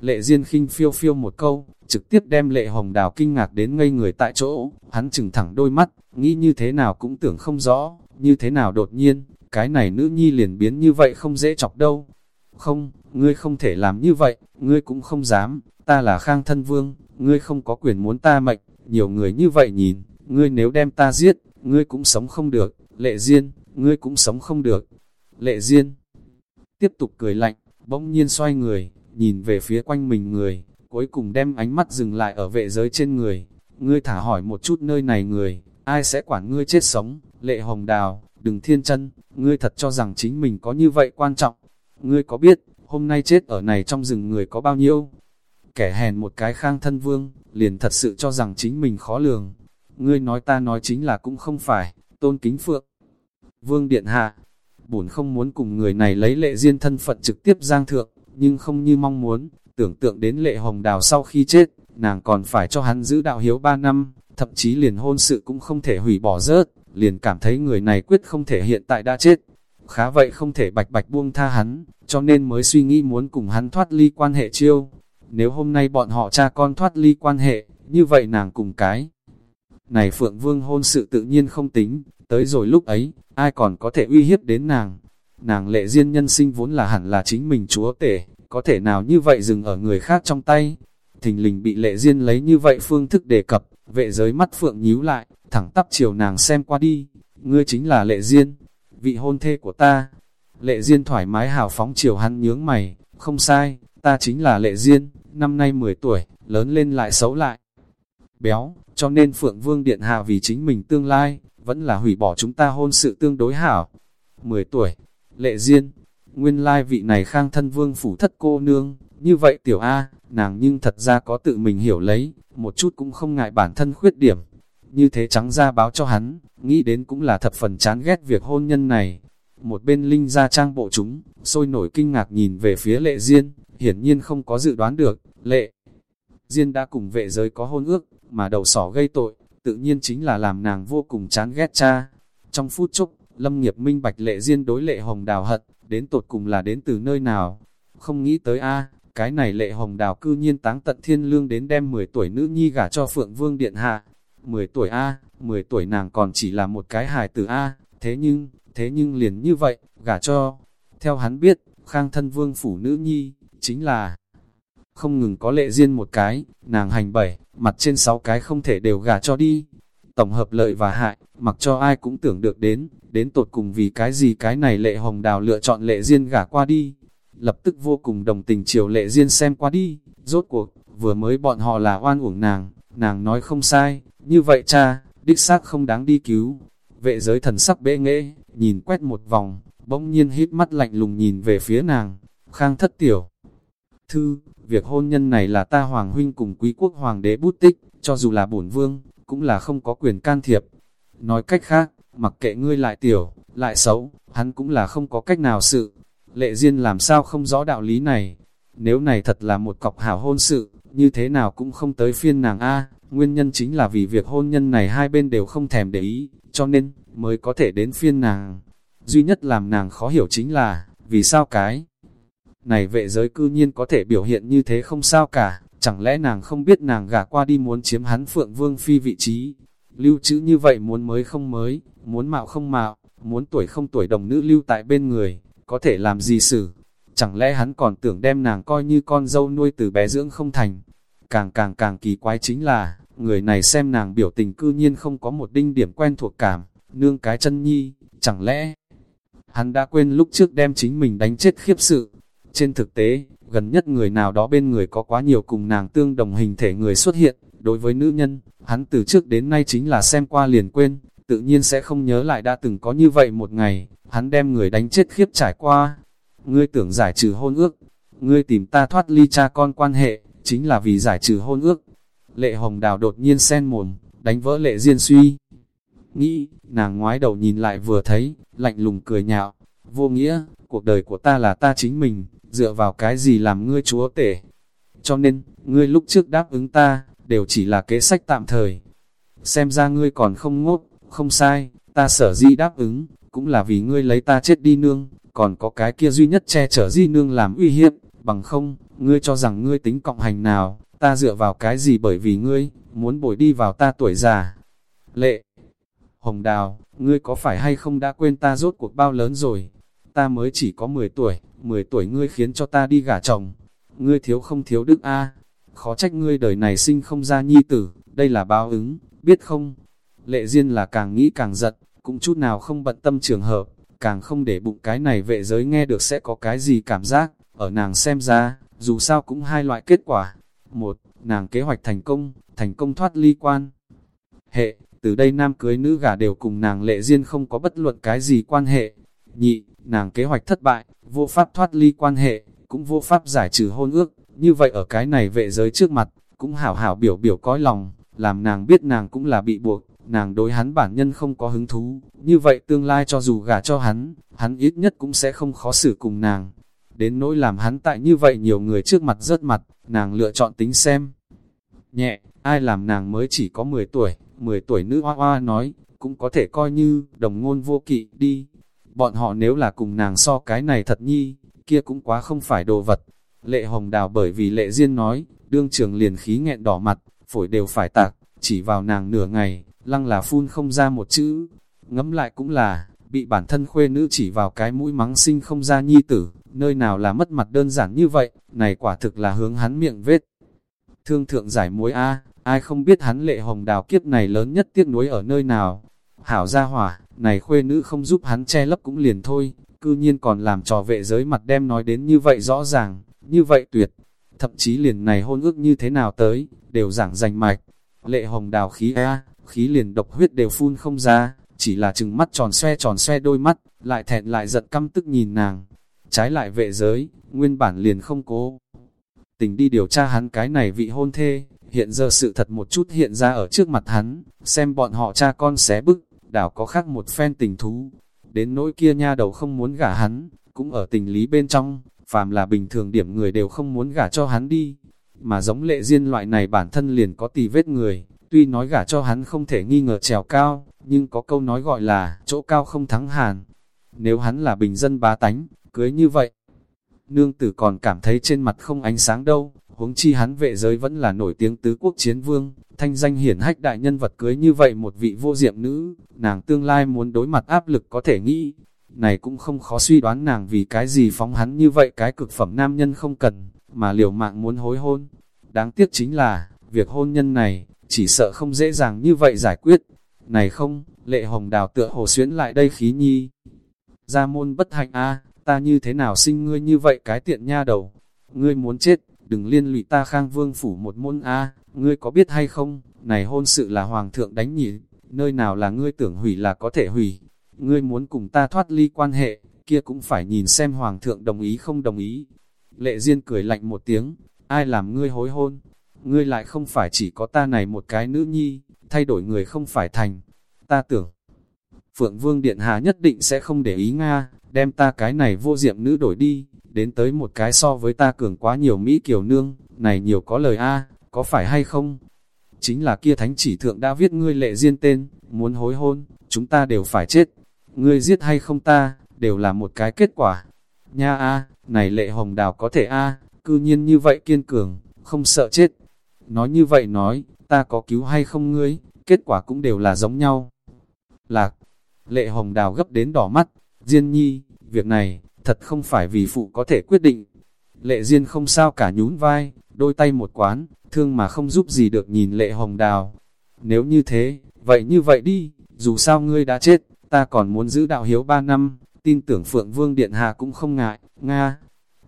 Lệ Diên khinh phiêu phiêu một câu, trực tiếp đem lệ hồng đào kinh ngạc đến ngây người tại chỗ, hắn chừng thẳng đôi mắt, nghĩ như thế nào cũng tưởng không rõ, như thế nào đột nhiên, cái này nữ nhi liền biến như vậy không dễ chọc đâu. Không, ngươi không thể làm như vậy, ngươi cũng không dám, ta là khang thân vương, ngươi không có quyền muốn ta mệnh, nhiều người như vậy nhìn, ngươi nếu đem ta giết, ngươi cũng sống không được, lệ Diên, ngươi cũng sống không được. Lệ Diên tiếp tục cười lạnh, bỗng nhiên xoay người, nhìn về phía quanh mình người, cuối cùng đem ánh mắt dừng lại ở vệ giới trên người. Ngươi thả hỏi một chút nơi này người, ai sẽ quản ngươi chết sống, lệ hồng đào, đừng thiên chân, ngươi thật cho rằng chính mình có như vậy quan trọng. Ngươi có biết, hôm nay chết ở này trong rừng người có bao nhiêu? Kẻ hèn một cái khang thân vương, liền thật sự cho rằng chính mình khó lường. Ngươi nói ta nói chính là cũng không phải, tôn kính phượng. Vương Điện Hạ, bổn không muốn cùng người này lấy lệ duyên thân phận trực tiếp giang thượng, nhưng không như mong muốn, tưởng tượng đến lệ hồng đào sau khi chết, nàng còn phải cho hắn giữ đạo hiếu 3 năm, thậm chí liền hôn sự cũng không thể hủy bỏ rớt, liền cảm thấy người này quyết không thể hiện tại đã chết. Khá vậy không thể bạch bạch buông tha hắn, cho nên mới suy nghĩ muốn cùng hắn thoát ly quan hệ chiêu. Nếu hôm nay bọn họ cha con thoát ly quan hệ, như vậy nàng cùng cái. Này Phượng Vương hôn sự tự nhiên không tính, tới rồi lúc ấy, ai còn có thể uy hiếp đến nàng. Nàng lệ duyên nhân sinh vốn là hẳn là chính mình chúa tể, có thể nào như vậy dừng ở người khác trong tay. Thình lình bị lệ duyên lấy như vậy phương thức đề cập, vệ giới mắt phượng nhíu lại, thẳng tắp chiều nàng xem qua đi. Ngươi chính là lệ duyên, vị hôn thê của ta. Lệ duyên thoải mái hào phóng chiều hắn nhướng mày, không sai, ta chính là lệ duyên, năm nay 10 tuổi, lớn lên lại xấu lại. Béo, cho nên Phượng Vương Điện Hạ vì chính mình tương lai, vẫn là hủy bỏ chúng ta hôn sự tương đối hảo. 10 tuổi, Lệ duyên nguyên lai vị này khang thân vương phủ thất cô nương, như vậy tiểu A, nàng nhưng thật ra có tự mình hiểu lấy, một chút cũng không ngại bản thân khuyết điểm. Như thế trắng ra báo cho hắn, nghĩ đến cũng là thập phần chán ghét việc hôn nhân này. Một bên linh ra trang bộ chúng, sôi nổi kinh ngạc nhìn về phía lệ duyên hiển nhiên không có dự đoán được, lệ. Diên đã cùng vệ giới có hôn ước, mà đầu sỏ gây tội, tự nhiên chính là làm nàng vô cùng chán ghét cha. Trong phút chốc, Lâm nghiệp minh bạch lệ riêng đối lệ hồng đào hận, đến tột cùng là đến từ nơi nào. Không nghĩ tới a cái này lệ hồng đào cư nhiên táng tận thiên lương đến đem 10 tuổi nữ nhi gả cho Phượng Vương Điện Hạ. 10 tuổi a 10 tuổi nàng còn chỉ là một cái hài tử a thế nhưng, thế nhưng liền như vậy, gả cho. Theo hắn biết, khang thân vương phủ nữ nhi, chính là không ngừng có lệ riêng một cái, nàng hành bảy, mặt trên sáu cái không thể đều gả cho đi. Tổng hợp lợi và hại, mặc cho ai cũng tưởng được đến, đến tột cùng vì cái gì cái này lệ hồng đào lựa chọn lệ riêng gả qua đi. Lập tức vô cùng đồng tình chiều lệ riêng xem qua đi, rốt cuộc, vừa mới bọn họ là oan uổng nàng, nàng nói không sai, như vậy cha, đích xác không đáng đi cứu. Vệ giới thần sắc bệ nghệ, nhìn quét một vòng, bỗng nhiên hít mắt lạnh lùng nhìn về phía nàng, khang thất tiểu. Thư, việc hôn nhân này là ta hoàng huynh cùng quý quốc hoàng đế bút tích, cho dù là bổn vương, cũng là không có quyền can thiệp. Nói cách khác, mặc kệ ngươi lại tiểu, lại xấu, hắn cũng là không có cách nào sự. Lệ Diên làm sao không rõ đạo lý này. Nếu này thật là một cọc hảo hôn sự, như thế nào cũng không tới phiên nàng A, nguyên nhân chính là vì việc hôn nhân này hai bên đều không thèm để ý, cho nên, mới có thể đến phiên nàng. Duy nhất làm nàng khó hiểu chính là, vì sao cái này vệ giới cư nhiên có thể biểu hiện như thế không sao cả, chẳng lẽ nàng không biết nàng gả qua đi muốn chiếm hắn Phượng Vương Phi vị trí. Lưu trữ như vậy muốn mới không mới, muốn mạo không mạo, muốn tuổi không tuổi đồng nữ lưu tại bên người, có thể làm gì xử. Chẳng lẽ hắn còn tưởng đem nàng coi như con dâu nuôi từ bé dưỡng không thành. Càng càng càng kỳ quái chính là, người này xem nàng biểu tình cư nhiên không có một đinh điểm quen thuộc cảm, nương cái chân nhi, chẳng lẽ hắn đã quên lúc trước đem chính mình đánh chết khiếp sự. Trên thực tế, gần nhất người nào đó bên người có quá nhiều cùng nàng tương đồng hình thể người xuất hiện, đối với nữ nhân, hắn từ trước đến nay chính là xem qua liền quên, tự nhiên sẽ không nhớ lại đã từng có như vậy một ngày, hắn đem người đánh chết khiếp trải qua. Ngươi tưởng giải trừ hôn ước, ngươi tìm ta thoát ly cha con quan hệ, chính là vì giải trừ hôn ước. Lệ hồng đào đột nhiên sen mồm, đánh vỡ lệ diên suy. Nghĩ, nàng ngoái đầu nhìn lại vừa thấy, lạnh lùng cười nhạo, vô nghĩa, cuộc đời của ta là ta chính mình, dựa vào cái gì làm ngươi chúa tể. Cho nên, ngươi lúc trước đáp ứng ta, đều chỉ là kế sách tạm thời. Xem ra ngươi còn không ngốc, không sai, ta sở di đáp ứng, cũng là vì ngươi lấy ta chết đi nương, còn có cái kia duy nhất che chở di nương làm uy hiếp, bằng không, ngươi cho rằng ngươi tính cộng hành nào, ta dựa vào cái gì bởi vì ngươi, muốn bồi đi vào ta tuổi già. Lệ, Hồng Đào, ngươi có phải hay không đã quên ta rốt cuộc bao lớn rồi? Ta mới chỉ có 10 tuổi, 10 tuổi ngươi khiến cho ta đi gả chồng. Ngươi thiếu không thiếu đức A, khó trách ngươi đời này sinh không ra nhi tử, đây là báo ứng, biết không? Lệ Diên là càng nghĩ càng giận, cũng chút nào không bận tâm trường hợp, càng không để bụng cái này vệ giới nghe được sẽ có cái gì cảm giác, ở nàng xem ra, dù sao cũng hai loại kết quả. Một, nàng kế hoạch thành công, thành công thoát ly quan. Hệ, từ đây nam cưới nữ gả đều cùng nàng lệ duyên không có bất luận cái gì quan hệ. Nhị, nàng kế hoạch thất bại, vô pháp thoát ly quan hệ, cũng vô pháp giải trừ hôn ước, như vậy ở cái này vệ giới trước mặt, cũng hảo hảo biểu biểu cõi lòng, làm nàng biết nàng cũng là bị buộc, nàng đối hắn bản nhân không có hứng thú, như vậy tương lai cho dù gả cho hắn, hắn ít nhất cũng sẽ không khó xử cùng nàng. Đến nỗi làm hắn tại như vậy nhiều người trước mặt rớt mặt, nàng lựa chọn tính xem. Nhẹ, ai làm nàng mới chỉ có 10 tuổi, 10 tuổi nữ hoa hoa nói, cũng có thể coi như đồng ngôn vô kỵ đi. Bọn họ nếu là cùng nàng so cái này thật nhi, kia cũng quá không phải đồ vật. Lệ hồng đào bởi vì lệ duyên nói, đương trường liền khí nghẹn đỏ mặt, phổi đều phải tạc, chỉ vào nàng nửa ngày, lăng là phun không ra một chữ. Ngẫm lại cũng là, bị bản thân khuê nữ chỉ vào cái mũi mắng sinh không ra nhi tử, nơi nào là mất mặt đơn giản như vậy, này quả thực là hướng hắn miệng vết. Thương thượng giải muối A, ai không biết hắn lệ hồng đào kiếp này lớn nhất tiếc nuối ở nơi nào. Hảo gia hỏa, này khuê nữ không giúp hắn che lấp cũng liền thôi, cư nhiên còn làm trò vệ giới mặt đem nói đến như vậy rõ ràng, như vậy tuyệt. Thậm chí liền này hôn ước như thế nào tới, đều giảng rành mạch. Lệ hồng đào khí A, khí liền độc huyết đều phun không ra, chỉ là chừng mắt tròn xoe tròn xoe đôi mắt, lại thẹn lại giận căm tức nhìn nàng. Trái lại vệ giới, nguyên bản liền không cố. Tình đi điều tra hắn cái này vị hôn thê, hiện giờ sự thật một chút hiện ra ở trước mặt hắn, xem bọn họ cha con xé bức, đảo có khác một phen tình thú. Đến nỗi kia nha đầu không muốn gả hắn, cũng ở tình lý bên trong, phàm là bình thường điểm người đều không muốn gả cho hắn đi. Mà giống lệ duyên loại này bản thân liền có tì vết người, tuy nói gả cho hắn không thể nghi ngờ trèo cao, nhưng có câu nói gọi là chỗ cao không thắng hàn. Nếu hắn là bình dân bá tánh, cưới như vậy, nương tử còn cảm thấy trên mặt không ánh sáng đâu, huống chi hắn vệ giới vẫn là nổi tiếng tứ quốc chiến vương, thanh danh hiển hách đại nhân vật cưới như vậy một vị vô diệm nữ, nàng tương lai muốn đối mặt áp lực có thể nghĩ, này cũng không khó suy đoán nàng vì cái gì phóng hắn như vậy cái cực phẩm nam nhân không cần, mà liều mạng muốn hối hôn. Đáng tiếc chính là, việc hôn nhân này, chỉ sợ không dễ dàng như vậy giải quyết. Này không, lệ hồng đào tựa hồ xuyến lại đây khí nhi. gia môn bất hạnh a ta như thế nào sinh ngươi như vậy cái tiện nha đầu. Ngươi muốn chết, đừng liên lụy ta khang vương phủ một môn a ngươi có biết hay không, này hôn sự là hoàng thượng đánh nhỉ, nơi nào là ngươi tưởng hủy là có thể hủy. Ngươi muốn cùng ta thoát ly quan hệ, kia cũng phải nhìn xem hoàng thượng đồng ý không đồng ý. Lệ Diên cười lạnh một tiếng, ai làm ngươi hối hôn, ngươi lại không phải chỉ có ta này một cái nữ nhi, thay đổi người không phải thành. Ta tưởng, Phượng Vương Điện Hạ nhất định sẽ không để ý Nga, đem ta cái này vô diệm nữ đổi đi, đến tới một cái so với ta cường quá nhiều Mỹ Kiều Nương, này nhiều có lời A, có phải hay không? Chính là kia thánh chỉ thượng đã viết ngươi lệ riêng tên, muốn hối hôn, chúng ta đều phải chết. Ngươi giết hay không ta, đều là một cái kết quả. Nha A, này lệ hồng đào có thể A, cư nhiên như vậy kiên cường, không sợ chết. Nói như vậy nói, ta có cứu hay không ngươi, kết quả cũng đều là giống nhau. Lạc, lệ hồng đào gấp đến đỏ mắt, Diên nhi, việc này, thật không phải vì phụ có thể quyết định. Lệ Diên không sao cả nhún vai, đôi tay một quán, thương mà không giúp gì được nhìn lệ hồng đào. Nếu như thế, vậy như vậy đi, dù sao ngươi đã chết, ta còn muốn giữ đạo hiếu ba năm, tin tưởng Phượng Vương Điện Hạ cũng không ngại, Nga.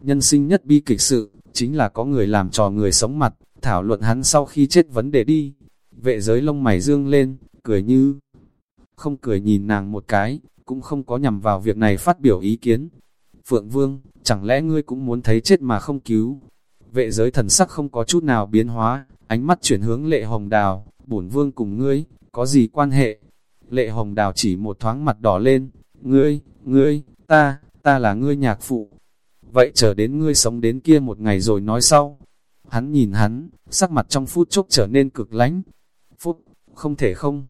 Nhân sinh nhất bi kịch sự, chính là có người làm trò người sống mặt, thảo luận hắn sau khi chết vấn đề đi. Vệ giới lông mày dương lên, cười như không cười nhìn nàng một cái, cũng không có nhằm vào việc này phát biểu ý kiến. Phượng Vương, chẳng lẽ ngươi cũng muốn thấy chết mà không cứu? Vệ giới thần sắc không có chút nào biến hóa, ánh mắt chuyển hướng lệ hồng đào, bổn vương cùng ngươi, có gì quan hệ? Lệ hồng đào chỉ một thoáng mặt đỏ lên, ngươi, ngươi, ta, ta là ngươi nhạc phụ. Vậy chờ đến ngươi sống đến kia một ngày rồi nói sau. Hắn nhìn hắn, sắc mặt trong phút chốc trở nên cực lánh. Phúc, không thể không.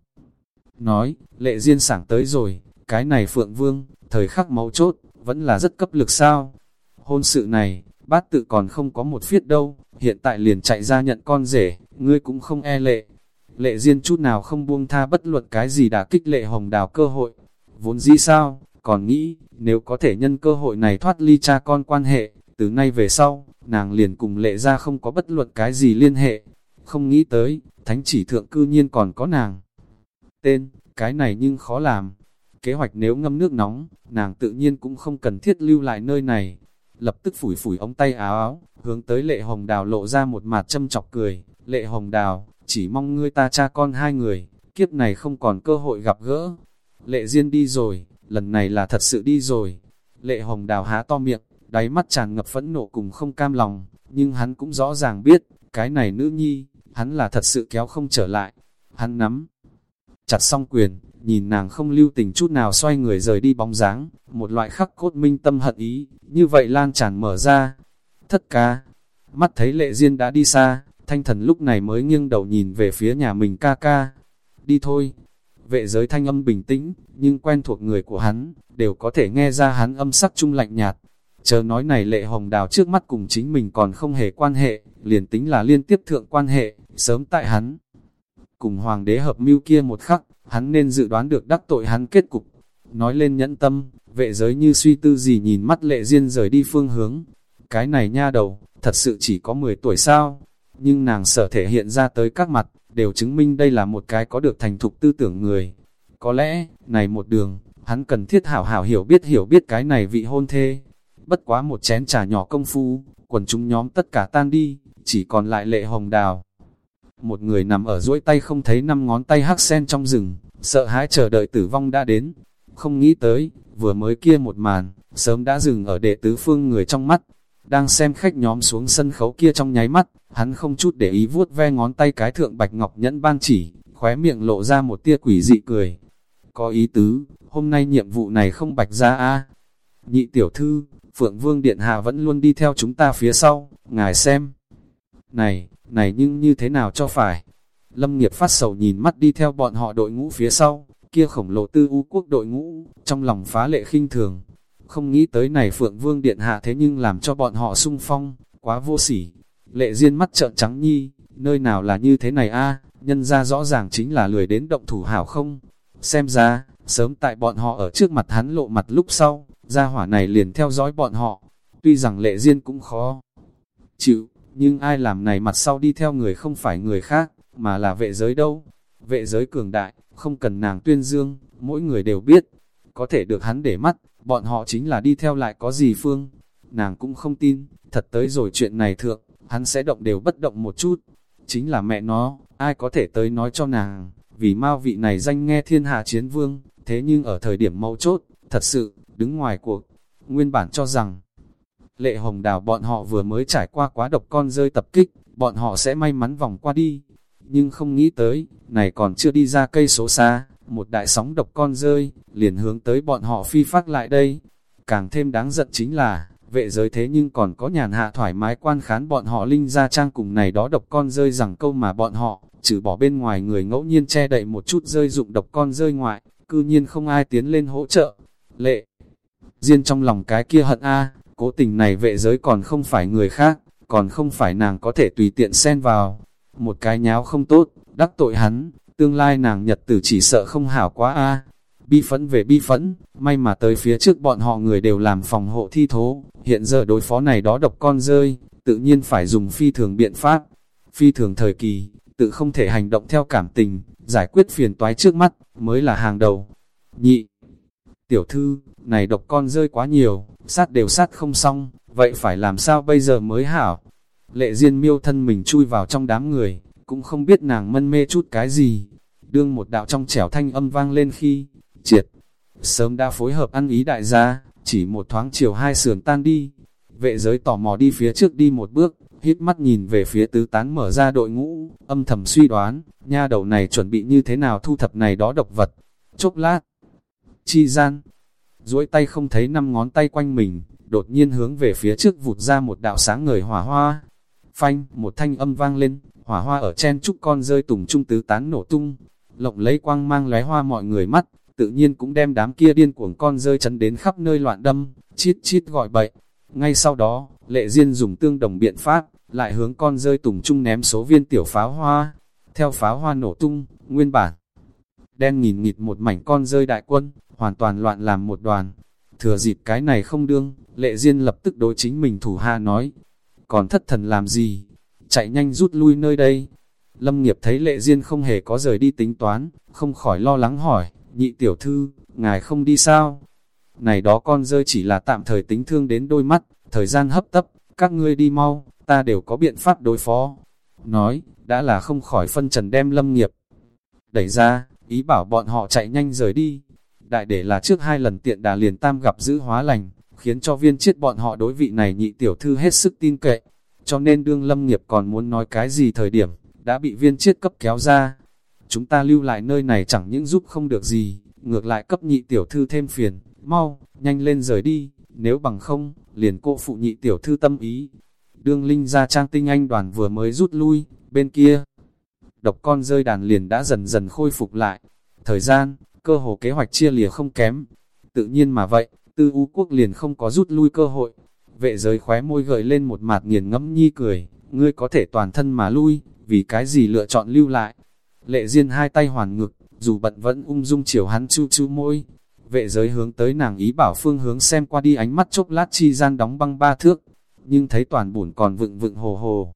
Nói, lệ duyên sảng tới rồi, cái này Phượng Vương, thời khắc máu chốt, vẫn là rất cấp lực sao. Hôn sự này, bát tự còn không có một phiết đâu, hiện tại liền chạy ra nhận con rể, ngươi cũng không e lệ. Lệ duyên chút nào không buông tha bất luận cái gì đã kích lệ hồng đào cơ hội. Vốn dĩ sao, còn nghĩ, nếu có thể nhân cơ hội này thoát ly cha con quan hệ, từ nay về sau, nàng liền cùng lệ ra không có bất luận cái gì liên hệ. Không nghĩ tới, thánh chỉ thượng cư nhiên còn có nàng. Tên, cái này nhưng khó làm. Kế hoạch nếu ngâm nước nóng, nàng tự nhiên cũng không cần thiết lưu lại nơi này. Lập tức phủi phủi ống tay áo áo, hướng tới lệ hồng đào lộ ra một mặt châm chọc cười. Lệ hồng đào, chỉ mong ngươi ta cha con hai người, kiếp này không còn cơ hội gặp gỡ. Lệ Diên đi rồi, lần này là thật sự đi rồi. Lệ hồng đào há to miệng, đáy mắt tràn ngập phẫn nộ cùng không cam lòng, nhưng hắn cũng rõ ràng biết, cái này nữ nhi, hắn là thật sự kéo không trở lại. Hắn nắm, chặt xong quyền, nhìn nàng không lưu tình chút nào xoay người rời đi bóng dáng, một loại khắc cốt minh tâm hận ý, như vậy lan tràn mở ra. Thất ca, mắt thấy lệ duyên đã đi xa, thanh thần lúc này mới nghiêng đầu nhìn về phía nhà mình ca ca. Đi thôi, vệ giới thanh âm bình tĩnh, nhưng quen thuộc người của hắn, đều có thể nghe ra hắn âm sắc trung lạnh nhạt. Chờ nói này lệ hồng đào trước mắt cùng chính mình còn không hề quan hệ, liền tính là liên tiếp thượng quan hệ, sớm tại hắn. Cùng hoàng đế hợp mưu kia một khắc, hắn nên dự đoán được đắc tội hắn kết cục. Nói lên nhẫn tâm, vệ giới như suy tư gì nhìn mắt lệ duyên rời đi phương hướng. Cái này nha đầu, thật sự chỉ có 10 tuổi sao? Nhưng nàng sở thể hiện ra tới các mặt, đều chứng minh đây là một cái có được thành thục tư tưởng người. Có lẽ, này một đường, hắn cần thiết hảo hảo hiểu biết hiểu biết cái này vị hôn thê. Bất quá một chén trà nhỏ công phu, quần chúng nhóm tất cả tan đi, chỉ còn lại lệ hồng đào. Một người nằm ở duỗi tay không thấy năm ngón tay hắc sen trong rừng, sợ hãi chờ đợi tử vong đã đến. Không nghĩ tới, vừa mới kia một màn, sớm đã dừng ở đệ tứ phương người trong mắt. Đang xem khách nhóm xuống sân khấu kia trong nháy mắt, hắn không chút để ý vuốt ve ngón tay cái thượng bạch ngọc nhẫn ban chỉ, khóe miệng lộ ra một tia quỷ dị cười. Có ý tứ, hôm nay nhiệm vụ này không bạch ra a Nhị tiểu thư, Phượng Vương Điện Hạ vẫn luôn đi theo chúng ta phía sau, ngài xem. Này, này nhưng như thế nào cho phải? Lâm nghiệp phát sầu nhìn mắt đi theo bọn họ đội ngũ phía sau, kia khổng lồ tư u quốc đội ngũ, trong lòng phá lệ khinh thường. Không nghĩ tới này Phượng Vương Điện Hạ thế nhưng làm cho bọn họ sung phong, quá vô sỉ. Lệ Diên mắt trợn trắng nhi, nơi nào là như thế này a à, nhân ra rõ ràng chính là lười đến động thủ hảo không? Xem ra, sớm tại bọn họ ở trước mặt hắn lộ mặt lúc sau, gia hỏa này liền theo dõi bọn họ. Tuy rằng Lệ Diên cũng khó chịu, nhưng ai làm này mặt sau đi theo người không phải người khác, mà là vệ giới đâu. Vệ giới cường đại, không cần nàng tuyên dương, mỗi người đều biết, có thể được hắn để mắt, bọn họ chính là đi theo lại có gì phương. Nàng cũng không tin, thật tới rồi chuyện này thượng, hắn sẽ động đều bất động một chút. Chính là mẹ nó, ai có thể tới nói cho nàng, vì mau vị này danh nghe thiên hạ chiến vương, thế nhưng ở thời điểm mấu chốt, thật sự, đứng ngoài cuộc, nguyên bản cho rằng, Lệ Hồng Đào bọn họ vừa mới trải qua quá độc con rơi tập kích, bọn họ sẽ may mắn vòng qua đi. Nhưng không nghĩ tới, này còn chưa đi ra cây số xa, một đại sóng độc con rơi, liền hướng tới bọn họ phi phát lại đây. Càng thêm đáng giận chính là, vệ giới thế nhưng còn có nhàn hạ thoải mái quan khán bọn họ linh ra trang cùng này đó độc con rơi rằng câu mà bọn họ, trừ bỏ bên ngoài người ngẫu nhiên che đậy một chút rơi dụng độc con rơi ngoại, cư nhiên không ai tiến lên hỗ trợ. Lệ, riêng trong lòng cái kia hận a cố tình này vệ giới còn không phải người khác, còn không phải nàng có thể tùy tiện xen vào. Một cái nháo không tốt, đắc tội hắn, tương lai nàng nhật tử chỉ sợ không hảo quá a Bi phẫn về bi phẫn, may mà tới phía trước bọn họ người đều làm phòng hộ thi thố, hiện giờ đối phó này đó độc con rơi, tự nhiên phải dùng phi thường biện pháp. Phi thường thời kỳ, tự không thể hành động theo cảm tình, giải quyết phiền toái trước mắt, mới là hàng đầu. Nhị, tiểu thư, này độc con rơi quá nhiều, sát đều sát không xong, vậy phải làm sao bây giờ mới hảo? Lệ Diên miêu thân mình chui vào trong đám người, cũng không biết nàng mân mê chút cái gì. Đương một đạo trong trẻo thanh âm vang lên khi, triệt, sớm đã phối hợp ăn ý đại gia, chỉ một thoáng chiều hai sườn tan đi. Vệ giới tò mò đi phía trước đi một bước, hít mắt nhìn về phía tứ tán mở ra đội ngũ, âm thầm suy đoán, nha đầu này chuẩn bị như thế nào thu thập này đó độc vật. Chốc lát, chi gian, duỗi tay không thấy năm ngón tay quanh mình, đột nhiên hướng về phía trước vụt ra một đạo sáng ngời hỏa hoa. Phanh, một thanh âm vang lên, hỏa hoa ở trên trúc con rơi tùng trung tứ tán nổ tung, lộng lấy quang mang lóe hoa mọi người mắt, tự nhiên cũng đem đám kia điên cuồng con rơi chấn đến khắp nơi loạn đâm, chít chít gọi bậy. Ngay sau đó, lệ diên dùng tương đồng biện pháp, lại hướng con rơi tùng trung ném số viên tiểu pháo hoa. Theo pháo hoa nổ tung, nguyên bản, đen nghìn nghịt một mảnh con rơi đại quân, hoàn toàn loạn làm một đoàn. Thừa dịp cái này không đương, lệ duyên lập tức đối chính mình thủ hạ nói, còn thất thần làm gì, chạy nhanh rút lui nơi đây. Lâm nghiệp thấy lệ duyên không hề có rời đi tính toán, không khỏi lo lắng hỏi, nhị tiểu thư, ngài không đi sao? Này đó con rơi chỉ là tạm thời tính thương đến đôi mắt, thời gian hấp tấp, các ngươi đi mau, ta đều có biện pháp đối phó. Nói, đã là không khỏi phân trần đem lâm nghiệp. Đẩy ra, ý bảo bọn họ chạy nhanh rời đi. Đại để là trước hai lần tiện đà liền tam gặp giữ hóa lành, khiến cho viên chết bọn họ đối vị này nhị tiểu thư hết sức tin cậy. Cho nên đương lâm nghiệp còn muốn nói cái gì thời điểm, đã bị viên chết cấp kéo ra. Chúng ta lưu lại nơi này chẳng những giúp không được gì, ngược lại cấp nhị tiểu thư thêm phiền, mau, nhanh lên rời đi, nếu bằng không, liền cô phụ nhị tiểu thư tâm ý. Đương Linh ra trang tinh anh đoàn vừa mới rút lui, bên kia, độc con rơi đàn liền đã dần dần khôi phục lại. Thời gian, cơ hồ kế hoạch chia lìa không kém. Tự nhiên mà vậy, tư u quốc liền không có rút lui cơ hội. Vệ giới khóe môi gợi lên một mạt nghiền ngẫm nhi cười, ngươi có thể toàn thân mà lui, vì cái gì lựa chọn lưu lại. Lệ Diên hai tay hoàn ngực, dù bận vẫn ung dung chiều hắn chu chu môi. Vệ giới hướng tới nàng ý bảo phương hướng xem qua đi ánh mắt chốc lát chi gian đóng băng ba thước, nhưng thấy toàn bùn còn vựng vựng hồ hồ.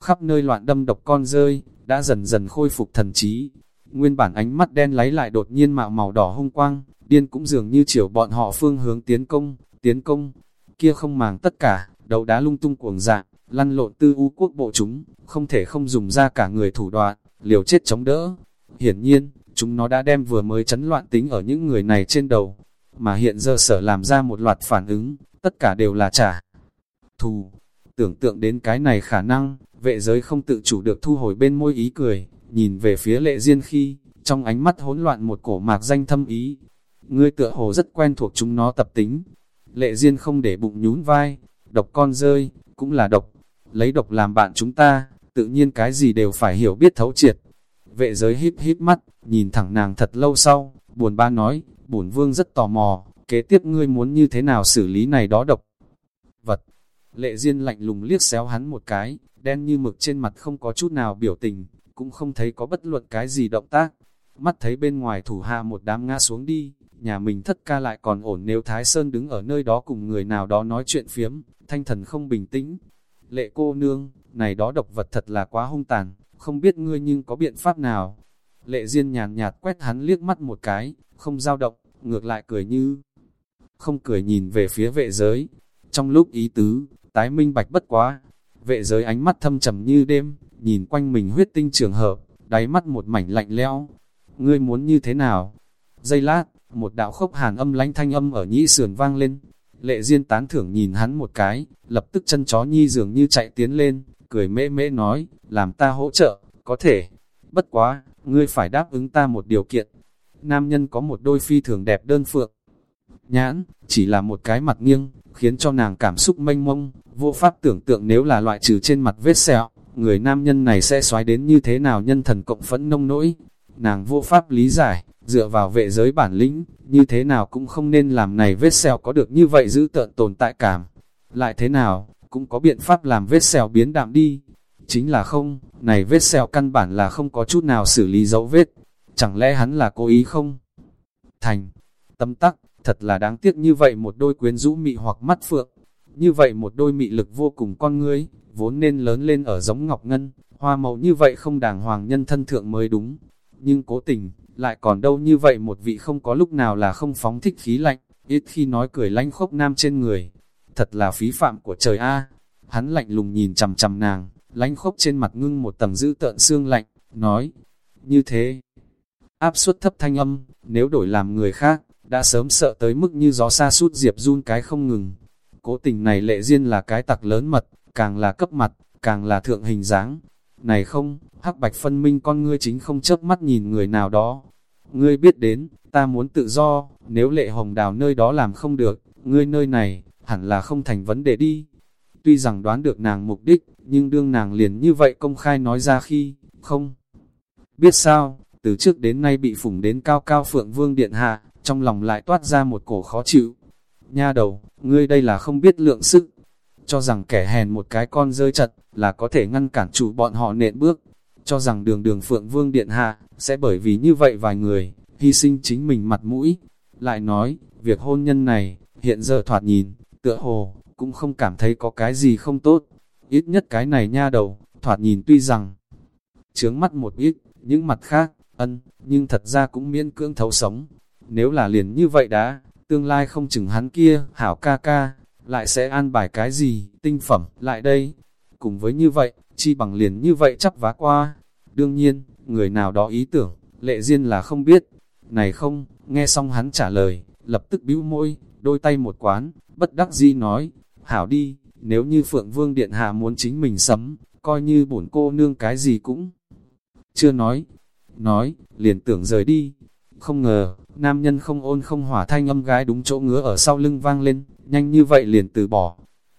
Khắp nơi loạn đâm độc con rơi, đã dần dần khôi phục thần trí. Nguyên bản ánh mắt đen lấy lại đột nhiên mạo màu đỏ hung quang, điên cũng dường như chiều bọn họ phương hướng tiến công, tiến công. Kia không màng tất cả, đầu đá lung tung cuồng dạng, lăn lộn tư u quốc bộ chúng, không thể không dùng ra cả người thủ đoạn, liều chết chống đỡ. Hiển nhiên, chúng nó đã đem vừa mới chấn loạn tính ở những người này trên đầu, mà hiện giờ sở làm ra một loạt phản ứng, tất cả đều là trả thù. Tưởng tượng đến cái này khả năng, vệ giới không tự chủ được thu hồi bên môi ý cười, nhìn về phía lệ diên khi, trong ánh mắt hỗn loạn một cổ mạc danh thâm ý. Ngươi tựa hồ rất quen thuộc chúng nó tập tính. Lệ diên không để bụng nhún vai, độc con rơi, cũng là độc. Lấy độc làm bạn chúng ta, tự nhiên cái gì đều phải hiểu biết thấu triệt. Vệ giới híp híp mắt, nhìn thẳng nàng thật lâu sau, buồn ba nói, bổn vương rất tò mò, kế tiếp ngươi muốn như thế nào xử lý này đó độc. Vật, lệ diên lạnh lùng liếc xéo hắn một cái, đen như mực trên mặt không có chút nào biểu tình, cũng không thấy có bất luận cái gì động tác. Mắt thấy bên ngoài thủ hạ một đám ngã xuống đi, nhà mình thất ca lại còn ổn nếu Thái Sơn đứng ở nơi đó cùng người nào đó nói chuyện phiếm, thanh thần không bình tĩnh. Lệ cô nương, này đó độc vật thật là quá hung tàn, không biết ngươi nhưng có biện pháp nào. Lệ Diên nhàn nhạt quét hắn liếc mắt một cái, không dao động, ngược lại cười như không cười nhìn về phía vệ giới. Trong lúc ý tứ, tái minh bạch bất quá, vệ giới ánh mắt thâm trầm như đêm, nhìn quanh mình huyết tinh trường hợp, đáy mắt một mảnh lạnh lẽo. Ngươi muốn như thế nào? Giây lát, một đạo khốc hàn âm lánh thanh âm ở nhĩ sườn vang lên. Lệ Diên tán thưởng nhìn hắn một cái, lập tức chân chó nhi dường như chạy tiến lên, cười mễ mễ nói, làm ta hỗ trợ, có thể. Bất quá, ngươi phải đáp ứng ta một điều kiện. Nam nhân có một đôi phi thường đẹp đơn phượng. Nhãn, chỉ là một cái mặt nghiêng, khiến cho nàng cảm xúc mênh mông, vô pháp tưởng tượng nếu là loại trừ trên mặt vết sẹo, người nam nhân này sẽ xoáy đến như thế nào nhân thần cộng phẫn nông nỗi. Nàng vô pháp lý giải, dựa vào vệ giới bản lĩnh, như thế nào cũng không nên làm này vết sẹo có được như vậy giữ tợn tồn tại cảm. Lại thế nào, cũng có biện pháp làm vết sẹo biến đạm đi. Chính là không, này vết sẹo căn bản là không có chút nào xử lý dấu vết. Chẳng lẽ hắn là cố ý không? Thành, tâm tắc, thật là đáng tiếc như vậy một đôi quyến rũ mị hoặc mắt phượng. Như vậy một đôi mị lực vô cùng con ngươi, vốn nên lớn lên ở giống ngọc ngân, hoa màu như vậy không đàng hoàng nhân thân thượng mới đúng. Nhưng cố tình, lại còn đâu như vậy một vị không có lúc nào là không phóng thích khí lạnh, ít khi nói cười lanh khốc nam trên người. Thật là phí phạm của trời A. Hắn lạnh lùng nhìn chằm chằm nàng, lanh khốc trên mặt ngưng một tầng giữ tợn xương lạnh, nói, như thế. Áp suất thấp thanh âm, nếu đổi làm người khác, đã sớm sợ tới mức như gió xa sút diệp run cái không ngừng. Cố tình này lệ duyên là cái tặc lớn mật, càng là cấp mặt, càng là thượng hình dáng. Này không, hắc bạch phân minh con ngươi chính không chớp mắt nhìn người nào đó. Ngươi biết đến, ta muốn tự do, nếu lệ hồng đào nơi đó làm không được, ngươi nơi này, hẳn là không thành vấn đề đi. Tuy rằng đoán được nàng mục đích, nhưng đương nàng liền như vậy công khai nói ra khi, không. Biết sao, từ trước đến nay bị phủng đến cao cao phượng vương điện hạ, trong lòng lại toát ra một cổ khó chịu. Nha đầu, ngươi đây là không biết lượng sức, cho rằng kẻ hèn một cái con rơi chật, là có thể ngăn cản chủ bọn họ nện bước, cho rằng đường đường Phượng Vương Điện Hạ, sẽ bởi vì như vậy vài người, hy sinh chính mình mặt mũi. Lại nói, việc hôn nhân này, hiện giờ thoạt nhìn, tựa hồ, cũng không cảm thấy có cái gì không tốt. Ít nhất cái này nha đầu, thoạt nhìn tuy rằng, chướng mắt một ít, những mặt khác, ân, nhưng thật ra cũng miễn cưỡng thấu sống. Nếu là liền như vậy đã, tương lai không chừng hắn kia, hảo ca ca, lại sẽ an bài cái gì, tinh phẩm, lại đây. Cùng với như vậy, chi bằng liền như vậy chắp vá qua. Đương nhiên, người nào đó ý tưởng, lệ duyên là không biết. Này không, nghe xong hắn trả lời, lập tức bĩu môi, đôi tay một quán, bất đắc di nói, hảo đi, nếu như Phượng Vương Điện Hạ muốn chính mình sấm, coi như bổn cô nương cái gì cũng chưa nói. Nói, liền tưởng rời đi. Không ngờ, nam nhân không ôn không hỏa thanh âm gái đúng chỗ ngứa ở sau lưng vang lên, nhanh như vậy liền từ bỏ.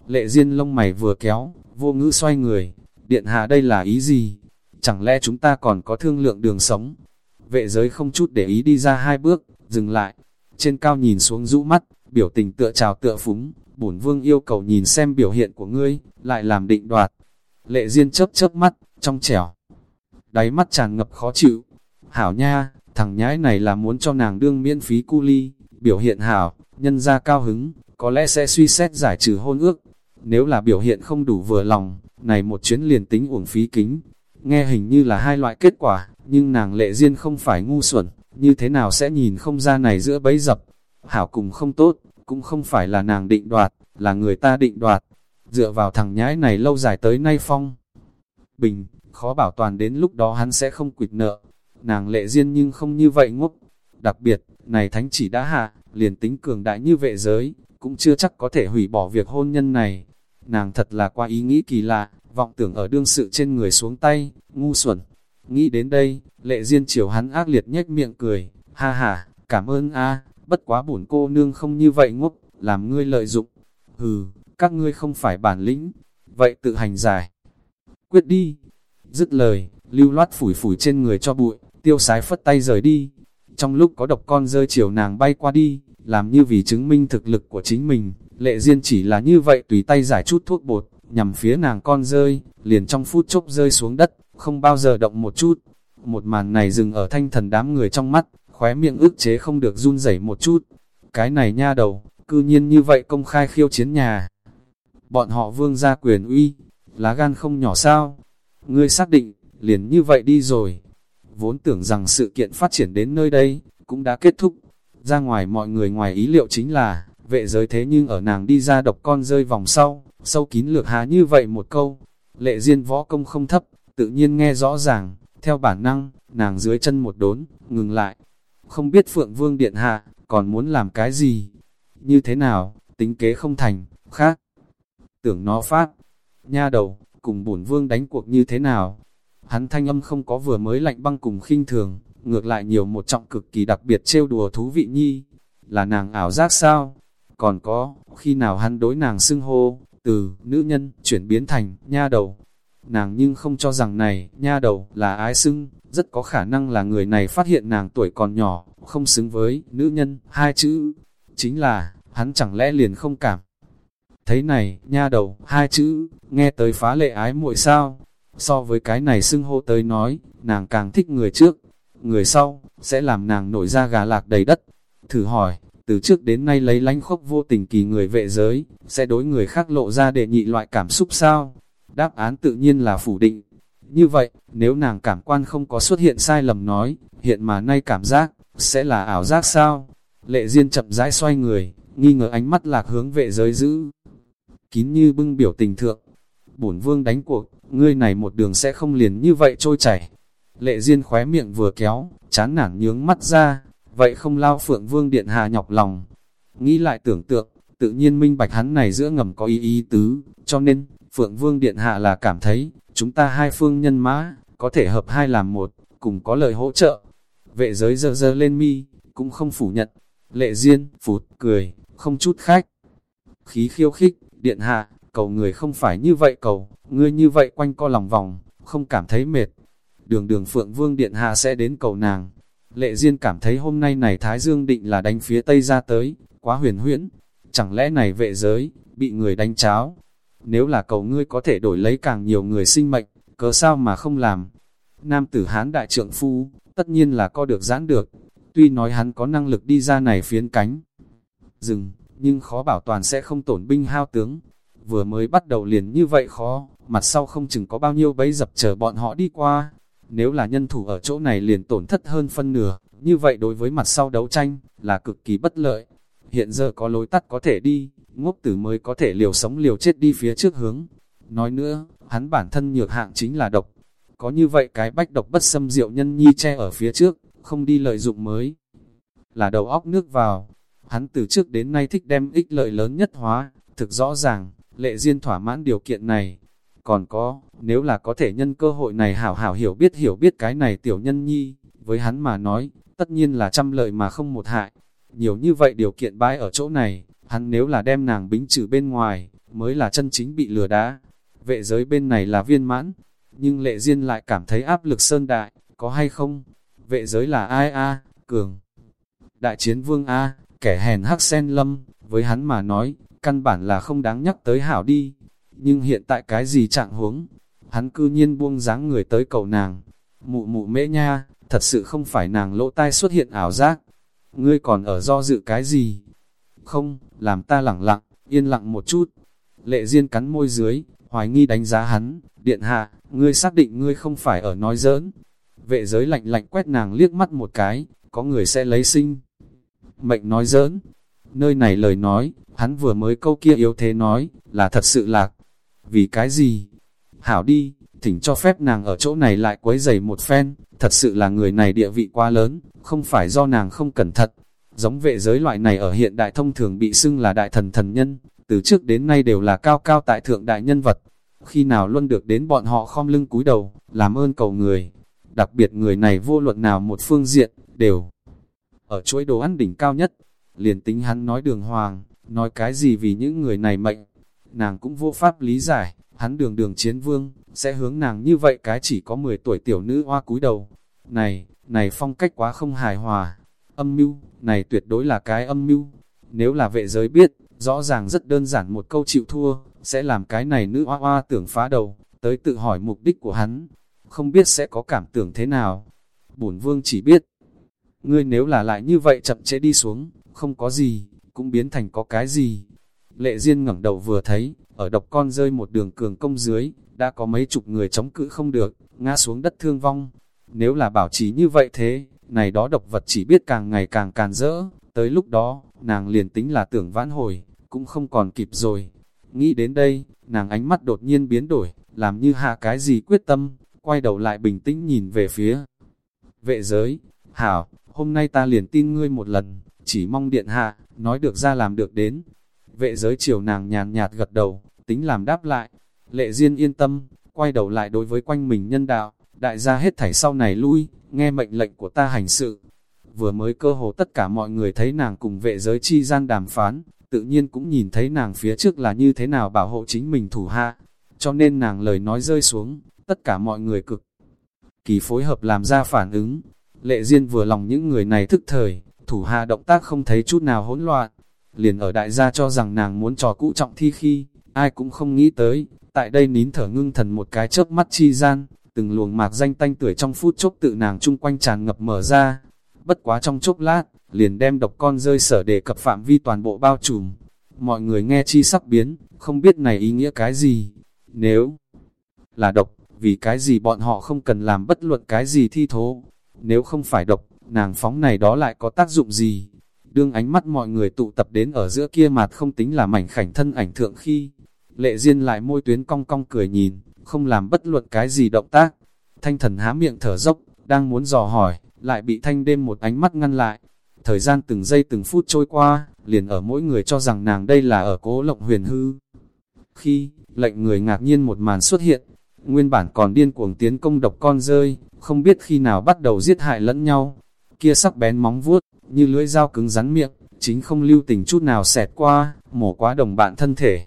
Lệ Diên lông mày vừa kéo, vô ngữ xoay người, điện hạ đây là ý gì? Chẳng lẽ chúng ta còn có thương lượng đường sống? Vệ giới không chút để ý đi ra hai bước, dừng lại, trên cao nhìn xuống rũ mắt, biểu tình tựa trào tựa phúng, bổn vương yêu cầu nhìn xem biểu hiện của ngươi, lại làm định đoạt. Lệ Diên chớp chớp mắt, trong trẻo, đáy mắt tràn ngập khó chịu. Hảo nha, thằng nhãi này là muốn cho nàng đương miễn phí cu ly, biểu hiện hảo, nhân ra cao hứng, có lẽ sẽ suy xét giải trừ hôn ước. Nếu là biểu hiện không đủ vừa lòng, này một chuyến liền tính uổng phí kính. Nghe hình như là hai loại kết quả, nhưng nàng lệ duyên không phải ngu xuẩn, như thế nào sẽ nhìn không ra này giữa bấy dập. Hảo cùng không tốt, cũng không phải là nàng định đoạt, là người ta định đoạt. Dựa vào thằng nhãi này lâu dài tới nay phong. Bình, khó bảo toàn đến lúc đó hắn sẽ không quỵt nợ. Nàng lệ duyên nhưng không như vậy ngốc. Đặc biệt, này thánh chỉ đã hạ, liền tính cường đại như vệ giới, cũng chưa chắc có thể hủy bỏ việc hôn nhân này. Nàng thật là qua ý nghĩ kỳ lạ, vọng tưởng ở đương sự trên người xuống tay, ngu xuẩn. Nghĩ đến đây, lệ duyên chiều hắn ác liệt nhếch miệng cười, ha ha, cảm ơn a bất quá bổn cô nương không như vậy ngốc, làm ngươi lợi dụng. Hừ, các ngươi không phải bản lĩnh, vậy tự hành giải. Quyết đi. Dứt lời, lưu loát phủi phủi trên người cho bụi, tiêu sái phất tay rời đi. Trong lúc có độc con rơi chiều nàng bay qua đi, làm như vì chứng minh thực lực của chính mình, lệ duyên chỉ là như vậy tùy tay giải chút thuốc bột, nhằm phía nàng con rơi, liền trong phút chốc rơi xuống đất, không bao giờ động một chút. Một màn này dừng ở thanh thần đám người trong mắt, khóe miệng ức chế không được run rẩy một chút. Cái này nha đầu, cư nhiên như vậy công khai khiêu chiến nhà. Bọn họ vương ra quyền uy, lá gan không nhỏ sao. Ngươi xác định, liền như vậy đi rồi. Vốn tưởng rằng sự kiện phát triển đến nơi đây, cũng đã kết thúc, ra ngoài mọi người ngoài ý liệu chính là, vệ giới thế nhưng ở nàng đi ra độc con rơi vòng sau, sâu kín lược hà như vậy một câu. Lệ duyên võ công không thấp, tự nhiên nghe rõ ràng, theo bản năng, nàng dưới chân một đốn, ngừng lại. Không biết Phượng Vương Điện Hạ, còn muốn làm cái gì? Như thế nào, tính kế không thành, khác. Tưởng nó phát, nha đầu, cùng bổn vương đánh cuộc như thế nào? Hắn thanh âm không có vừa mới lạnh băng cùng khinh thường, ngược lại nhiều một trọng cực kỳ đặc biệt trêu đùa thú vị nhi. Là nàng ảo giác sao? Còn có, khi nào hắn đối nàng xưng hô, từ nữ nhân chuyển biến thành nha đầu. Nàng nhưng không cho rằng này, nha đầu là ái xưng, rất có khả năng là người này phát hiện nàng tuổi còn nhỏ, không xứng với nữ nhân, hai chữ. Chính là, hắn chẳng lẽ liền không cảm. Thấy này, nha đầu, hai chữ, nghe tới phá lệ ái muội sao? So với cái này xưng hô tới nói, nàng càng thích người trước, người sau, sẽ làm nàng nổi ra gà lạc đầy đất. Thử hỏi, từ trước đến nay lấy lánh khốc vô tình kỳ người vệ giới, sẽ đối người khác lộ ra để nhị loại cảm xúc sao? Đáp án tự nhiên là phủ định. Như vậy, nếu nàng cảm quan không có xuất hiện sai lầm nói, hiện mà nay cảm giác, sẽ là ảo giác sao? Lệ Diên chậm rãi xoay người, nghi ngờ ánh mắt lạc hướng vệ giới giữ. Kín như bưng biểu tình thượng, bổn vương đánh cuộc, ngươi này một đường sẽ không liền như vậy trôi chảy. Lệ Diên khóe miệng vừa kéo, chán nản nhướng mắt ra, vậy không lao phượng vương điện hạ nhọc lòng. Nghĩ lại tưởng tượng, tự nhiên minh bạch hắn này giữa ngầm có ý ý tứ, cho nên, phượng vương điện hạ là cảm thấy, chúng ta hai phương nhân mã, có thể hợp hai làm một, cùng có lời hỗ trợ. Vệ giới dơ dơ lên mi, cũng không phủ nhận. Lệ Diên, phụt, cười, không chút khách. Khí khiêu khích, điện hạ, cầu người không phải như vậy cầu, ngươi như vậy quanh co lòng vòng, không cảm thấy mệt. Đường đường Phượng Vương Điện Hạ sẽ đến cầu nàng. Lệ Diên cảm thấy hôm nay này Thái Dương định là đánh phía Tây ra tới, quá huyền huyễn. Chẳng lẽ này vệ giới, bị người đánh cháo? Nếu là cầu ngươi có thể đổi lấy càng nhiều người sinh mệnh, cớ sao mà không làm? Nam tử Hán đại trượng phu, tất nhiên là co được giãn được. Tuy nói hắn có năng lực đi ra này phiến cánh. Dừng, nhưng khó bảo toàn sẽ không tổn binh hao tướng. Vừa mới bắt đầu liền như vậy khó, mặt sau không chừng có bao nhiêu bấy dập chờ bọn họ đi qua. Nếu là nhân thủ ở chỗ này liền tổn thất hơn phân nửa, như vậy đối với mặt sau đấu tranh, là cực kỳ bất lợi. Hiện giờ có lối tắt có thể đi, ngốc tử mới có thể liều sống liều chết đi phía trước hướng. Nói nữa, hắn bản thân nhược hạng chính là độc. Có như vậy cái bách độc bất xâm diệu nhân nhi che ở phía trước, không đi lợi dụng mới. Là đầu óc nước vào, hắn từ trước đến nay thích đem ích lợi lớn nhất hóa, thực rõ ràng, lệ duyên thỏa mãn điều kiện này. Còn có, nếu là có thể nhân cơ hội này hảo hảo hiểu biết hiểu biết cái này tiểu nhân nhi, với hắn mà nói, tất nhiên là trăm lợi mà không một hại. Nhiều như vậy điều kiện bãi ở chỗ này, hắn nếu là đem nàng bính trừ bên ngoài, mới là chân chính bị lừa đá. Vệ giới bên này là viên mãn, nhưng lệ duyên lại cảm thấy áp lực sơn đại, có hay không? Vệ giới là ai a Cường. Đại chiến vương A, kẻ hèn hắc sen lâm, với hắn mà nói, căn bản là không đáng nhắc tới hảo đi. Nhưng hiện tại cái gì trạng huống, hắn cư nhiên buông dáng người tới cầu nàng. Mụ mụ mễ nha, thật sự không phải nàng lỗ tai xuất hiện ảo giác. Ngươi còn ở do dự cái gì? Không, làm ta lẳng lặng, yên lặng một chút. Lệ Diên cắn môi dưới, hoài nghi đánh giá hắn, điện hạ, ngươi xác định ngươi không phải ở nói giỡn. Vệ giới lạnh lạnh quét nàng liếc mắt một cái, có người sẽ lấy sinh. Mệnh nói giỡn, nơi này lời nói, hắn vừa mới câu kia yếu thế nói, là thật sự lạc. Vì cái gì? Hảo đi, thỉnh cho phép nàng ở chỗ này lại quấy giày một phen, thật sự là người này địa vị quá lớn, không phải do nàng không cẩn thận. Giống vệ giới loại này ở hiện đại thông thường bị xưng là đại thần thần nhân, từ trước đến nay đều là cao cao tại thượng đại nhân vật. Khi nào luôn được đến bọn họ khom lưng cúi đầu, làm ơn cầu người. Đặc biệt người này vô luận nào một phương diện, đều ở chuỗi đồ ăn đỉnh cao nhất. Liền tính hắn nói đường hoàng, nói cái gì vì những người này mệnh. Nàng cũng vô pháp lý giải, hắn đường đường chiến vương, sẽ hướng nàng như vậy cái chỉ có 10 tuổi tiểu nữ hoa cúi đầu. Này, này phong cách quá không hài hòa. Âm mưu, này tuyệt đối là cái âm mưu. Nếu là vệ giới biết, rõ ràng rất đơn giản một câu chịu thua, sẽ làm cái này nữ hoa hoa tưởng phá đầu, tới tự hỏi mục đích của hắn. Không biết sẽ có cảm tưởng thế nào. Bổn vương chỉ biết, ngươi nếu là lại như vậy chậm chế đi xuống, không có gì, cũng biến thành có cái gì. Lệ Diên ngẩng đầu vừa thấy, ở độc con rơi một đường cường công dưới, đã có mấy chục người chống cự không được, ngã xuống đất thương vong. Nếu là bảo trì như vậy thế, này đó độc vật chỉ biết càng ngày càng càng rỡ, tới lúc đó, nàng liền tính là tưởng vãn hồi, cũng không còn kịp rồi. Nghĩ đến đây, nàng ánh mắt đột nhiên biến đổi, làm như hạ cái gì quyết tâm, quay đầu lại bình tĩnh nhìn về phía vệ giới. Hảo, hôm nay ta liền tin ngươi một lần, chỉ mong điện hạ, nói được ra làm được đến. Vệ giới chiều nàng nhàn nhạt gật đầu, tính làm đáp lại. Lệ Diên yên tâm, quay đầu lại đối với quanh mình nhân đạo, đại gia hết thảy sau này lui, nghe mệnh lệnh của ta hành sự. Vừa mới cơ hồ tất cả mọi người thấy nàng cùng vệ giới chi gian đàm phán, tự nhiên cũng nhìn thấy nàng phía trước là như thế nào bảo hộ chính mình thủ hạ. Cho nên nàng lời nói rơi xuống, tất cả mọi người cực kỳ phối hợp làm ra phản ứng. Lệ Diên vừa lòng những người này thức thời, thủ hạ động tác không thấy chút nào hỗn loạn. Liền ở đại gia cho rằng nàng muốn trò cũ trọng thi khi, ai cũng không nghĩ tới, tại đây nín thở ngưng thần một cái chớp mắt chi gian, từng luồng mạc danh tanh tuổi trong phút chốc tự nàng chung quanh tràn ngập mở ra. Bất quá trong chốc lát, liền đem độc con rơi sở đề cập phạm vi toàn bộ bao trùm. Mọi người nghe chi sắc biến, không biết này ý nghĩa cái gì. Nếu là độc, vì cái gì bọn họ không cần làm bất luận cái gì thi thố. Nếu không phải độc, nàng phóng này đó lại có tác dụng gì? Đương ánh mắt mọi người tụ tập đến ở giữa kia mặt không tính là mảnh khảnh thân ảnh thượng khi. Lệ Diên lại môi tuyến cong cong cười nhìn, không làm bất luận cái gì động tác. Thanh thần há miệng thở dốc, đang muốn dò hỏi, lại bị thanh đêm một ánh mắt ngăn lại. Thời gian từng giây từng phút trôi qua, liền ở mỗi người cho rằng nàng đây là ở cố lộng huyền hư. Khi, lệnh người ngạc nhiên một màn xuất hiện, nguyên bản còn điên cuồng tiến công độc con rơi, không biết khi nào bắt đầu giết hại lẫn nhau. Kia sắc bén móng vuốt, như lưỡi dao cứng rắn miệng, chính không lưu tình chút nào xẹt qua, mổ quá đồng bạn thân thể.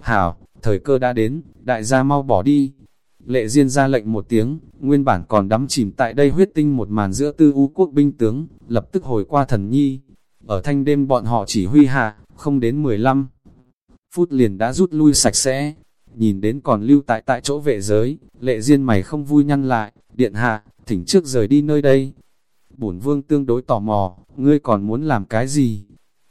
Hảo, thời cơ đã đến, đại gia mau bỏ đi. Lệ Diên ra lệnh một tiếng, nguyên bản còn đắm chìm tại đây huyết tinh một màn giữa tư u quốc binh tướng, lập tức hồi qua thần nhi. Ở thanh đêm bọn họ chỉ huy hạ, không đến 15 phút liền đã rút lui sạch sẽ. Nhìn đến còn lưu tại tại chỗ vệ giới, lệ Diên mày không vui nhăn lại, điện hạ, thỉnh trước rời đi nơi đây. Bổn vương tương đối tò mò, ngươi còn muốn làm cái gì?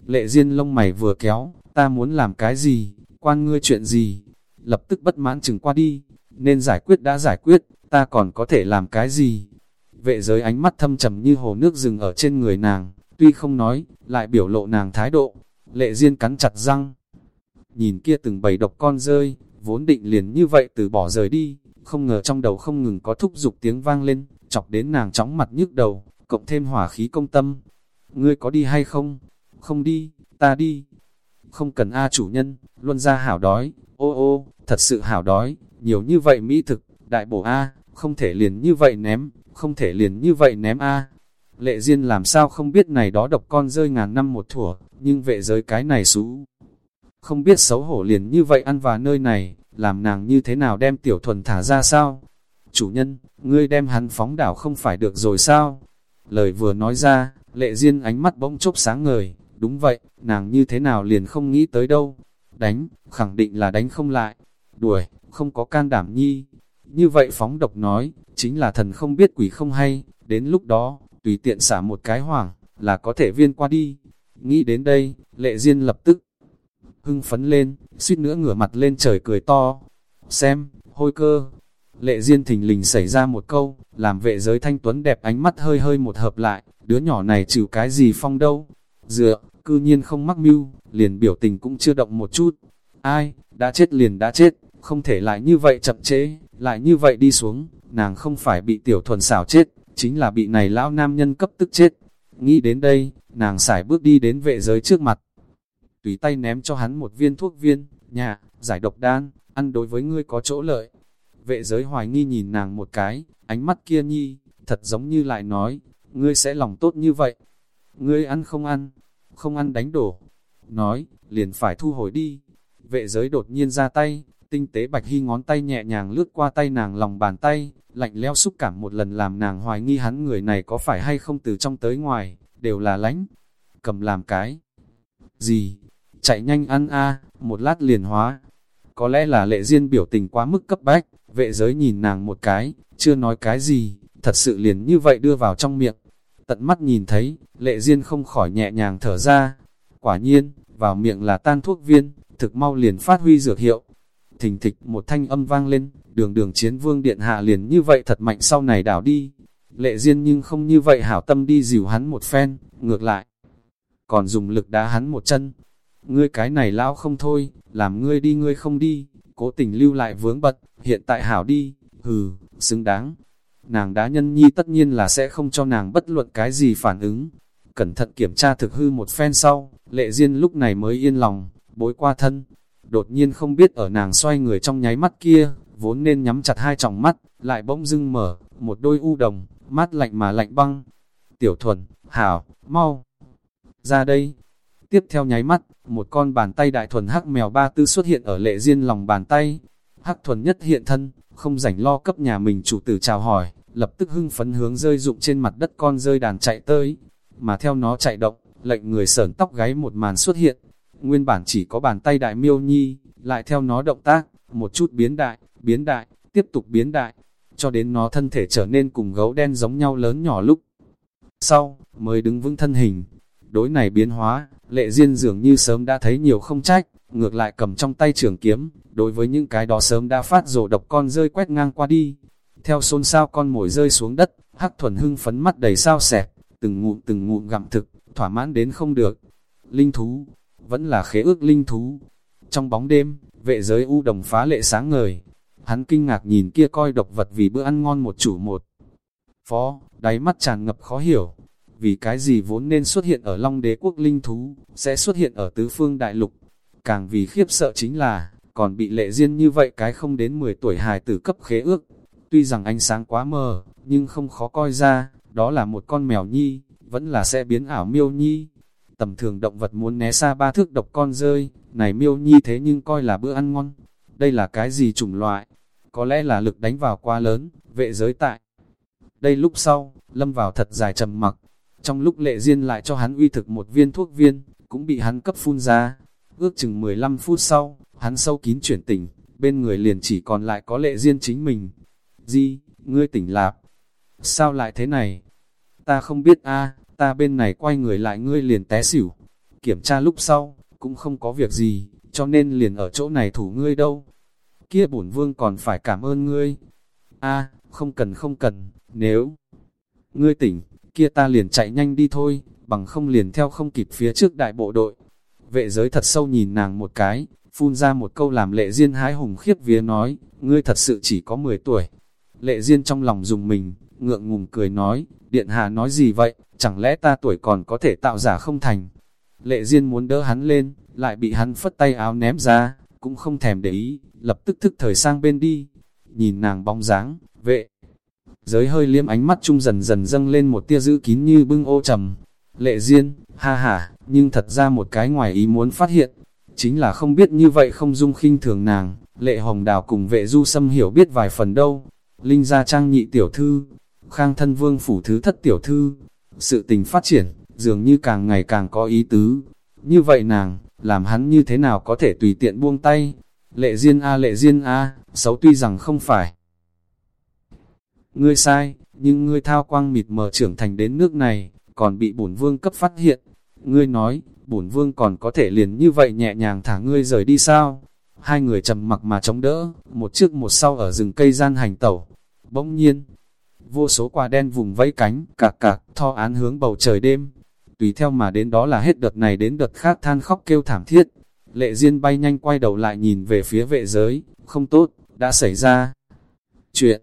Lệ Diên lông mày vừa kéo, ta muốn làm cái gì? Quan ngươi chuyện gì? Lập tức bất mãn chừng qua đi, nên giải quyết đã giải quyết, ta còn có thể làm cái gì? Vệ giới ánh mắt thâm trầm như hồ nước rừng ở trên người nàng, tuy không nói, lại biểu lộ nàng thái độ. Lệ Diên cắn chặt răng, nhìn kia từng bầy độc con rơi, vốn định liền như vậy từ bỏ rời đi, không ngờ trong đầu không ngừng có thúc giục tiếng vang lên, chọc đến nàng chóng mặt nhức đầu, cộng thêm hỏa khí công tâm. Ngươi có đi hay không? Không đi, ta đi. Không cần A chủ nhân, luôn ra hảo đói, ô ô, thật sự hảo đói, nhiều như vậy mỹ thực, đại bổ A, không thể liền như vậy ném, không thể liền như vậy ném A. Lệ Diên làm sao không biết này đó độc con rơi ngàn năm một thủa, nhưng vệ giới cái này xú. Không biết xấu hổ liền như vậy ăn vào nơi này, làm nàng như thế nào đem tiểu thuần thả ra sao? Chủ nhân, ngươi đem hắn phóng đảo không phải được rồi sao? Lời vừa nói ra, lệ duyên ánh mắt bỗng chốc sáng ngời, đúng vậy, nàng như thế nào liền không nghĩ tới đâu. Đánh, khẳng định là đánh không lại. Đuổi, không có can đảm nhi. Như vậy phóng độc nói, chính là thần không biết quỷ không hay, đến lúc đó, tùy tiện xả một cái hoảng, là có thể viên qua đi. Nghĩ đến đây, lệ duyên lập tức hưng phấn lên, suýt nữa ngửa mặt lên trời cười to. Xem, hôi cơ. Lệ Diên thình lình xảy ra một câu, làm vệ giới thanh tuấn đẹp ánh mắt hơi hơi một hợp lại, đứa nhỏ này chịu cái gì phong đâu. Dựa, cư nhiên không mắc mưu, liền biểu tình cũng chưa động một chút. Ai, đã chết liền đã chết, không thể lại như vậy chậm chế, lại như vậy đi xuống, nàng không phải bị tiểu thuần xảo chết, chính là bị này lão nam nhân cấp tức chết. Nghĩ đến đây, nàng xài bước đi đến vệ giới trước mặt, tùy tay ném cho hắn một viên thuốc viên, nhà, giải độc đan, ăn đối với ngươi có chỗ lợi. Vệ giới hoài nghi nhìn nàng một cái, ánh mắt kia nhi, thật giống như lại nói, ngươi sẽ lòng tốt như vậy. Ngươi ăn không ăn, không ăn đánh đổ. Nói, liền phải thu hồi đi. Vệ giới đột nhiên ra tay, tinh tế bạch hy ngón tay nhẹ nhàng lướt qua tay nàng lòng bàn tay, lạnh leo xúc cảm một lần làm nàng hoài nghi hắn người này có phải hay không từ trong tới ngoài, đều là lánh. Cầm làm cái. Gì? chạy nhanh ăn a một lát liền hóa. Có lẽ là lệ duyên biểu tình quá mức cấp bách, vệ giới nhìn nàng một cái, chưa nói cái gì, thật sự liền như vậy đưa vào trong miệng. Tận mắt nhìn thấy, lệ duyên không khỏi nhẹ nhàng thở ra. Quả nhiên, vào miệng là tan thuốc viên, thực mau liền phát huy dược hiệu. Thình thịch một thanh âm vang lên, đường đường chiến vương điện hạ liền như vậy thật mạnh sau này đảo đi. Lệ duyên nhưng không như vậy hảo tâm đi dìu hắn một phen, ngược lại. Còn dùng lực đá hắn một chân, ngươi cái này lão không thôi, làm ngươi đi ngươi không đi, cố tình lưu lại vướng bật, hiện tại hảo đi, hừ, xứng đáng. Nàng đá nhân nhi tất nhiên là sẽ không cho nàng bất luận cái gì phản ứng. Cẩn thận kiểm tra thực hư một phen sau, lệ duyên lúc này mới yên lòng, bối qua thân. đột nhiên không biết ở nàng xoay người trong nháy mắt kia, vốn nên nhắm chặt hai tròng mắt, lại bỗng dưng mở, một đôi u đồng, mát lạnh mà lạnh băng. Tiểu thuần, hảo, mau, ra đây. Tiếp theo nháy mắt, một con bàn tay đại thuần hắc mèo ba tư xuất hiện ở lệ riêng lòng bàn tay. Hắc thuần nhất hiện thân, không rảnh lo cấp nhà mình chủ tử chào hỏi, lập tức hưng phấn hướng rơi dụng trên mặt đất con rơi đàn chạy tới. Mà theo nó chạy động, lệnh người sờn tóc gáy một màn xuất hiện. Nguyên bản chỉ có bàn tay đại miêu nhi, lại theo nó động tác, một chút biến đại, biến đại, tiếp tục biến đại, cho đến nó thân thể trở nên cùng gấu đen giống nhau lớn nhỏ lúc. Sau, mới đứng vững thân hình. Đối này biến hóa, lệ duyên dường như sớm đã thấy nhiều không trách, ngược lại cầm trong tay trường kiếm, đối với những cái đó sớm đã phát rổ độc con rơi quét ngang qua đi. Theo xôn xao con mồi rơi xuống đất, hắc thuần hưng phấn mắt đầy sao sẹp từng ngụm từng ngụm gặm thực, thỏa mãn đến không được. Linh thú, vẫn là khế ước linh thú. Trong bóng đêm, vệ giới u đồng phá lệ sáng ngời. Hắn kinh ngạc nhìn kia coi độc vật vì bữa ăn ngon một chủ một. Phó, đáy mắt tràn ngập khó hiểu. Vì cái gì vốn nên xuất hiện ở Long đế quốc linh thú, sẽ xuất hiện ở tứ phương đại lục. Càng vì khiếp sợ chính là, còn bị lệ duyên như vậy cái không đến 10 tuổi hài tử cấp khế ước. Tuy rằng ánh sáng quá mờ, nhưng không khó coi ra, đó là một con mèo nhi, vẫn là sẽ biến ảo miêu nhi. Tầm thường động vật muốn né xa ba thước độc con rơi, này miêu nhi thế nhưng coi là bữa ăn ngon. Đây là cái gì chủng loại? Có lẽ là lực đánh vào quá lớn, vệ giới tại. Đây lúc sau, lâm vào thật dài trầm mặc. Trong lúc lệ duyên lại cho hắn uy thực một viên thuốc viên, cũng bị hắn cấp phun ra. Ước chừng 15 phút sau, hắn sâu kín chuyển tỉnh, bên người liền chỉ còn lại có lệ duyên chính mình. Di, ngươi tỉnh lạp. Sao lại thế này? Ta không biết a ta bên này quay người lại ngươi liền té xỉu. Kiểm tra lúc sau, cũng không có việc gì, cho nên liền ở chỗ này thủ ngươi đâu. Kia bổn vương còn phải cảm ơn ngươi. a không cần không cần, nếu ngươi tỉnh, kia ta liền chạy nhanh đi thôi, bằng không liền theo không kịp phía trước đại bộ đội. Vệ giới thật sâu nhìn nàng một cái, phun ra một câu làm lệ duyên hái hùng khiếp vía nói, ngươi thật sự chỉ có 10 tuổi. Lệ duyên trong lòng dùng mình, ngượng ngùng cười nói, điện hạ nói gì vậy, chẳng lẽ ta tuổi còn có thể tạo giả không thành. Lệ duyên muốn đỡ hắn lên, lại bị hắn phất tay áo ném ra, cũng không thèm để ý, lập tức thức thời sang bên đi. Nhìn nàng bóng dáng, vệ, giới hơi liếm ánh mắt trung dần dần dâng lên một tia giữ kín như bưng ô trầm. Lệ duyên, ha ha, nhưng thật ra một cái ngoài ý muốn phát hiện, chính là không biết như vậy không dung khinh thường nàng, lệ hồng đào cùng vệ du xâm hiểu biết vài phần đâu. Linh gia trang nhị tiểu thư, khang thân vương phủ thứ thất tiểu thư, sự tình phát triển, dường như càng ngày càng có ý tứ. Như vậy nàng, làm hắn như thế nào có thể tùy tiện buông tay. Lệ Diên A lệ Diên A, xấu tuy rằng không phải. Ngươi sai, nhưng ngươi thao quang mịt mờ trưởng thành đến nước này, còn bị bổn vương cấp phát hiện. Ngươi nói, bổn vương còn có thể liền như vậy nhẹ nhàng thả ngươi rời đi sao? Hai người trầm mặc mà chống đỡ, một trước một sau ở rừng cây gian hành tẩu. Bỗng nhiên, vô số quả đen vùng vẫy cánh, cạc cạc, tho án hướng bầu trời đêm. Tùy theo mà đến đó là hết đợt này đến đợt khác than khóc kêu thảm thiết. Lệ Diên bay nhanh quay đầu lại nhìn về phía vệ giới, không tốt, đã xảy ra. Chuyện,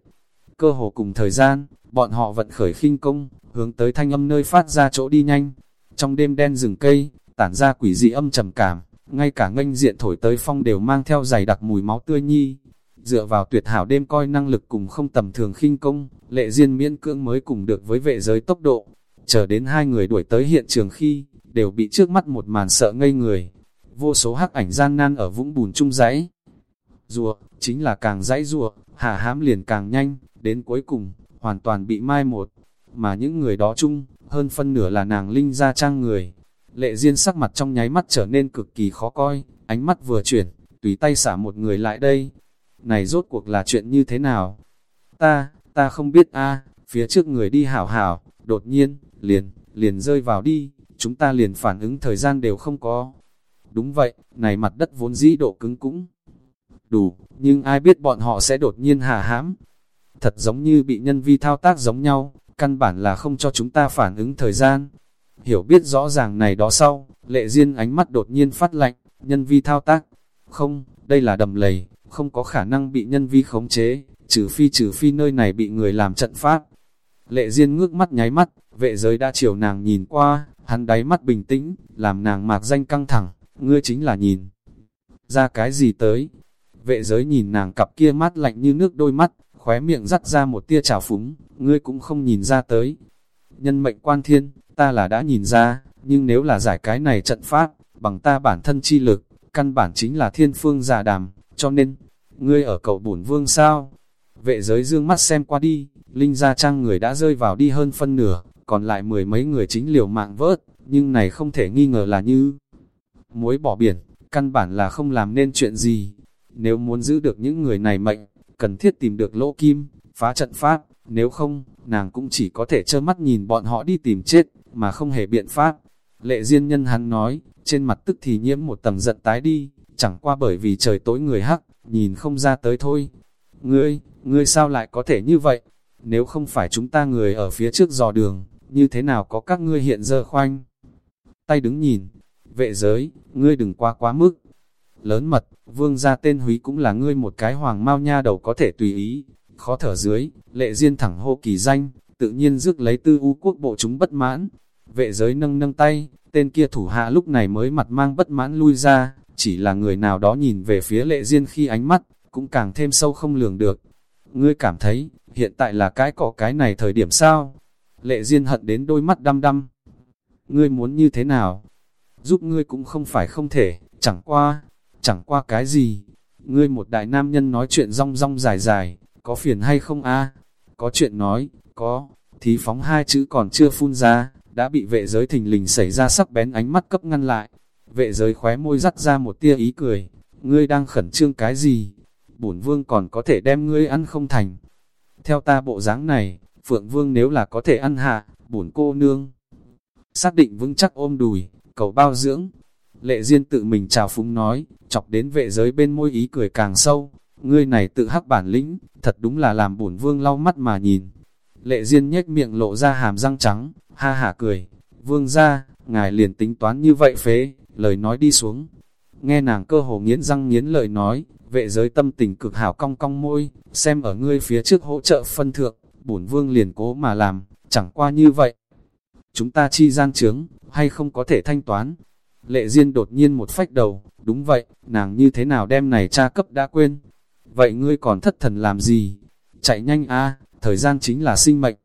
cơ hồ cùng thời gian, bọn họ vận khởi khinh công, hướng tới thanh âm nơi phát ra chỗ đi nhanh. Trong đêm đen rừng cây, tản ra quỷ dị âm trầm cảm, ngay cả nganh diện thổi tới phong đều mang theo dày đặc mùi máu tươi nhi. Dựa vào tuyệt hảo đêm coi năng lực cùng không tầm thường khinh công, lệ duyên miễn cưỡng mới cùng được với vệ giới tốc độ. Chờ đến hai người đuổi tới hiện trường khi, đều bị trước mắt một màn sợ ngây người. Vô số hắc ảnh gian nan ở vũng bùn trung rãy Rùa, chính là càng dãy rùa, hạ hám liền càng nhanh, đến cuối cùng, hoàn toàn bị mai một. Mà những người đó chung, hơn phân nửa là nàng linh ra trang người. Lệ Diên sắc mặt trong nháy mắt trở nên cực kỳ khó coi, ánh mắt vừa chuyển, tùy tay xả một người lại đây, này rốt cuộc là chuyện như thế nào? Ta, ta không biết a phía trước người đi hảo hảo, đột nhiên, liền, liền rơi vào đi, chúng ta liền phản ứng thời gian đều không có. Đúng vậy, này mặt đất vốn dĩ độ cứng cũng đủ, nhưng ai biết bọn họ sẽ đột nhiên hà hãm. Thật giống như bị nhân vi thao tác giống nhau, căn bản là không cho chúng ta phản ứng thời gian. Hiểu biết rõ ràng này đó sau, lệ duyên ánh mắt đột nhiên phát lạnh, nhân vi thao tác. Không, đây là đầm lầy, không có khả năng bị nhân vi khống chế, trừ phi trừ phi nơi này bị người làm trận pháp. Lệ Diên ngước mắt nháy mắt, vệ giới đã chiều nàng nhìn qua, hắn đáy mắt bình tĩnh, làm nàng mạc danh căng thẳng, ngươi chính là nhìn. ra cái gì tới? Vệ giới nhìn nàng cặp kia mát lạnh như nước đôi mắt, khóe miệng dắt ra một tia trào phúng, ngươi cũng không nhìn ra tới. Nhân mệnh quan thiên, ta là đã nhìn ra, nhưng nếu là giải cái này trận pháp, bằng ta bản thân chi lực, căn bản chính là thiên phương giả đàm, cho nên, ngươi ở cầu bổn vương sao? Vệ giới dương mắt xem qua đi, Linh Gia Trang người đã rơi vào đi hơn phân nửa, còn lại mười mấy người chính liều mạng vớt, nhưng này không thể nghi ngờ là như muối bỏ biển, căn bản là không làm nên chuyện gì. Nếu muốn giữ được những người này mệnh, cần thiết tìm được lỗ kim, phá trận pháp, nếu không, nàng cũng chỉ có thể trơ mắt nhìn bọn họ đi tìm chết, mà không hề biện pháp. Lệ Diên nhân hắn nói, trên mặt tức thì nhiễm một tầng giận tái đi, chẳng qua bởi vì trời tối người hắc, nhìn không ra tới thôi. Ngươi, ngươi sao lại có thể như vậy? Nếu không phải chúng ta người ở phía trước dò đường, như thế nào có các ngươi hiện giờ khoanh? Tay đứng nhìn, vệ giới, ngươi đừng quá quá mức. Lớn mật, vương gia tên húy cũng là ngươi một cái hoàng mau nha đầu có thể tùy ý. Khó thở dưới, lệ duyên thẳng hô kỳ danh, tự nhiên rước lấy tư u quốc bộ chúng bất mãn. Vệ giới nâng nâng tay, tên kia thủ hạ lúc này mới mặt mang bất mãn lui ra, chỉ là người nào đó nhìn về phía lệ duyên khi ánh mắt, cũng càng thêm sâu không lường được. Ngươi cảm thấy, hiện tại là cái cỏ cái này thời điểm sao? Lệ duyên hận đến đôi mắt đăm đăm. Ngươi muốn như thế nào? Giúp ngươi cũng không phải không thể, chẳng qua, chẳng qua cái gì. Ngươi một đại nam nhân nói chuyện rong rong dài dài, có phiền hay không a? Có chuyện nói, có, thì phóng hai chữ còn chưa phun ra, đã bị vệ giới thình lình xảy ra sắc bén ánh mắt cấp ngăn lại. Vệ giới khóe môi dắt ra một tia ý cười, ngươi đang khẩn trương cái gì? Bổn vương còn có thể đem ngươi ăn không thành. Theo ta bộ dáng này, Phượng Vương nếu là có thể ăn hạ, bổn cô nương. Xác định vững chắc ôm đùi, cầu bao dưỡng. Lệ Diên tự mình chào phúng nói, chọc đến vệ giới bên môi ý cười càng sâu. Ngươi này tự hắc bản lĩnh, thật đúng là làm bổn vương lau mắt mà nhìn. Lệ Diên nhếch miệng lộ ra hàm răng trắng, ha hả cười. Vương ra, ngài liền tính toán như vậy phế, lời nói đi xuống. Nghe nàng cơ hồ nghiến răng nghiến lời nói, vệ giới tâm tình cực hảo cong cong môi, xem ở ngươi phía trước hỗ trợ phân thượng, bổn vương liền cố mà làm, chẳng qua như vậy. Chúng ta chi gian trướng, hay không có thể thanh toán? Lệ Diên đột nhiên một phách đầu, đúng vậy, nàng như thế nào đem này tra cấp đã quên. Vậy ngươi còn thất thần làm gì? Chạy nhanh a thời gian chính là sinh mệnh.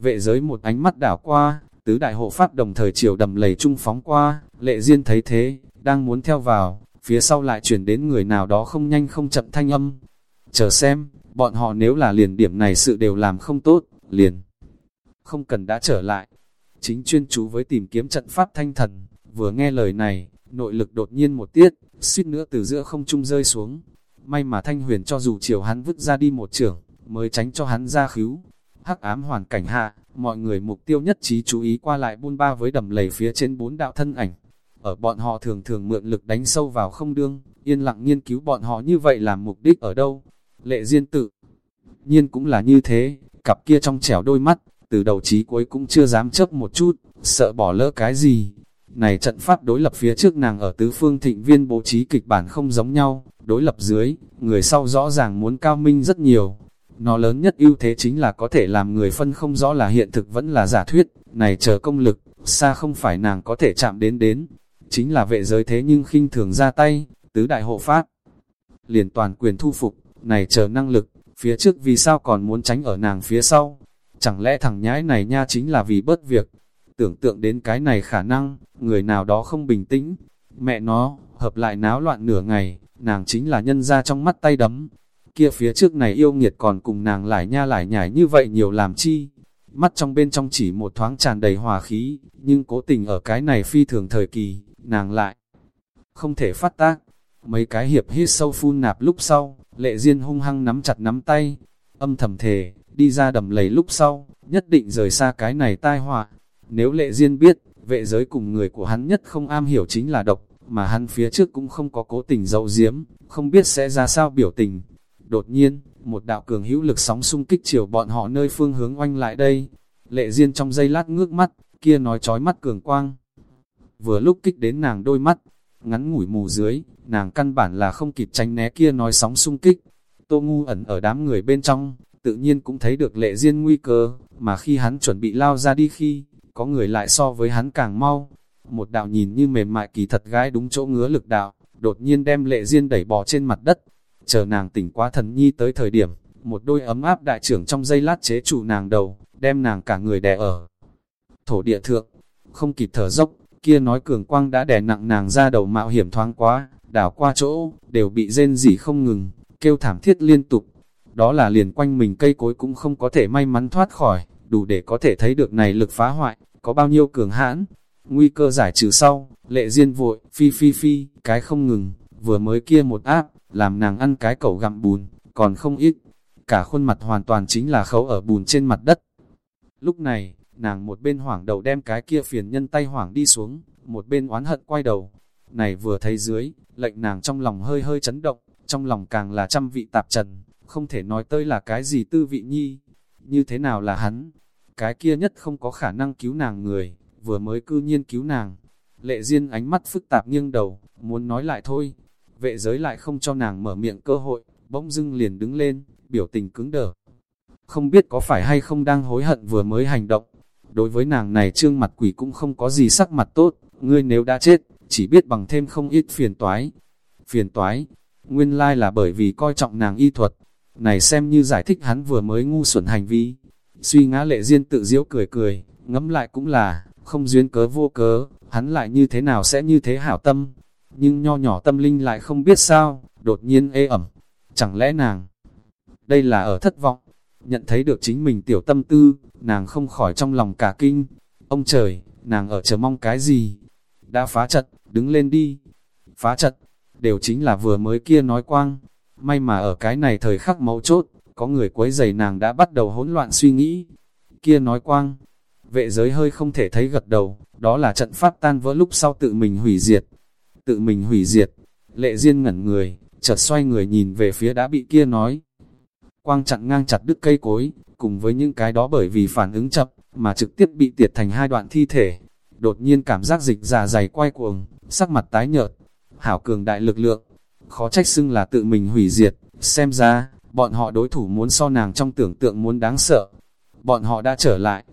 Vệ giới một ánh mắt đảo qua, tứ đại hộ pháp đồng thời chiều đầm lầy trung phóng qua, lệ Diên thấy thế, đang muốn theo vào, phía sau lại chuyển đến người nào đó không nhanh không chậm thanh âm. Chờ xem, bọn họ nếu là liền điểm này sự đều làm không tốt, liền. Không cần đã trở lại. Chính chuyên chú với tìm kiếm trận pháp thanh thần, vừa nghe lời này, nội lực đột nhiên một tiết, suýt nữa từ giữa không trung rơi xuống. May mà thanh huyền cho dù chiều hắn vứt ra đi một trưởng, mới tránh cho hắn ra khíu. Hắc ám hoàn cảnh hạ, mọi người mục tiêu nhất trí chú ý qua lại buôn ba với đầm lầy phía trên bốn đạo thân ảnh. Ở bọn họ thường thường mượn lực đánh sâu vào không đương, yên lặng nghiên cứu bọn họ như vậy làm mục đích ở đâu. Lệ Diên tự nhiên cũng là như thế, cặp kia trong trẻo đôi mắt, từ đầu chí cuối cũng chưa dám chấp một chút, sợ bỏ lỡ cái gì. Này trận pháp đối lập phía trước nàng ở tứ phương thịnh viên bố trí kịch bản không giống nhau, đối lập dưới, người sau rõ ràng muốn cao minh rất nhiều. Nó lớn nhất ưu thế chính là có thể làm người phân không rõ là hiện thực vẫn là giả thuyết, này chờ công lực, xa không phải nàng có thể chạm đến đến. Chính là vệ giới thế nhưng khinh thường ra tay, tứ đại hộ pháp. Liền toàn quyền thu phục, này chờ năng lực, phía trước vì sao còn muốn tránh ở nàng phía sau. Chẳng lẽ thằng nhãi này nha chính là vì bớt việc. Tưởng tượng đến cái này khả năng, người nào đó không bình tĩnh. Mẹ nó, hợp lại náo loạn nửa ngày, nàng chính là nhân ra trong mắt tay đấm. Kia phía trước này yêu nghiệt còn cùng nàng lại nha lại nhảy như vậy nhiều làm chi. Mắt trong bên trong chỉ một thoáng tràn đầy hòa khí, nhưng cố tình ở cái này phi thường thời kỳ, nàng lại không thể phát tác. Mấy cái hiệp hít sâu phun nạp lúc sau, lệ duyên hung hăng nắm chặt nắm tay, âm thầm thề, đi ra đầm lầy lúc sau, nhất định rời xa cái này tai họa. Nếu lệ duyên biết, vệ giới cùng người của hắn nhất không am hiểu chính là độc, mà hắn phía trước cũng không có cố tình dậu diếm, không biết sẽ ra sao biểu tình. Đột nhiên, một đạo cường hữu lực sóng xung kích chiều bọn họ nơi phương hướng oanh lại đây. Lệ duyên trong giây lát ngước mắt, kia nói trói mắt cường quang. Vừa lúc kích đến nàng đôi mắt, ngắn ngủi mù dưới, nàng căn bản là không kịp tránh né kia nói sóng xung kích. Tô ngu ẩn ở đám người bên trong, tự nhiên cũng thấy được lệ duyên nguy cơ, mà khi hắn chuẩn bị lao ra đi khi, có người lại so với hắn càng mau. Một đạo nhìn như mềm mại kỳ thật gái đúng chỗ ngứa lực đạo, đột nhiên đem lệ riêng đẩy bò trên mặt đất. Chờ nàng tỉnh quá thần nhi tới thời điểm, một đôi ấm áp đại trưởng trong dây lát chế trụ nàng đầu, đem nàng cả người đè ở. Thổ địa thượng, không kịp thở dốc, kia nói cường quang đã đè nặng nàng ra đầu mạo hiểm thoáng quá, đảo qua chỗ, đều bị rên rỉ không ngừng, kêu thảm thiết liên tục. Đó là liền quanh mình cây cối cũng không có thể may mắn thoát khỏi, đủ để có thể thấy được này lực phá hoại, có bao nhiêu cường hãn. Nguy cơ giải trừ sau, lệ diên vội, phi phi phi, cái không ngừng, vừa mới kia một áp, làm nàng ăn cái cẩu gặm bùn, còn không ít. Cả khuôn mặt hoàn toàn chính là khấu ở bùn trên mặt đất. Lúc này, nàng một bên hoảng đầu đem cái kia phiền nhân tay hoảng đi xuống, một bên oán hận quay đầu. Này vừa thấy dưới, lệnh nàng trong lòng hơi hơi chấn động, trong lòng càng là trăm vị tạp trần, không thể nói tới là cái gì tư vị nhi, như thế nào là hắn, cái kia nhất không có khả năng cứu nàng người, vừa mới cư nhiên cứu nàng. Lệ Diên ánh mắt phức tạp nghiêng đầu, muốn nói lại thôi, vệ giới lại không cho nàng mở miệng cơ hội, bỗng dưng liền đứng lên, biểu tình cứng đờ. Không biết có phải hay không đang hối hận vừa mới hành động, đối với nàng này trương mặt quỷ cũng không có gì sắc mặt tốt, ngươi nếu đã chết, chỉ biết bằng thêm không ít phiền toái. Phiền toái, nguyên lai là bởi vì coi trọng nàng y thuật, này xem như giải thích hắn vừa mới ngu xuẩn hành vi. Suy ngã lệ duyên tự diễu cười cười, ngẫm lại cũng là, không duyên cớ vô cớ, hắn lại như thế nào sẽ như thế hảo tâm. Nhưng nho nhỏ tâm linh lại không biết sao, đột nhiên ê ẩm. Chẳng lẽ nàng, đây là ở thất vọng, nhận thấy được chính mình tiểu tâm tư, nàng không khỏi trong lòng cả kinh. Ông trời, nàng ở chờ mong cái gì? Đã phá trận, đứng lên đi. Phá trận, đều chính là vừa mới kia nói quang. May mà ở cái này thời khắc mấu chốt, có người quấy giày nàng đã bắt đầu hỗn loạn suy nghĩ. Kia nói quang, vệ giới hơi không thể thấy gật đầu, đó là trận pháp tan vỡ lúc sau tự mình hủy diệt. Tự mình hủy diệt, lệ riêng ngẩn người, chợt xoay người nhìn về phía đã bị kia nói. Quang chặn ngang chặt đứt cây cối, cùng với những cái đó bởi vì phản ứng chậm, mà trực tiếp bị tiệt thành hai đoạn thi thể. Đột nhiên cảm giác dịch già dày quay cuồng, sắc mặt tái nhợt, hảo cường đại lực lượng, khó trách xưng là tự mình hủy diệt, xem ra, bọn họ đối thủ muốn so nàng trong tưởng tượng muốn đáng sợ. Bọn họ đã trở lại,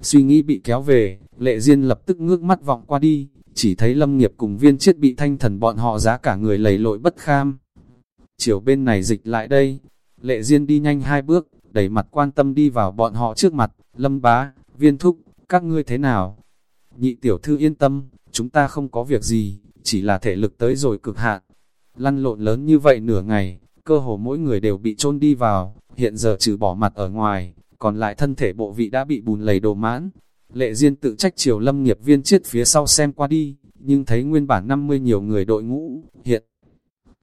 suy nghĩ bị kéo về, lệ duyên lập tức ngước mắt vọng qua đi, chỉ thấy lâm nghiệp cùng viên chết bị thanh thần bọn họ giá cả người lầy lội bất kham. Chiều bên này dịch lại đây, lệ duyên đi nhanh hai bước, đẩy mặt quan tâm đi vào bọn họ trước mặt, lâm bá, viên thúc, các ngươi thế nào? Nhị tiểu thư yên tâm, chúng ta không có việc gì, chỉ là thể lực tới rồi cực hạn. Lăn lộn lớn như vậy nửa ngày, cơ hồ mỗi người đều bị chôn đi vào, hiện giờ trừ bỏ mặt ở ngoài, còn lại thân thể bộ vị đã bị bùn lầy đồ mãn. Lệ Diên tự trách chiều lâm nghiệp viên chết phía sau xem qua đi, nhưng thấy nguyên bản 50 nhiều người đội ngũ, hiện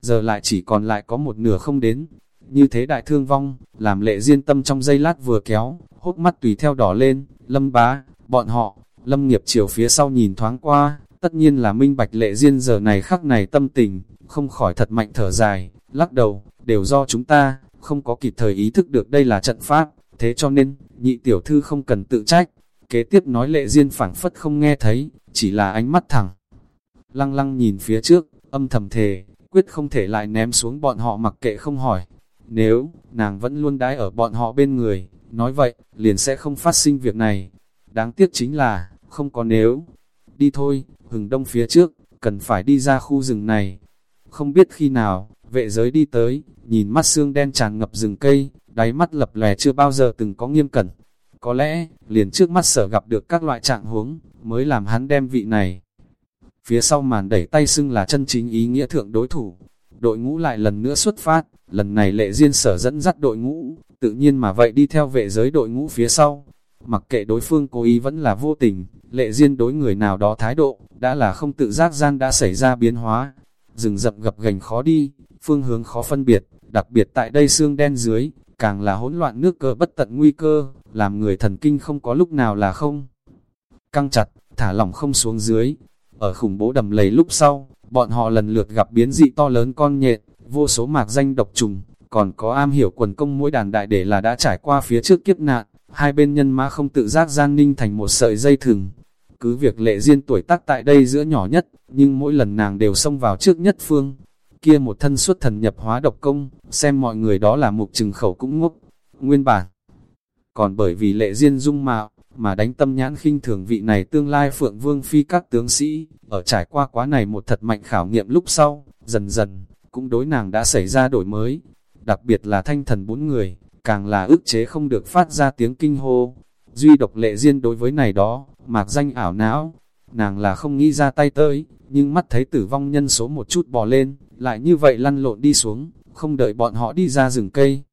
giờ lại chỉ còn lại có một nửa không đến. Như thế đại thương vong, làm lệ Diên tâm trong giây lát vừa kéo, hốt mắt tùy theo đỏ lên, lâm bá, bọn họ, lâm nghiệp chiều phía sau nhìn thoáng qua, tất nhiên là minh bạch lệ Diên giờ này khắc này tâm tình, không khỏi thật mạnh thở dài, lắc đầu, đều do chúng ta, không có kịp thời ý thức được đây là trận pháp, thế cho nên, nhị tiểu thư không cần tự trách. Kế tiếp nói lệ duyên phảng phất không nghe thấy, chỉ là ánh mắt thẳng. Lăng lăng nhìn phía trước, âm thầm thề, quyết không thể lại ném xuống bọn họ mặc kệ không hỏi. Nếu, nàng vẫn luôn đái ở bọn họ bên người, nói vậy, liền sẽ không phát sinh việc này. Đáng tiếc chính là, không có nếu. Đi thôi, hừng đông phía trước, cần phải đi ra khu rừng này. Không biết khi nào, vệ giới đi tới, nhìn mắt xương đen tràn ngập rừng cây, đáy mắt lập lè chưa bao giờ từng có nghiêm cẩn. Có lẽ, liền trước mắt sở gặp được các loại trạng huống, mới làm hắn đem vị này. Phía sau màn đẩy tay xưng là chân chính ý nghĩa thượng đối thủ. Đội ngũ lại lần nữa xuất phát, lần này lệ duyên sở dẫn dắt đội ngũ, tự nhiên mà vậy đi theo vệ giới đội ngũ phía sau. Mặc kệ đối phương cố ý vẫn là vô tình, lệ duyên đối người nào đó thái độ, đã là không tự giác gian đã xảy ra biến hóa. Rừng rậm gập gành khó đi, phương hướng khó phân biệt, đặc biệt tại đây xương đen dưới, càng là hỗn loạn nước cơ bất tận nguy cơ, làm người thần kinh không có lúc nào là không. Căng chặt, thả lỏng không xuống dưới. Ở khủng bố đầm lầy lúc sau, bọn họ lần lượt gặp biến dị to lớn con nhện, vô số mạc danh độc trùng, còn có am hiểu quần công mỗi đàn đại để là đã trải qua phía trước kiếp nạn, hai bên nhân mã không tự giác gian ninh thành một sợi dây thừng. Cứ việc lệ duyên tuổi tác tại đây giữa nhỏ nhất, nhưng mỗi lần nàng đều xông vào trước nhất phương, kia một thân xuất thần nhập hóa độc công, xem mọi người đó là mục trừng khẩu cũng ngốc, nguyên bản. Còn bởi vì lệ duyên dung mạo, mà đánh tâm nhãn khinh thường vị này tương lai phượng vương phi các tướng sĩ, ở trải qua quá này một thật mạnh khảo nghiệm lúc sau, dần dần, cũng đối nàng đã xảy ra đổi mới. Đặc biệt là thanh thần bốn người, càng là ức chế không được phát ra tiếng kinh hô. Duy độc lệ riêng đối với này đó, mạc danh ảo não, nàng là không nghĩ ra tay tới, nhưng mắt thấy tử vong nhân số một chút bò lên, lại như vậy lăn lộn đi xuống, không đợi bọn họ đi ra rừng cây.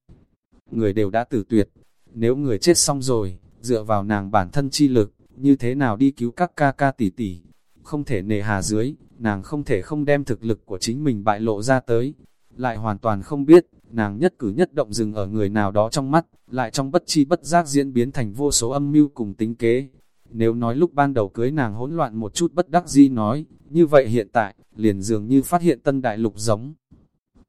Người đều đã tử tuyệt, nếu người chết xong rồi, dựa vào nàng bản thân chi lực, như thế nào đi cứu các ca ca tỷ tỷ, không thể nề hà dưới, nàng không thể không đem thực lực của chính mình bại lộ ra tới, lại hoàn toàn không biết, nàng nhất cử nhất động dừng ở người nào đó trong mắt, lại trong bất chi bất giác diễn biến thành vô số âm mưu cùng tính kế. Nếu nói lúc ban đầu cưới nàng hỗn loạn một chút bất đắc di nói, như vậy hiện tại, liền dường như phát hiện tân đại lục giống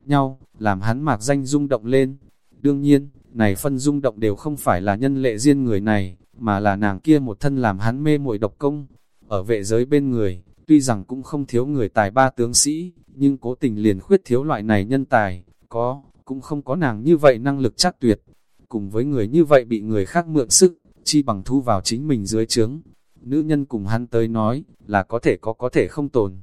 nhau, làm hắn mạc danh rung động lên. Đương nhiên, này phân rung động đều không phải là nhân lệ riêng người này, mà là nàng kia một thân làm hắn mê muội độc công. Ở vệ giới bên người, tuy rằng cũng không thiếu người tài ba tướng sĩ, nhưng cố tình liền khuyết thiếu loại này nhân tài, có, cũng không có nàng như vậy năng lực chắc tuyệt. Cùng với người như vậy bị người khác mượn sức, chi bằng thu vào chính mình dưới trướng. Nữ nhân cùng hắn tới nói, là có thể có có thể không tồn.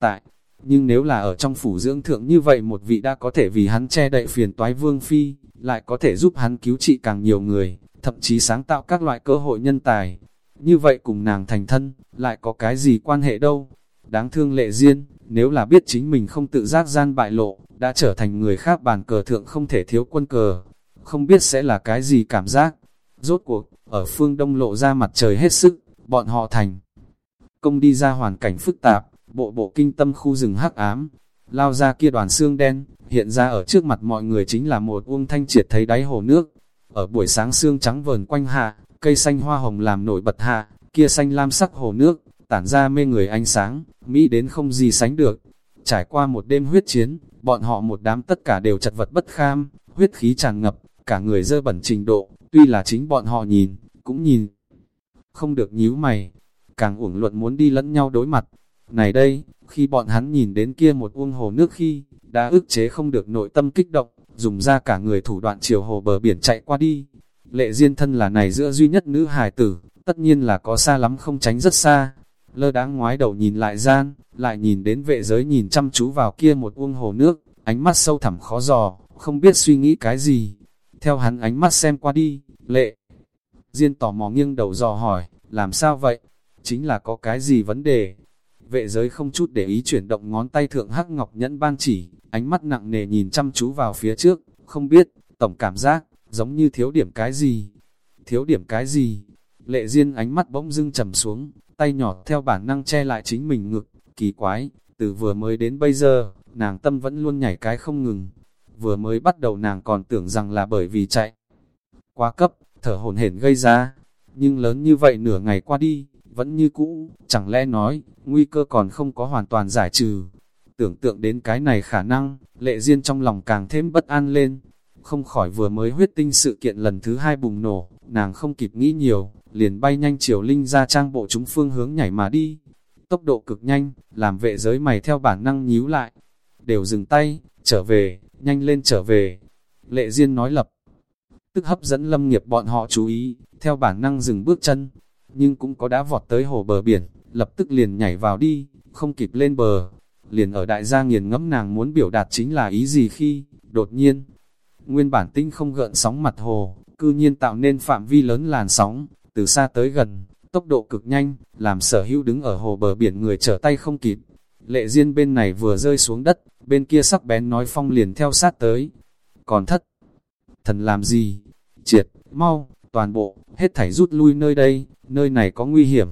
Tại, nhưng nếu là ở trong phủ dưỡng thượng như vậy một vị đã có thể vì hắn che đậy phiền toái vương phi, lại có thể giúp hắn cứu trị càng nhiều người, thậm chí sáng tạo các loại cơ hội nhân tài. Như vậy cùng nàng thành thân, lại có cái gì quan hệ đâu. Đáng thương lệ duyên, nếu là biết chính mình không tự giác gian bại lộ, đã trở thành người khác bàn cờ thượng không thể thiếu quân cờ. Không biết sẽ là cái gì cảm giác. Rốt cuộc, ở phương đông lộ ra mặt trời hết sức, bọn họ thành. Công đi ra hoàn cảnh phức tạp, bộ bộ kinh tâm khu rừng hắc ám, lao ra kia đoàn xương đen, hiện ra ở trước mặt mọi người chính là một uông thanh triệt thấy đáy hồ nước. Ở buổi sáng xương trắng vờn quanh hạ, cây xanh hoa hồng làm nổi bật hạ, kia xanh lam sắc hồ nước, tản ra mê người ánh sáng, Mỹ đến không gì sánh được. Trải qua một đêm huyết chiến, bọn họ một đám tất cả đều chật vật bất kham, huyết khí tràn ngập, cả người dơ bẩn trình độ, tuy là chính bọn họ nhìn, cũng nhìn. Không được nhíu mày, càng uổng luận muốn đi lẫn nhau đối mặt. Này đây, khi bọn hắn nhìn đến kia một uông hồ nước khi, đã ức chế không được nội tâm kích động, dùng ra cả người thủ đoạn chiều hồ bờ biển chạy qua đi. Lệ Diên thân là này giữa duy nhất nữ hài tử, tất nhiên là có xa lắm không tránh rất xa. Lơ đáng ngoái đầu nhìn lại gian, lại nhìn đến vệ giới nhìn chăm chú vào kia một uông hồ nước, ánh mắt sâu thẳm khó dò, không biết suy nghĩ cái gì. Theo hắn ánh mắt xem qua đi, lệ. Diên tò mò nghiêng đầu dò hỏi, làm sao vậy? Chính là có cái gì vấn đề? Vệ giới không chút để ý chuyển động ngón tay thượng hắc ngọc nhẫn ban chỉ, ánh mắt nặng nề nhìn chăm chú vào phía trước, không biết, tổng cảm giác, giống như thiếu điểm cái gì. Thiếu điểm cái gì? Lệ Diên ánh mắt bỗng dưng trầm xuống, tay nhỏ theo bản năng che lại chính mình ngực, kỳ quái, từ vừa mới đến bây giờ, nàng tâm vẫn luôn nhảy cái không ngừng. Vừa mới bắt đầu nàng còn tưởng rằng là bởi vì chạy. Quá cấp, thở hồn hển gây ra, nhưng lớn như vậy nửa ngày qua đi, vẫn như cũ, chẳng lẽ nói, nguy cơ còn không có hoàn toàn giải trừ. Tưởng tượng đến cái này khả năng, lệ duyên trong lòng càng thêm bất an lên, không khỏi vừa mới huyết tinh sự kiện lần thứ hai bùng nổ, nàng không kịp nghĩ nhiều, liền bay nhanh chiều linh ra trang bộ chúng phương hướng nhảy mà đi. Tốc độ cực nhanh, làm vệ giới mày theo bản năng nhíu lại, đều dừng tay, trở về, nhanh lên trở về. Lệ Diên nói lập, tức hấp dẫn lâm nghiệp bọn họ chú ý, theo bản năng dừng bước chân, nhưng cũng có đã vọt tới hồ bờ biển, lập tức liền nhảy vào đi, không kịp lên bờ. Liền ở đại gia nghiền ngẫm nàng muốn biểu đạt chính là ý gì khi, đột nhiên, nguyên bản tinh không gợn sóng mặt hồ, cư nhiên tạo nên phạm vi lớn làn sóng, từ xa tới gần, tốc độ cực nhanh, làm sở hữu đứng ở hồ bờ biển người trở tay không kịp. Lệ Diên bên này vừa rơi xuống đất, bên kia sắc bén nói phong liền theo sát tới. Còn thất, thần làm gì? Triệt, mau, toàn bộ, hết thảy rút lui nơi đây, nơi này có nguy hiểm.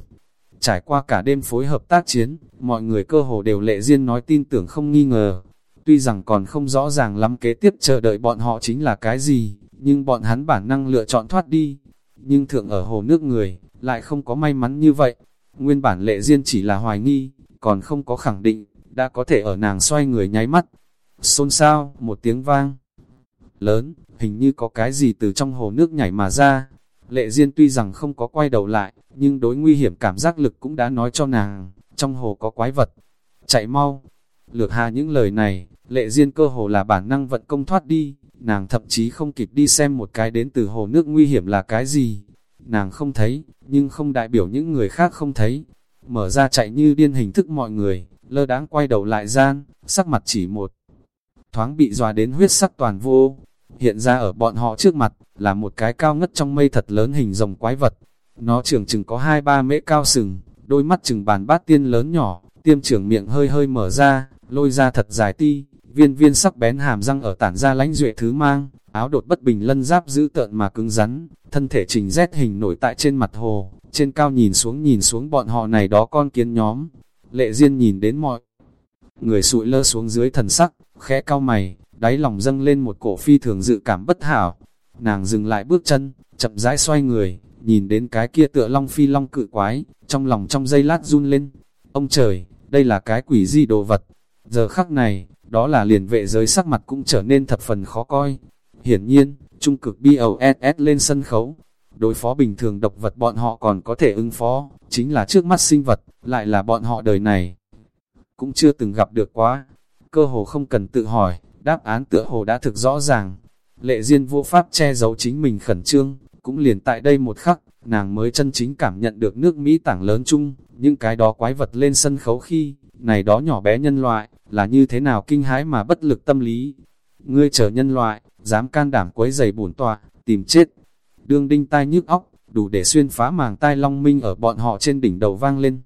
Trải qua cả đêm phối hợp tác chiến, mọi người cơ hồ đều lệ riêng nói tin tưởng không nghi ngờ. Tuy rằng còn không rõ ràng lắm kế tiếp chờ đợi bọn họ chính là cái gì, nhưng bọn hắn bản năng lựa chọn thoát đi. Nhưng thượng ở hồ nước người, lại không có may mắn như vậy. Nguyên bản lệ riêng chỉ là hoài nghi, còn không có khẳng định, đã có thể ở nàng xoay người nháy mắt. Xôn xao, một tiếng vang lớn, hình như có cái gì từ trong hồ nước nhảy mà ra. Lệ Diên tuy rằng không có quay đầu lại, nhưng đối nguy hiểm cảm giác lực cũng đã nói cho nàng, trong hồ có quái vật. Chạy mau! Lược hà những lời này, Lệ Diên cơ hồ là bản năng vận công thoát đi, nàng thậm chí không kịp đi xem một cái đến từ hồ nước nguy hiểm là cái gì. Nàng không thấy, nhưng không đại biểu những người khác không thấy. Mở ra chạy như điên hình thức mọi người, lơ đáng quay đầu lại gian, sắc mặt chỉ một. Thoáng bị dòa đến huyết sắc toàn vô, hiện ra ở bọn họ trước mặt, là một cái cao ngất trong mây thật lớn hình rồng quái vật. Nó trưởng chừng có hai ba mễ cao sừng, đôi mắt chừng bàn bát tiên lớn nhỏ, tiêm trưởng miệng hơi hơi mở ra, lôi ra thật dài ti, viên viên sắc bén hàm răng ở tản ra lánh duệ thứ mang, áo đột bất bình lân giáp giữ tợn mà cứng rắn, thân thể trình rét hình nổi tại trên mặt hồ, trên cao nhìn xuống nhìn xuống bọn họ này đó con kiến nhóm. Lệ Diên nhìn đến mọi người sụi lơ xuống dưới thần sắc, khẽ cao mày, đáy lòng dâng lên một cổ phi thường dự cảm bất hảo. Nàng dừng lại bước chân, chậm rãi xoay người, nhìn đến cái kia tựa long phi long cự quái, trong lòng trong giây lát run lên. Ông trời, đây là cái quỷ di đồ vật. Giờ khắc này, đó là liền vệ giới sắc mặt cũng trở nên thập phần khó coi. Hiển nhiên, trung cực BOSS lên sân khấu. Đối phó bình thường độc vật bọn họ còn có thể ứng phó, chính là trước mắt sinh vật, lại là bọn họ đời này. Cũng chưa từng gặp được quá. Cơ hồ không cần tự hỏi, đáp án tựa hồ đã thực rõ ràng. Lệ Diên vô pháp che giấu chính mình khẩn trương, cũng liền tại đây một khắc, nàng mới chân chính cảm nhận được nước Mỹ tảng lớn chung, những cái đó quái vật lên sân khấu khi, này đó nhỏ bé nhân loại, là như thế nào kinh hãi mà bất lực tâm lý. Ngươi chờ nhân loại, dám can đảm quấy giày bổn tọa, tìm chết. Đương đinh tai nhức óc, đủ để xuyên phá màng tai long minh ở bọn họ trên đỉnh đầu vang lên.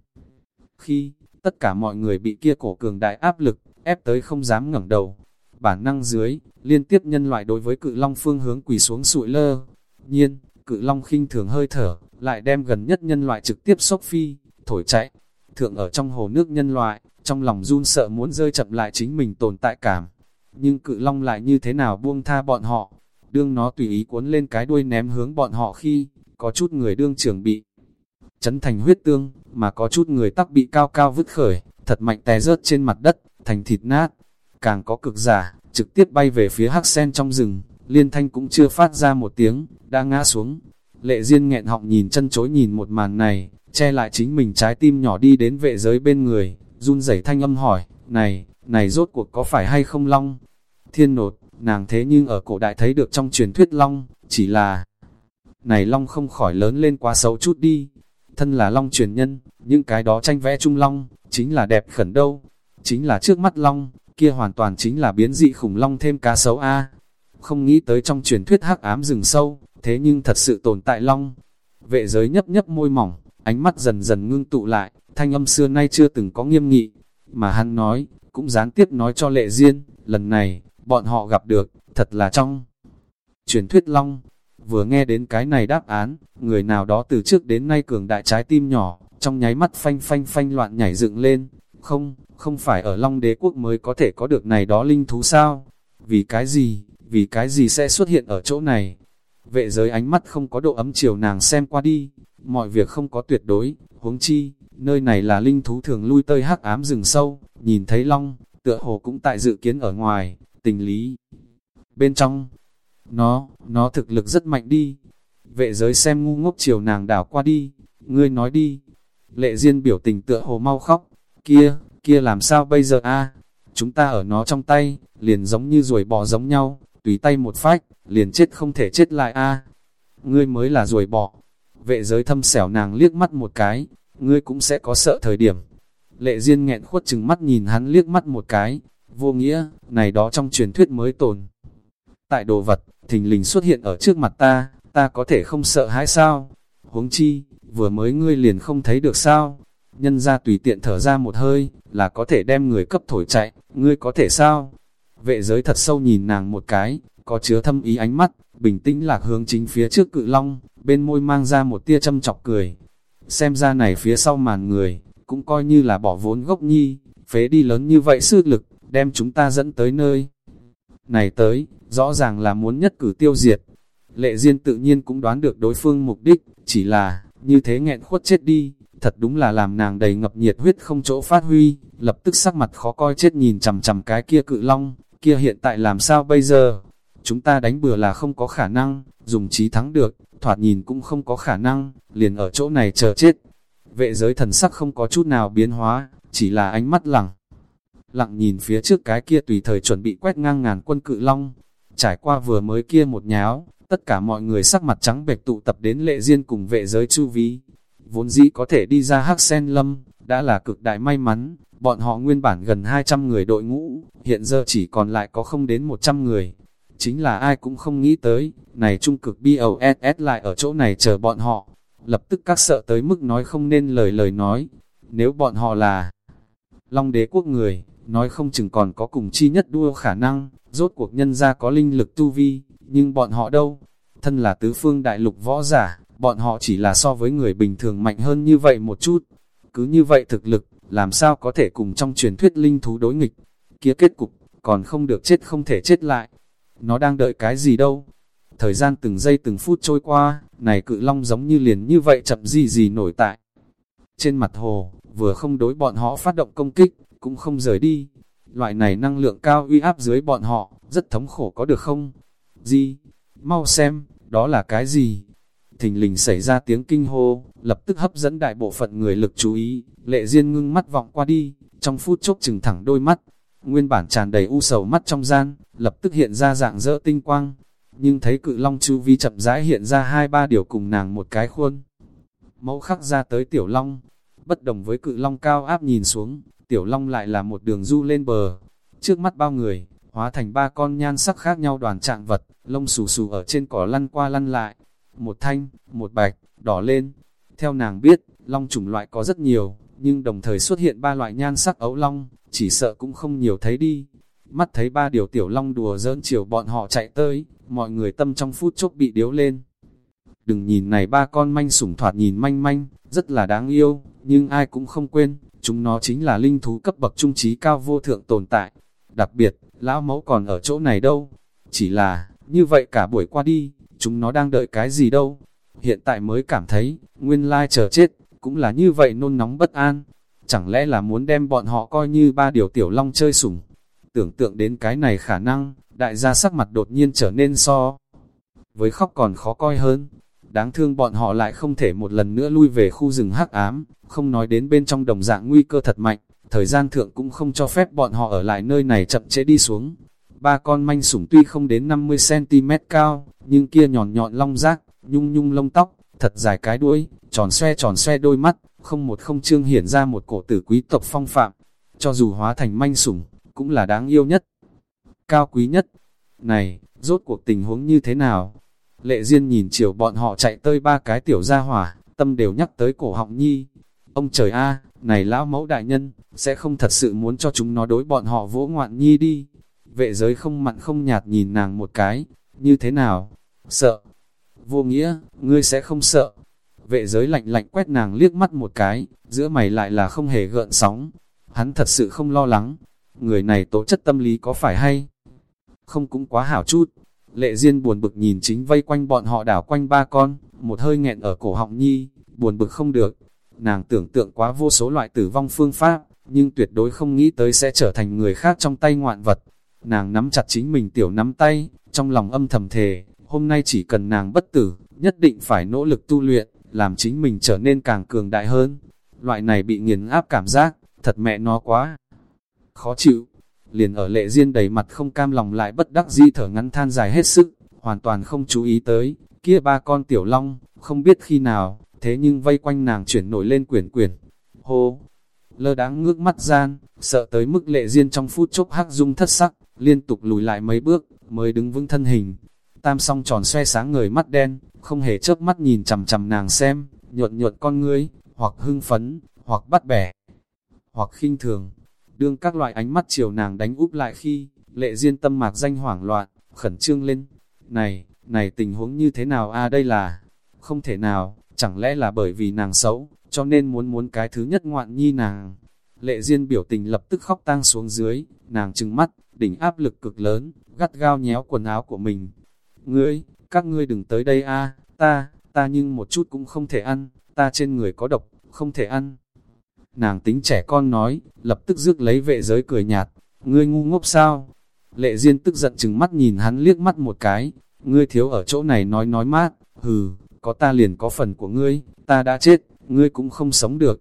Khi, tất cả mọi người bị kia cổ cường đại áp lực, ép tới không dám ngẩng đầu. Bản năng dưới, liên tiếp nhân loại đối với cự long phương hướng quỳ xuống sụi lơ. Nhiên, cự long khinh thường hơi thở, lại đem gần nhất nhân loại trực tiếp sốc phi, thổi chạy. Thượng ở trong hồ nước nhân loại, trong lòng run sợ muốn rơi chậm lại chính mình tồn tại cảm. Nhưng cự long lại như thế nào buông tha bọn họ, đương nó tùy ý cuốn lên cái đuôi ném hướng bọn họ khi, có chút người đương trưởng bị chấn thành huyết tương, mà có chút người tắc bị cao cao vứt khởi, thật mạnh té rớt trên mặt đất, thành thịt nát. Càng có cực giả, trực tiếp bay về phía hắc sen trong rừng, liên thanh cũng chưa phát ra một tiếng, đã ngã xuống. Lệ Diên nghẹn họng nhìn chân chối nhìn một màn này, che lại chính mình trái tim nhỏ đi đến vệ giới bên người, run rẩy thanh âm hỏi, này, này rốt cuộc có phải hay không long? Thiên nột, nàng thế nhưng ở cổ đại thấy được trong truyền thuyết long, chỉ là, này long không khỏi lớn lên quá xấu chút đi. Thân là long truyền nhân, những cái đó tranh vẽ trung long, chính là đẹp khẩn đâu. Chính là trước mắt long, kia hoàn toàn chính là biến dị khủng long thêm cá sấu A. Không nghĩ tới trong truyền thuyết hắc ám rừng sâu, thế nhưng thật sự tồn tại long. Vệ giới nhấp nhấp môi mỏng, ánh mắt dần dần ngưng tụ lại, thanh âm xưa nay chưa từng có nghiêm nghị. Mà hắn nói, cũng gián tiếp nói cho lệ duyên, lần này, bọn họ gặp được, thật là trong. Truyền thuyết long, vừa nghe đến cái này đáp án, người nào đó từ trước đến nay cường đại trái tim nhỏ, trong nháy mắt phanh phanh phanh loạn nhảy dựng lên. Không, không phải ở Long đế quốc mới có thể có được này đó linh thú sao? Vì cái gì, vì cái gì sẽ xuất hiện ở chỗ này? Vệ giới ánh mắt không có độ ấm chiều nàng xem qua đi, mọi việc không có tuyệt đối, huống chi, nơi này là linh thú thường lui tơi hắc ám rừng sâu, nhìn thấy Long, tựa hồ cũng tại dự kiến ở ngoài, tình lý. Bên trong, nó, nó thực lực rất mạnh đi. Vệ giới xem ngu ngốc chiều nàng đảo qua đi, ngươi nói đi. Lệ Diên biểu tình tựa hồ mau khóc, kia, kia làm sao bây giờ a? Chúng ta ở nó trong tay, liền giống như ruồi bò giống nhau, tùy tay một phách, liền chết không thể chết lại a. Ngươi mới là ruồi bò. Vệ giới thâm xẻo nàng liếc mắt một cái, ngươi cũng sẽ có sợ thời điểm. Lệ Diên nghẹn khuất chừng mắt nhìn hắn liếc mắt một cái, vô nghĩa, này đó trong truyền thuyết mới tồn. Tại đồ vật, thình lình xuất hiện ở trước mặt ta, ta có thể không sợ hãi sao? Huống chi, vừa mới ngươi liền không thấy được sao? Nhân ra tùy tiện thở ra một hơi, là có thể đem người cấp thổi chạy, ngươi có thể sao? Vệ giới thật sâu nhìn nàng một cái, có chứa thâm ý ánh mắt, bình tĩnh lạc hướng chính phía trước cự long, bên môi mang ra một tia châm chọc cười. Xem ra này phía sau màn người, cũng coi như là bỏ vốn gốc nhi, phế đi lớn như vậy sư lực, đem chúng ta dẫn tới nơi. Này tới, rõ ràng là muốn nhất cử tiêu diệt. Lệ Diên tự nhiên cũng đoán được đối phương mục đích, chỉ là, như thế nghẹn khuất chết đi, thật đúng là làm nàng đầy ngập nhiệt huyết không chỗ phát huy, lập tức sắc mặt khó coi chết nhìn chằm chằm cái kia cự long, kia hiện tại làm sao bây giờ? Chúng ta đánh bừa là không có khả năng, dùng trí thắng được, thoạt nhìn cũng không có khả năng, liền ở chỗ này chờ chết. Vệ giới thần sắc không có chút nào biến hóa, chỉ là ánh mắt lẳng Lặng nhìn phía trước cái kia tùy thời chuẩn bị quét ngang ngàn quân cự long, Trải qua vừa mới kia một nháo, tất cả mọi người sắc mặt trắng bệch tụ tập đến lệ riêng cùng vệ giới chu ví. vốn dĩ có thể đi ra hắc sen lâm, đã là cực đại may mắn, bọn họ nguyên bản gần 200 người đội ngũ, hiện giờ chỉ còn lại có không đến 100 người. Chính là ai cũng không nghĩ tới, này trung cực BOSS lại ở chỗ này chờ bọn họ. Lập tức các sợ tới mức nói không nên lời lời nói. Nếu bọn họ là Long đế quốc người, nói không chừng còn có cùng chi nhất đua khả năng, rốt cuộc nhân ra có linh lực tu vi, nhưng bọn họ đâu? Thân là tứ phương đại lục võ giả, bọn họ chỉ là so với người bình thường mạnh hơn như vậy một chút. Cứ như vậy thực lực, làm sao có thể cùng trong truyền thuyết linh thú đối nghịch. Kia kết cục, còn không được chết không thể chết lại. Nó đang đợi cái gì đâu? Thời gian từng giây từng phút trôi qua, này cự long giống như liền như vậy chậm gì gì nổi tại. Trên mặt hồ, vừa không đối bọn họ phát động công kích, cũng không rời đi. Loại này năng lượng cao uy áp dưới bọn họ, rất thống khổ có được không? Gì? Mau xem, đó là cái gì? Thình lình xảy ra tiếng kinh hô, lập tức hấp dẫn đại bộ phận người lực chú ý, lệ duyên ngưng mắt vọng qua đi, trong phút chốc chừng thẳng đôi mắt, nguyên bản tràn đầy u sầu mắt trong gian, lập tức hiện ra dạng dỡ tinh quang, nhưng thấy cự long chu vi chậm rãi hiện ra hai ba điều cùng nàng một cái khuôn. Mẫu khắc ra tới tiểu long, bất đồng với cự long cao áp nhìn xuống, tiểu long lại là một đường du lên bờ, trước mắt bao người, hóa thành ba con nhan sắc khác nhau đoàn trạng vật, lông xù xù ở trên cỏ lăn qua lăn lại, một thanh, một bạch, đỏ lên. Theo nàng biết, long chủng loại có rất nhiều, nhưng đồng thời xuất hiện ba loại nhan sắc ấu long, chỉ sợ cũng không nhiều thấy đi. Mắt thấy ba điều tiểu long đùa dỡn chiều bọn họ chạy tới, mọi người tâm trong phút chốc bị điếu lên. Đừng nhìn này ba con manh sủng thoạt nhìn manh manh, rất là đáng yêu, nhưng ai cũng không quên, chúng nó chính là linh thú cấp bậc trung trí cao vô thượng tồn tại. Đặc biệt, lão mẫu còn ở chỗ này đâu. Chỉ là, như vậy cả buổi qua đi, chúng nó đang đợi cái gì đâu. Hiện tại mới cảm thấy, nguyên lai chờ chết, cũng là như vậy nôn nóng bất an. Chẳng lẽ là muốn đem bọn họ coi như ba điều tiểu long chơi sủng. Tưởng tượng đến cái này khả năng, đại gia sắc mặt đột nhiên trở nên so. Với khóc còn khó coi hơn, đáng thương bọn họ lại không thể một lần nữa lui về khu rừng hắc ám, không nói đến bên trong đồng dạng nguy cơ thật mạnh, thời gian thượng cũng không cho phép bọn họ ở lại nơi này chậm chế đi xuống. Ba con manh sủng tuy không đến 50cm cao, nhưng kia nhọn nhọn long rác, nhung nhung lông tóc, thật dài cái đuôi, tròn xoe tròn xoe đôi mắt, không một không trương hiển ra một cổ tử quý tộc phong phạm. Cho dù hóa thành manh sủng, cũng là đáng yêu nhất, cao quý nhất. Này, rốt cuộc tình huống như thế nào? Lệ Diên nhìn chiều bọn họ chạy tới ba cái tiểu gia hỏa, tâm đều nhắc tới cổ họng nhi. Ông trời a, này lão mẫu đại nhân, sẽ không thật sự muốn cho chúng nó đối bọn họ vỗ ngoạn nhi đi. Vệ giới không mặn không nhạt nhìn nàng một cái, như thế nào? Sợ. Vô nghĩa, ngươi sẽ không sợ. Vệ giới lạnh lạnh quét nàng liếc mắt một cái, giữa mày lại là không hề gợn sóng. Hắn thật sự không lo lắng. Người này tố chất tâm lý có phải hay? Không cũng quá hảo chút. Lệ Diên buồn bực nhìn chính vây quanh bọn họ đảo quanh ba con, một hơi nghẹn ở cổ họng nhi, buồn bực không được. Nàng tưởng tượng quá vô số loại tử vong phương pháp, nhưng tuyệt đối không nghĩ tới sẽ trở thành người khác trong tay ngoạn vật. Nàng nắm chặt chính mình tiểu nắm tay, trong lòng âm thầm thề, hôm nay chỉ cần nàng bất tử, nhất định phải nỗ lực tu luyện, làm chính mình trở nên càng cường đại hơn. Loại này bị nghiền áp cảm giác, thật mẹ nó quá. Khó chịu, liền ở lệ riêng đầy mặt không cam lòng lại bất đắc di thở ngắn than dài hết sức, hoàn toàn không chú ý tới, kia ba con tiểu long, không biết khi nào, thế nhưng vây quanh nàng chuyển nổi lên quyển quyển. Hô! Lơ đáng ngước mắt gian, sợ tới mức lệ riêng trong phút chốc hắc dung thất sắc, liên tục lùi lại mấy bước, mới đứng vững thân hình. Tam song tròn xoe sáng người mắt đen, không hề chớp mắt nhìn chằm chằm nàng xem, nhuận nhuận con ngươi, hoặc hưng phấn, hoặc bắt bẻ, hoặc khinh thường. Đương các loại ánh mắt chiều nàng đánh úp lại khi, lệ duyên tâm mạc danh hoảng loạn, khẩn trương lên. Này, này tình huống như thế nào a đây là, không thể nào, chẳng lẽ là bởi vì nàng xấu, cho nên muốn muốn cái thứ nhất ngoạn nhi nàng. Lệ duyên biểu tình lập tức khóc tang xuống dưới, nàng trừng mắt, đỉnh áp lực cực lớn, gắt gao nhéo quần áo của mình. Ngươi, các ngươi đừng tới đây a, ta, ta nhưng một chút cũng không thể ăn, ta trên người có độc, không thể ăn. Nàng tính trẻ con nói, lập tức rước lấy vệ giới cười nhạt, ngươi ngu ngốc sao? Lệ Diên tức giận chừng mắt nhìn hắn liếc mắt một cái, ngươi thiếu ở chỗ này nói nói mát, hừ, có ta liền có phần của ngươi, ta đã chết, ngươi cũng không sống được.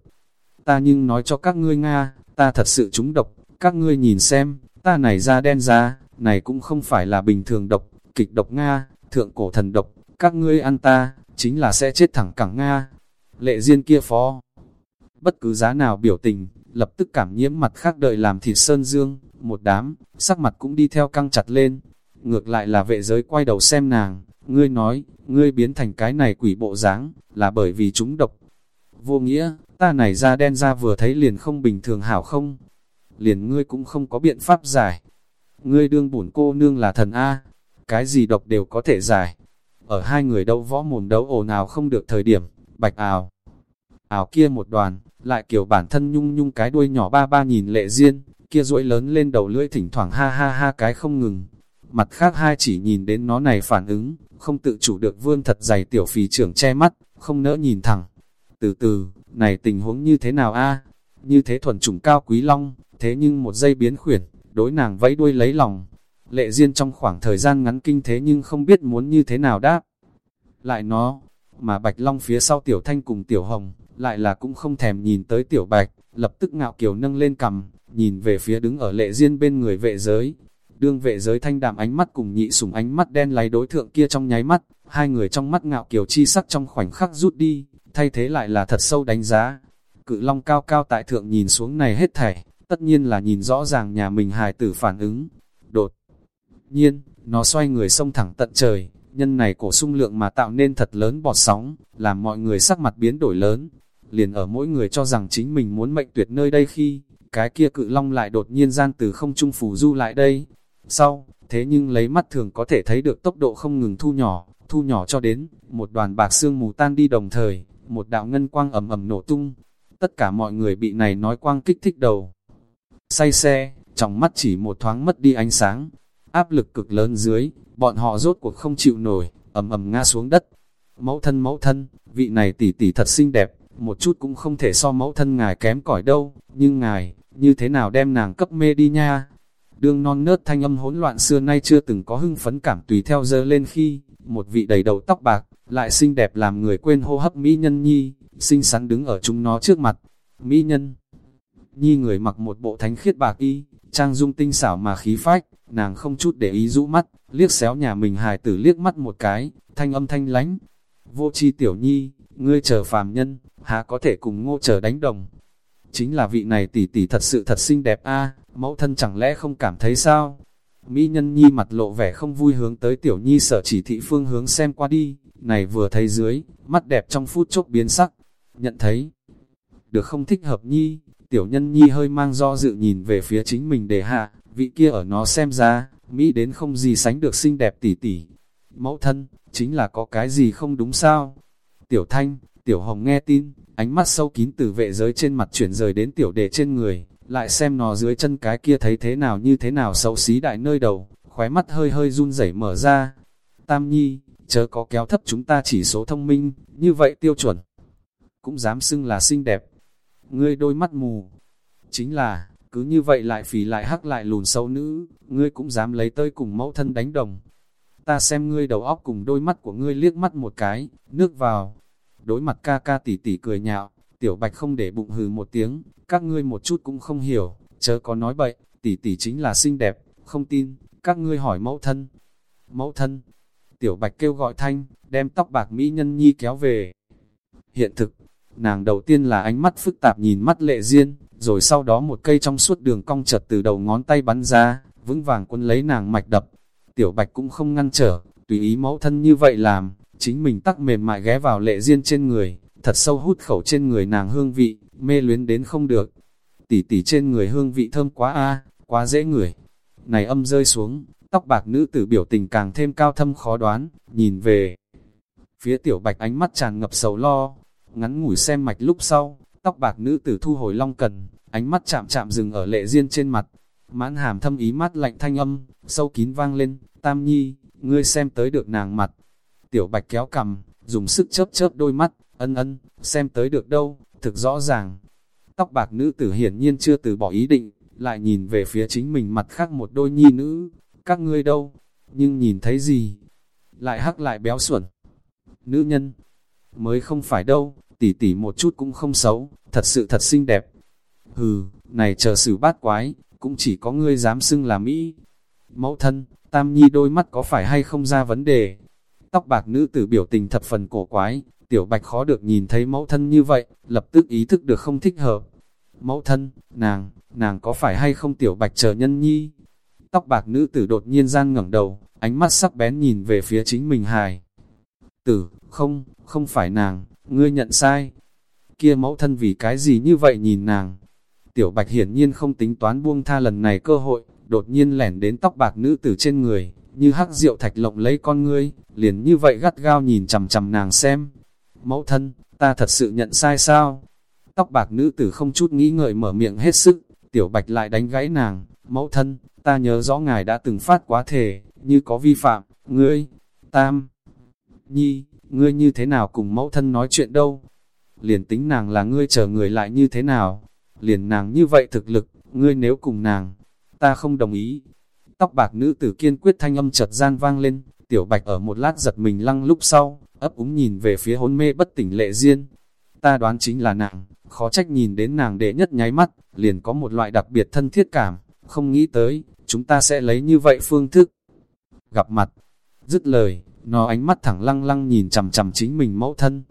Ta nhưng nói cho các ngươi Nga, ta thật sự trúng độc, các ngươi nhìn xem, ta này da đen da, này cũng không phải là bình thường độc, kịch độc Nga, thượng cổ thần độc, các ngươi ăn ta, chính là sẽ chết thẳng cẳng Nga. lệ duyên kia phó. Bất cứ giá nào biểu tình, lập tức cảm nhiễm mặt khác đợi làm thịt sơn dương, một đám, sắc mặt cũng đi theo căng chặt lên. Ngược lại là vệ giới quay đầu xem nàng, ngươi nói, ngươi biến thành cái này quỷ bộ dáng là bởi vì chúng độc. Vô nghĩa, ta này da đen ra vừa thấy liền không bình thường hảo không? Liền ngươi cũng không có biện pháp giải. Ngươi đương bổn cô nương là thần A, cái gì độc đều có thể giải. Ở hai người đâu võ mồm đấu ồn nào không được thời điểm, bạch ảo. Ảo kia một đoàn, lại kiểu bản thân nhung nhung cái đuôi nhỏ ba ba nhìn lệ duyên, kia duỗi lớn lên đầu lưỡi thỉnh thoảng ha ha ha cái không ngừng. Mặt khác hai chỉ nhìn đến nó này phản ứng, không tự chủ được vươn thật dày tiểu phì trưởng che mắt, không nỡ nhìn thẳng. Từ từ, này tình huống như thế nào a Như thế thuần chủng cao quý long, thế nhưng một giây biến khuyển, đối nàng vẫy đuôi lấy lòng. Lệ Diên trong khoảng thời gian ngắn kinh thế nhưng không biết muốn như thế nào đáp. Lại nó, mà Bạch Long phía sau Tiểu Thanh cùng Tiểu Hồng, lại là cũng không thèm nhìn tới Tiểu Bạch, lập tức ngạo kiều nâng lên cầm, nhìn về phía đứng ở Lệ duyên bên người vệ giới. Đương vệ giới thanh đạm ánh mắt cùng nhị sủng ánh mắt đen lấy đối thượng kia trong nháy mắt, hai người trong mắt ngạo kiều chi sắc trong khoảnh khắc rút đi, thay thế lại là thật sâu đánh giá. Cự Long cao cao tại thượng nhìn xuống này hết thảy, tất nhiên là nhìn rõ ràng nhà mình hài tử phản ứng. Đột nhiên, nó xoay người sông thẳng tận trời, nhân này cổ sung lượng mà tạo nên thật lớn bọt sóng, làm mọi người sắc mặt biến đổi lớn. Liền ở mỗi người cho rằng chính mình muốn mệnh tuyệt nơi đây khi, cái kia cự long lại đột nhiên gian từ không trung phù du lại đây. Sau, thế nhưng lấy mắt thường có thể thấy được tốc độ không ngừng thu nhỏ, thu nhỏ cho đến, một đoàn bạc xương mù tan đi đồng thời, một đạo ngân quang ầm ầm nổ tung. Tất cả mọi người bị này nói quang kích thích đầu. Say xe, trong mắt chỉ một thoáng mất đi ánh sáng, áp lực cực lớn dưới, bọn họ rốt cuộc không chịu nổi, ầm ầm ngã xuống đất. Mẫu thân mẫu thân, vị này tỷ tỷ thật xinh đẹp, một chút cũng không thể so mẫu thân ngài kém cỏi đâu, nhưng ngài, như thế nào đem nàng cấp mê đi nha? Đương non nớt thanh âm hỗn loạn xưa nay chưa từng có hưng phấn cảm tùy theo dơ lên khi, một vị đầy đầu tóc bạc, lại xinh đẹp làm người quên hô hấp mỹ nhân nhi, xinh xắn đứng ở chúng nó trước mặt. Mỹ nhân nhi người mặc một bộ thánh khiết bạc y, trang dung tinh xảo mà khí phách, nàng không chút để ý rũ mắt, liếc xéo nhà mình hài tử liếc mắt một cái, thanh âm thanh lánh. Vô chi tiểu nhi, ngươi chờ phàm nhân, há có thể cùng ngô chờ đánh đồng. Chính là vị này tỷ tỷ thật sự thật xinh đẹp a mẫu thân chẳng lẽ không cảm thấy sao? Mỹ nhân nhi mặt lộ vẻ không vui hướng tới tiểu nhi sở chỉ thị phương hướng xem qua đi, này vừa thấy dưới, mắt đẹp trong phút chốc biến sắc, nhận thấy. Được không thích hợp nhi, tiểu nhân nhi hơi mang do dự nhìn về phía chính mình để hạ, vị kia ở nó xem ra, Mỹ đến không gì sánh được xinh đẹp tỷ tỷ Mẫu thân, chính là có cái gì không đúng sao? Tiểu Thanh, Tiểu Hồng nghe tin, ánh mắt sâu kín từ vệ giới trên mặt chuyển rời đến tiểu đệ trên người, lại xem nó dưới chân cái kia thấy thế nào như thế nào xấu xí đại nơi đầu, khóe mắt hơi hơi run rẩy mở ra. Tam Nhi, chớ có kéo thấp chúng ta chỉ số thông minh, như vậy tiêu chuẩn. Cũng dám xưng là xinh đẹp. Ngươi đôi mắt mù. Chính là, cứ như vậy lại phì lại hắc lại lùn xấu nữ, ngươi cũng dám lấy tơi cùng mẫu thân đánh đồng. Ta xem ngươi đầu óc cùng đôi mắt của ngươi liếc mắt một cái, nước vào. Đối mặt ca ca tỉ tỉ cười nhạo, tiểu bạch không để bụng hừ một tiếng, các ngươi một chút cũng không hiểu, chớ có nói bậy, tỉ tỉ chính là xinh đẹp, không tin, các ngươi hỏi mẫu thân. Mẫu thân, tiểu bạch kêu gọi thanh, đem tóc bạc mỹ nhân nhi kéo về. Hiện thực, nàng đầu tiên là ánh mắt phức tạp nhìn mắt lệ duyên, rồi sau đó một cây trong suốt đường cong chật từ đầu ngón tay bắn ra, vững vàng quân lấy nàng mạch đập. Tiểu bạch cũng không ngăn trở, tùy ý mẫu thân như vậy làm, chính mình tắc mềm mại ghé vào lệ duyên trên người, thật sâu hút khẩu trên người nàng hương vị, mê luyến đến không được. Tỉ tỉ trên người hương vị thơm quá a quá dễ ngửi. Này âm rơi xuống, tóc bạc nữ tử biểu tình càng thêm cao thâm khó đoán, nhìn về. Phía tiểu bạch ánh mắt tràn ngập sầu lo, ngắn ngủi xem mạch lúc sau, tóc bạc nữ tử thu hồi long cần, ánh mắt chạm chạm dừng ở lệ duyên trên mặt, mãn hàm thâm ý mắt lạnh thanh âm, sâu kín vang lên, tam nhi, ngươi xem tới được nàng mặt. Tiểu bạch kéo cầm, dùng sức chớp chớp đôi mắt, ân ân, xem tới được đâu, thực rõ ràng. Tóc bạc nữ tử hiển nhiên chưa từ bỏ ý định, lại nhìn về phía chính mình mặt khác một đôi nhi nữ, các ngươi đâu, nhưng nhìn thấy gì, lại hắc lại béo xuẩn. Nữ nhân, mới không phải đâu, tỷ tỷ một chút cũng không xấu, thật sự thật xinh đẹp. Hừ, này chờ xử bát quái, cũng chỉ có ngươi dám xưng là Mỹ. Mẫu thân, Tam Nhi đôi mắt có phải hay không ra vấn đề? Tóc bạc nữ tử biểu tình thập phần cổ quái, Tiểu Bạch khó được nhìn thấy mẫu thân như vậy, lập tức ý thức được không thích hợp. Mẫu thân, nàng, nàng có phải hay không Tiểu Bạch chờ nhân nhi? Tóc bạc nữ tử đột nhiên gian ngẩng đầu, ánh mắt sắc bén nhìn về phía chính mình hài. Tử, không, không phải nàng, ngươi nhận sai. Kia mẫu thân vì cái gì như vậy nhìn nàng? Tiểu Bạch hiển nhiên không tính toán buông tha lần này cơ hội, đột nhiên lẻn đến tóc bạc nữ tử trên người, như hắc rượu thạch lộng lấy con ngươi, liền như vậy gắt gao nhìn chằm chằm nàng xem. Mẫu thân, ta thật sự nhận sai sao? Tóc bạc nữ tử không chút nghĩ ngợi mở miệng hết sức, tiểu bạch lại đánh gãy nàng, mẫu thân, ta nhớ rõ ngài đã từng phát quá thể, như có vi phạm, ngươi, tam, nhi, ngươi như thế nào cùng mẫu thân nói chuyện đâu? Liền tính nàng là ngươi chờ người lại như thế nào? Liền nàng như vậy thực lực, ngươi nếu cùng nàng, ta không đồng ý. Tóc bạc nữ tử kiên quyết thanh âm chợt gian vang lên, tiểu bạch ở một lát giật mình lăng lúc sau, ấp úng nhìn về phía hôn mê bất tỉnh lệ riêng. Ta đoán chính là nàng, khó trách nhìn đến nàng đệ nhất nháy mắt, liền có một loại đặc biệt thân thiết cảm, không nghĩ tới, chúng ta sẽ lấy như vậy phương thức. Gặp mặt, dứt lời, nó ánh mắt thẳng lăng lăng nhìn chằm chằm chính mình mẫu thân.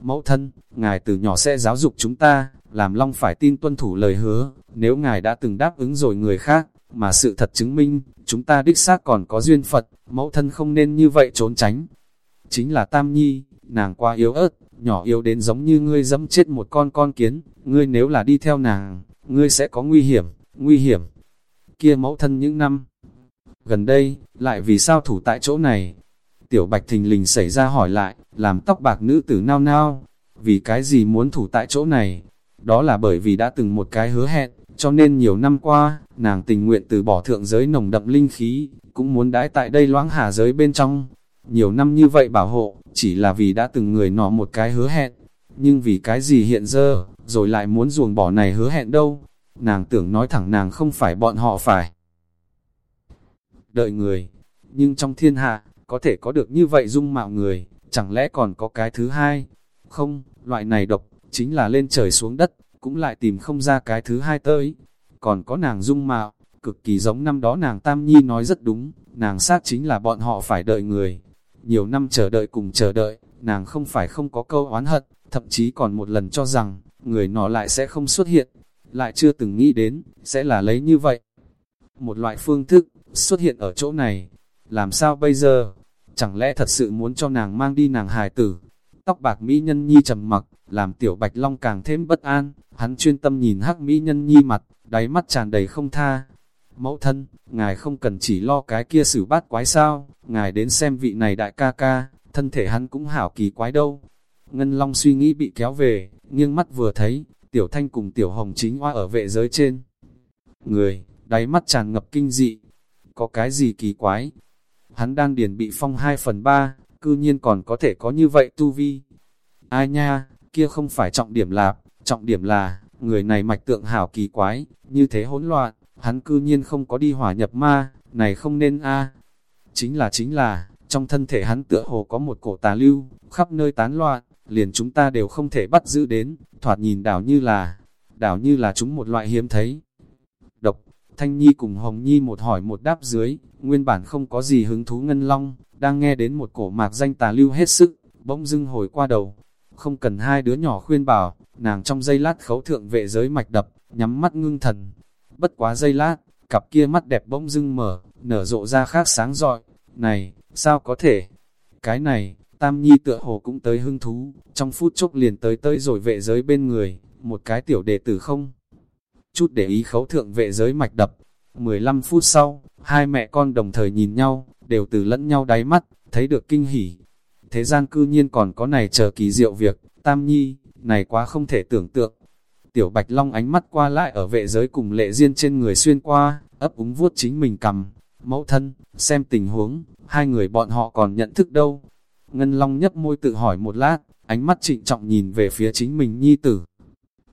Mẫu thân, ngài từ nhỏ sẽ giáo dục chúng ta, làm long phải tin tuân thủ lời hứa, nếu ngài đã từng đáp ứng rồi người khác, mà sự thật chứng minh, chúng ta đích xác còn có duyên Phật, mẫu thân không nên như vậy trốn tránh. Chính là Tam Nhi, nàng quá yếu ớt, nhỏ yếu đến giống như ngươi dẫm chết một con con kiến, ngươi nếu là đi theo nàng, ngươi sẽ có nguy hiểm, nguy hiểm. Kia mẫu thân những năm gần đây, lại vì sao thủ tại chỗ này? Tiểu Bạch thình lình xảy ra hỏi lại, làm tóc bạc nữ tử nao nao, vì cái gì muốn thủ tại chỗ này? Đó là bởi vì đã từng một cái hứa hẹn, cho nên nhiều năm qua, nàng tình nguyện từ bỏ thượng giới nồng đậm linh khí, cũng muốn đãi tại đây loãng hà giới bên trong. Nhiều năm như vậy bảo hộ, chỉ là vì đã từng người nọ một cái hứa hẹn. Nhưng vì cái gì hiện giờ, rồi lại muốn ruồng bỏ này hứa hẹn đâu? Nàng tưởng nói thẳng nàng không phải bọn họ phải. Đợi người, nhưng trong thiên hạ, có thể có được như vậy dung mạo người, chẳng lẽ còn có cái thứ hai? Không, loại này độc, chính là lên trời xuống đất, cũng lại tìm không ra cái thứ hai tới. Còn có nàng dung mạo, cực kỳ giống năm đó nàng Tam Nhi nói rất đúng, nàng sát chính là bọn họ phải đợi người. Nhiều năm chờ đợi cùng chờ đợi, nàng không phải không có câu oán hận, thậm chí còn một lần cho rằng, người nó lại sẽ không xuất hiện, lại chưa từng nghĩ đến, sẽ là lấy như vậy. Một loại phương thức, xuất hiện ở chỗ này, làm sao bây giờ? Chẳng lẽ thật sự muốn cho nàng mang đi nàng hài tử? Tóc bạc mỹ nhân nhi trầm mặc, làm tiểu bạch long càng thêm bất an, hắn chuyên tâm nhìn hắc mỹ nhân nhi mặt, đáy mắt tràn đầy không tha. Mẫu thân, ngài không cần chỉ lo cái kia xử bát quái sao, ngài đến xem vị này đại ca ca, thân thể hắn cũng hảo kỳ quái đâu. Ngân long suy nghĩ bị kéo về, nghiêng mắt vừa thấy, tiểu thanh cùng tiểu hồng chính hoa ở vệ giới trên. Người, đáy mắt tràn ngập kinh dị, có cái gì kỳ quái? Hắn đang điền bị phong 2 phần 3, cư nhiên còn có thể có như vậy tu vi. Ai nha, kia không phải trọng điểm lạp, trọng điểm là, người này mạch tượng hảo kỳ quái, như thế hỗn loạn, hắn cư nhiên không có đi hỏa nhập ma, này không nên a Chính là chính là, trong thân thể hắn tựa hồ có một cổ tà lưu, khắp nơi tán loạn, liền chúng ta đều không thể bắt giữ đến, thoạt nhìn đảo như là, đảo như là chúng một loại hiếm thấy. Độc, Thanh Nhi cùng Hồng Nhi một hỏi một đáp dưới, nguyên bản không có gì hứng thú ngân long, đang nghe đến một cổ mạc danh tà lưu hết sức, bỗng dưng hồi qua đầu. Không cần hai đứa nhỏ khuyên bảo, nàng trong giây lát khấu thượng vệ giới mạch đập, nhắm mắt ngưng thần. Bất quá giây lát, cặp kia mắt đẹp bỗng dưng mở, nở rộ ra khác sáng rọi. Này, sao có thể? Cái này, Tam Nhi tựa hồ cũng tới hưng thú, trong phút chốc liền tới tới rồi vệ giới bên người, một cái tiểu đệ tử không. Chút để ý khấu thượng vệ giới mạch đập. 15 phút sau, hai mẹ con đồng thời nhìn nhau, đều từ lẫn nhau đáy mắt, thấy được kinh hỉ. Thế gian cư nhiên còn có này chờ kỳ diệu việc, Tam Nhi, này quá không thể tưởng tượng. Tiểu Bạch Long ánh mắt qua lại ở vệ giới cùng lệ duyên trên người xuyên qua, ấp úng vuốt chính mình cầm. Mẫu thân, xem tình huống, hai người bọn họ còn nhận thức đâu. Ngân Long nhấp môi tự hỏi một lát, ánh mắt trịnh trọng nhìn về phía chính mình nhi tử.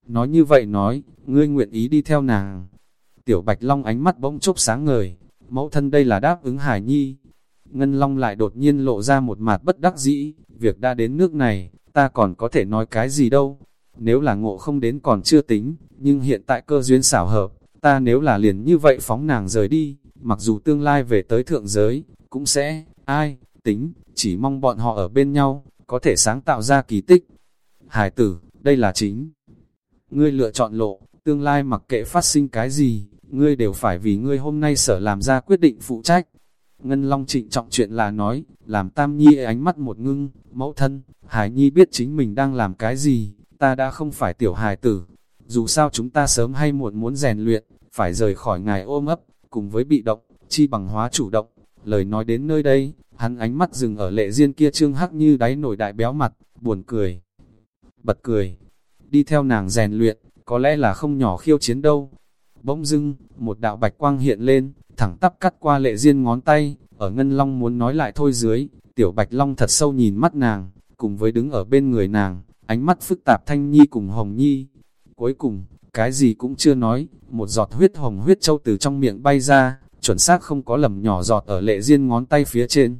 Nói như vậy nói, ngươi nguyện ý đi theo nàng. Tiểu Bạch Long ánh mắt bỗng chốc sáng ngời, mẫu thân đây là đáp ứng Hải Nhi. Ngân Long lại đột nhiên lộ ra một mặt bất đắc dĩ, việc đã đến nước này, ta còn có thể nói cái gì đâu. Nếu là ngộ không đến còn chưa tính, nhưng hiện tại cơ duyên xảo hợp, ta nếu là liền như vậy phóng nàng rời đi, mặc dù tương lai về tới thượng giới, cũng sẽ, ai, tính, chỉ mong bọn họ ở bên nhau, có thể sáng tạo ra kỳ tích. Hải tử, đây là chính. Ngươi lựa chọn lộ, tương lai mặc kệ phát sinh cái gì, ngươi đều phải vì ngươi hôm nay sở làm ra quyết định phụ trách. Ngân Long trịnh trọng chuyện là nói, làm Tam Nhi ánh mắt một ngưng, mẫu thân, Hải Nhi biết chính mình đang làm cái gì, ta đã không phải tiểu hài tử. Dù sao chúng ta sớm hay muộn muốn rèn luyện, phải rời khỏi ngài ôm ấp, cùng với bị động, chi bằng hóa chủ động. Lời nói đến nơi đây, hắn ánh mắt dừng ở lệ riêng kia trương hắc như đáy nổi đại béo mặt, buồn cười. Bật cười, đi theo nàng rèn luyện, có lẽ là không nhỏ khiêu chiến đâu. Bỗng dưng, một đạo bạch quang hiện lên, thẳng tắp cắt qua lệ riêng ngón tay, ở Ngân Long muốn nói lại thôi dưới, tiểu bạch long thật sâu nhìn mắt nàng, cùng với đứng ở bên người nàng, ánh mắt phức tạp Thanh Nhi cùng Hồng Nhi. Cuối cùng, cái gì cũng chưa nói, một giọt huyết hồng huyết châu từ trong miệng bay ra, chuẩn xác không có lầm nhỏ giọt ở lệ riêng ngón tay phía trên.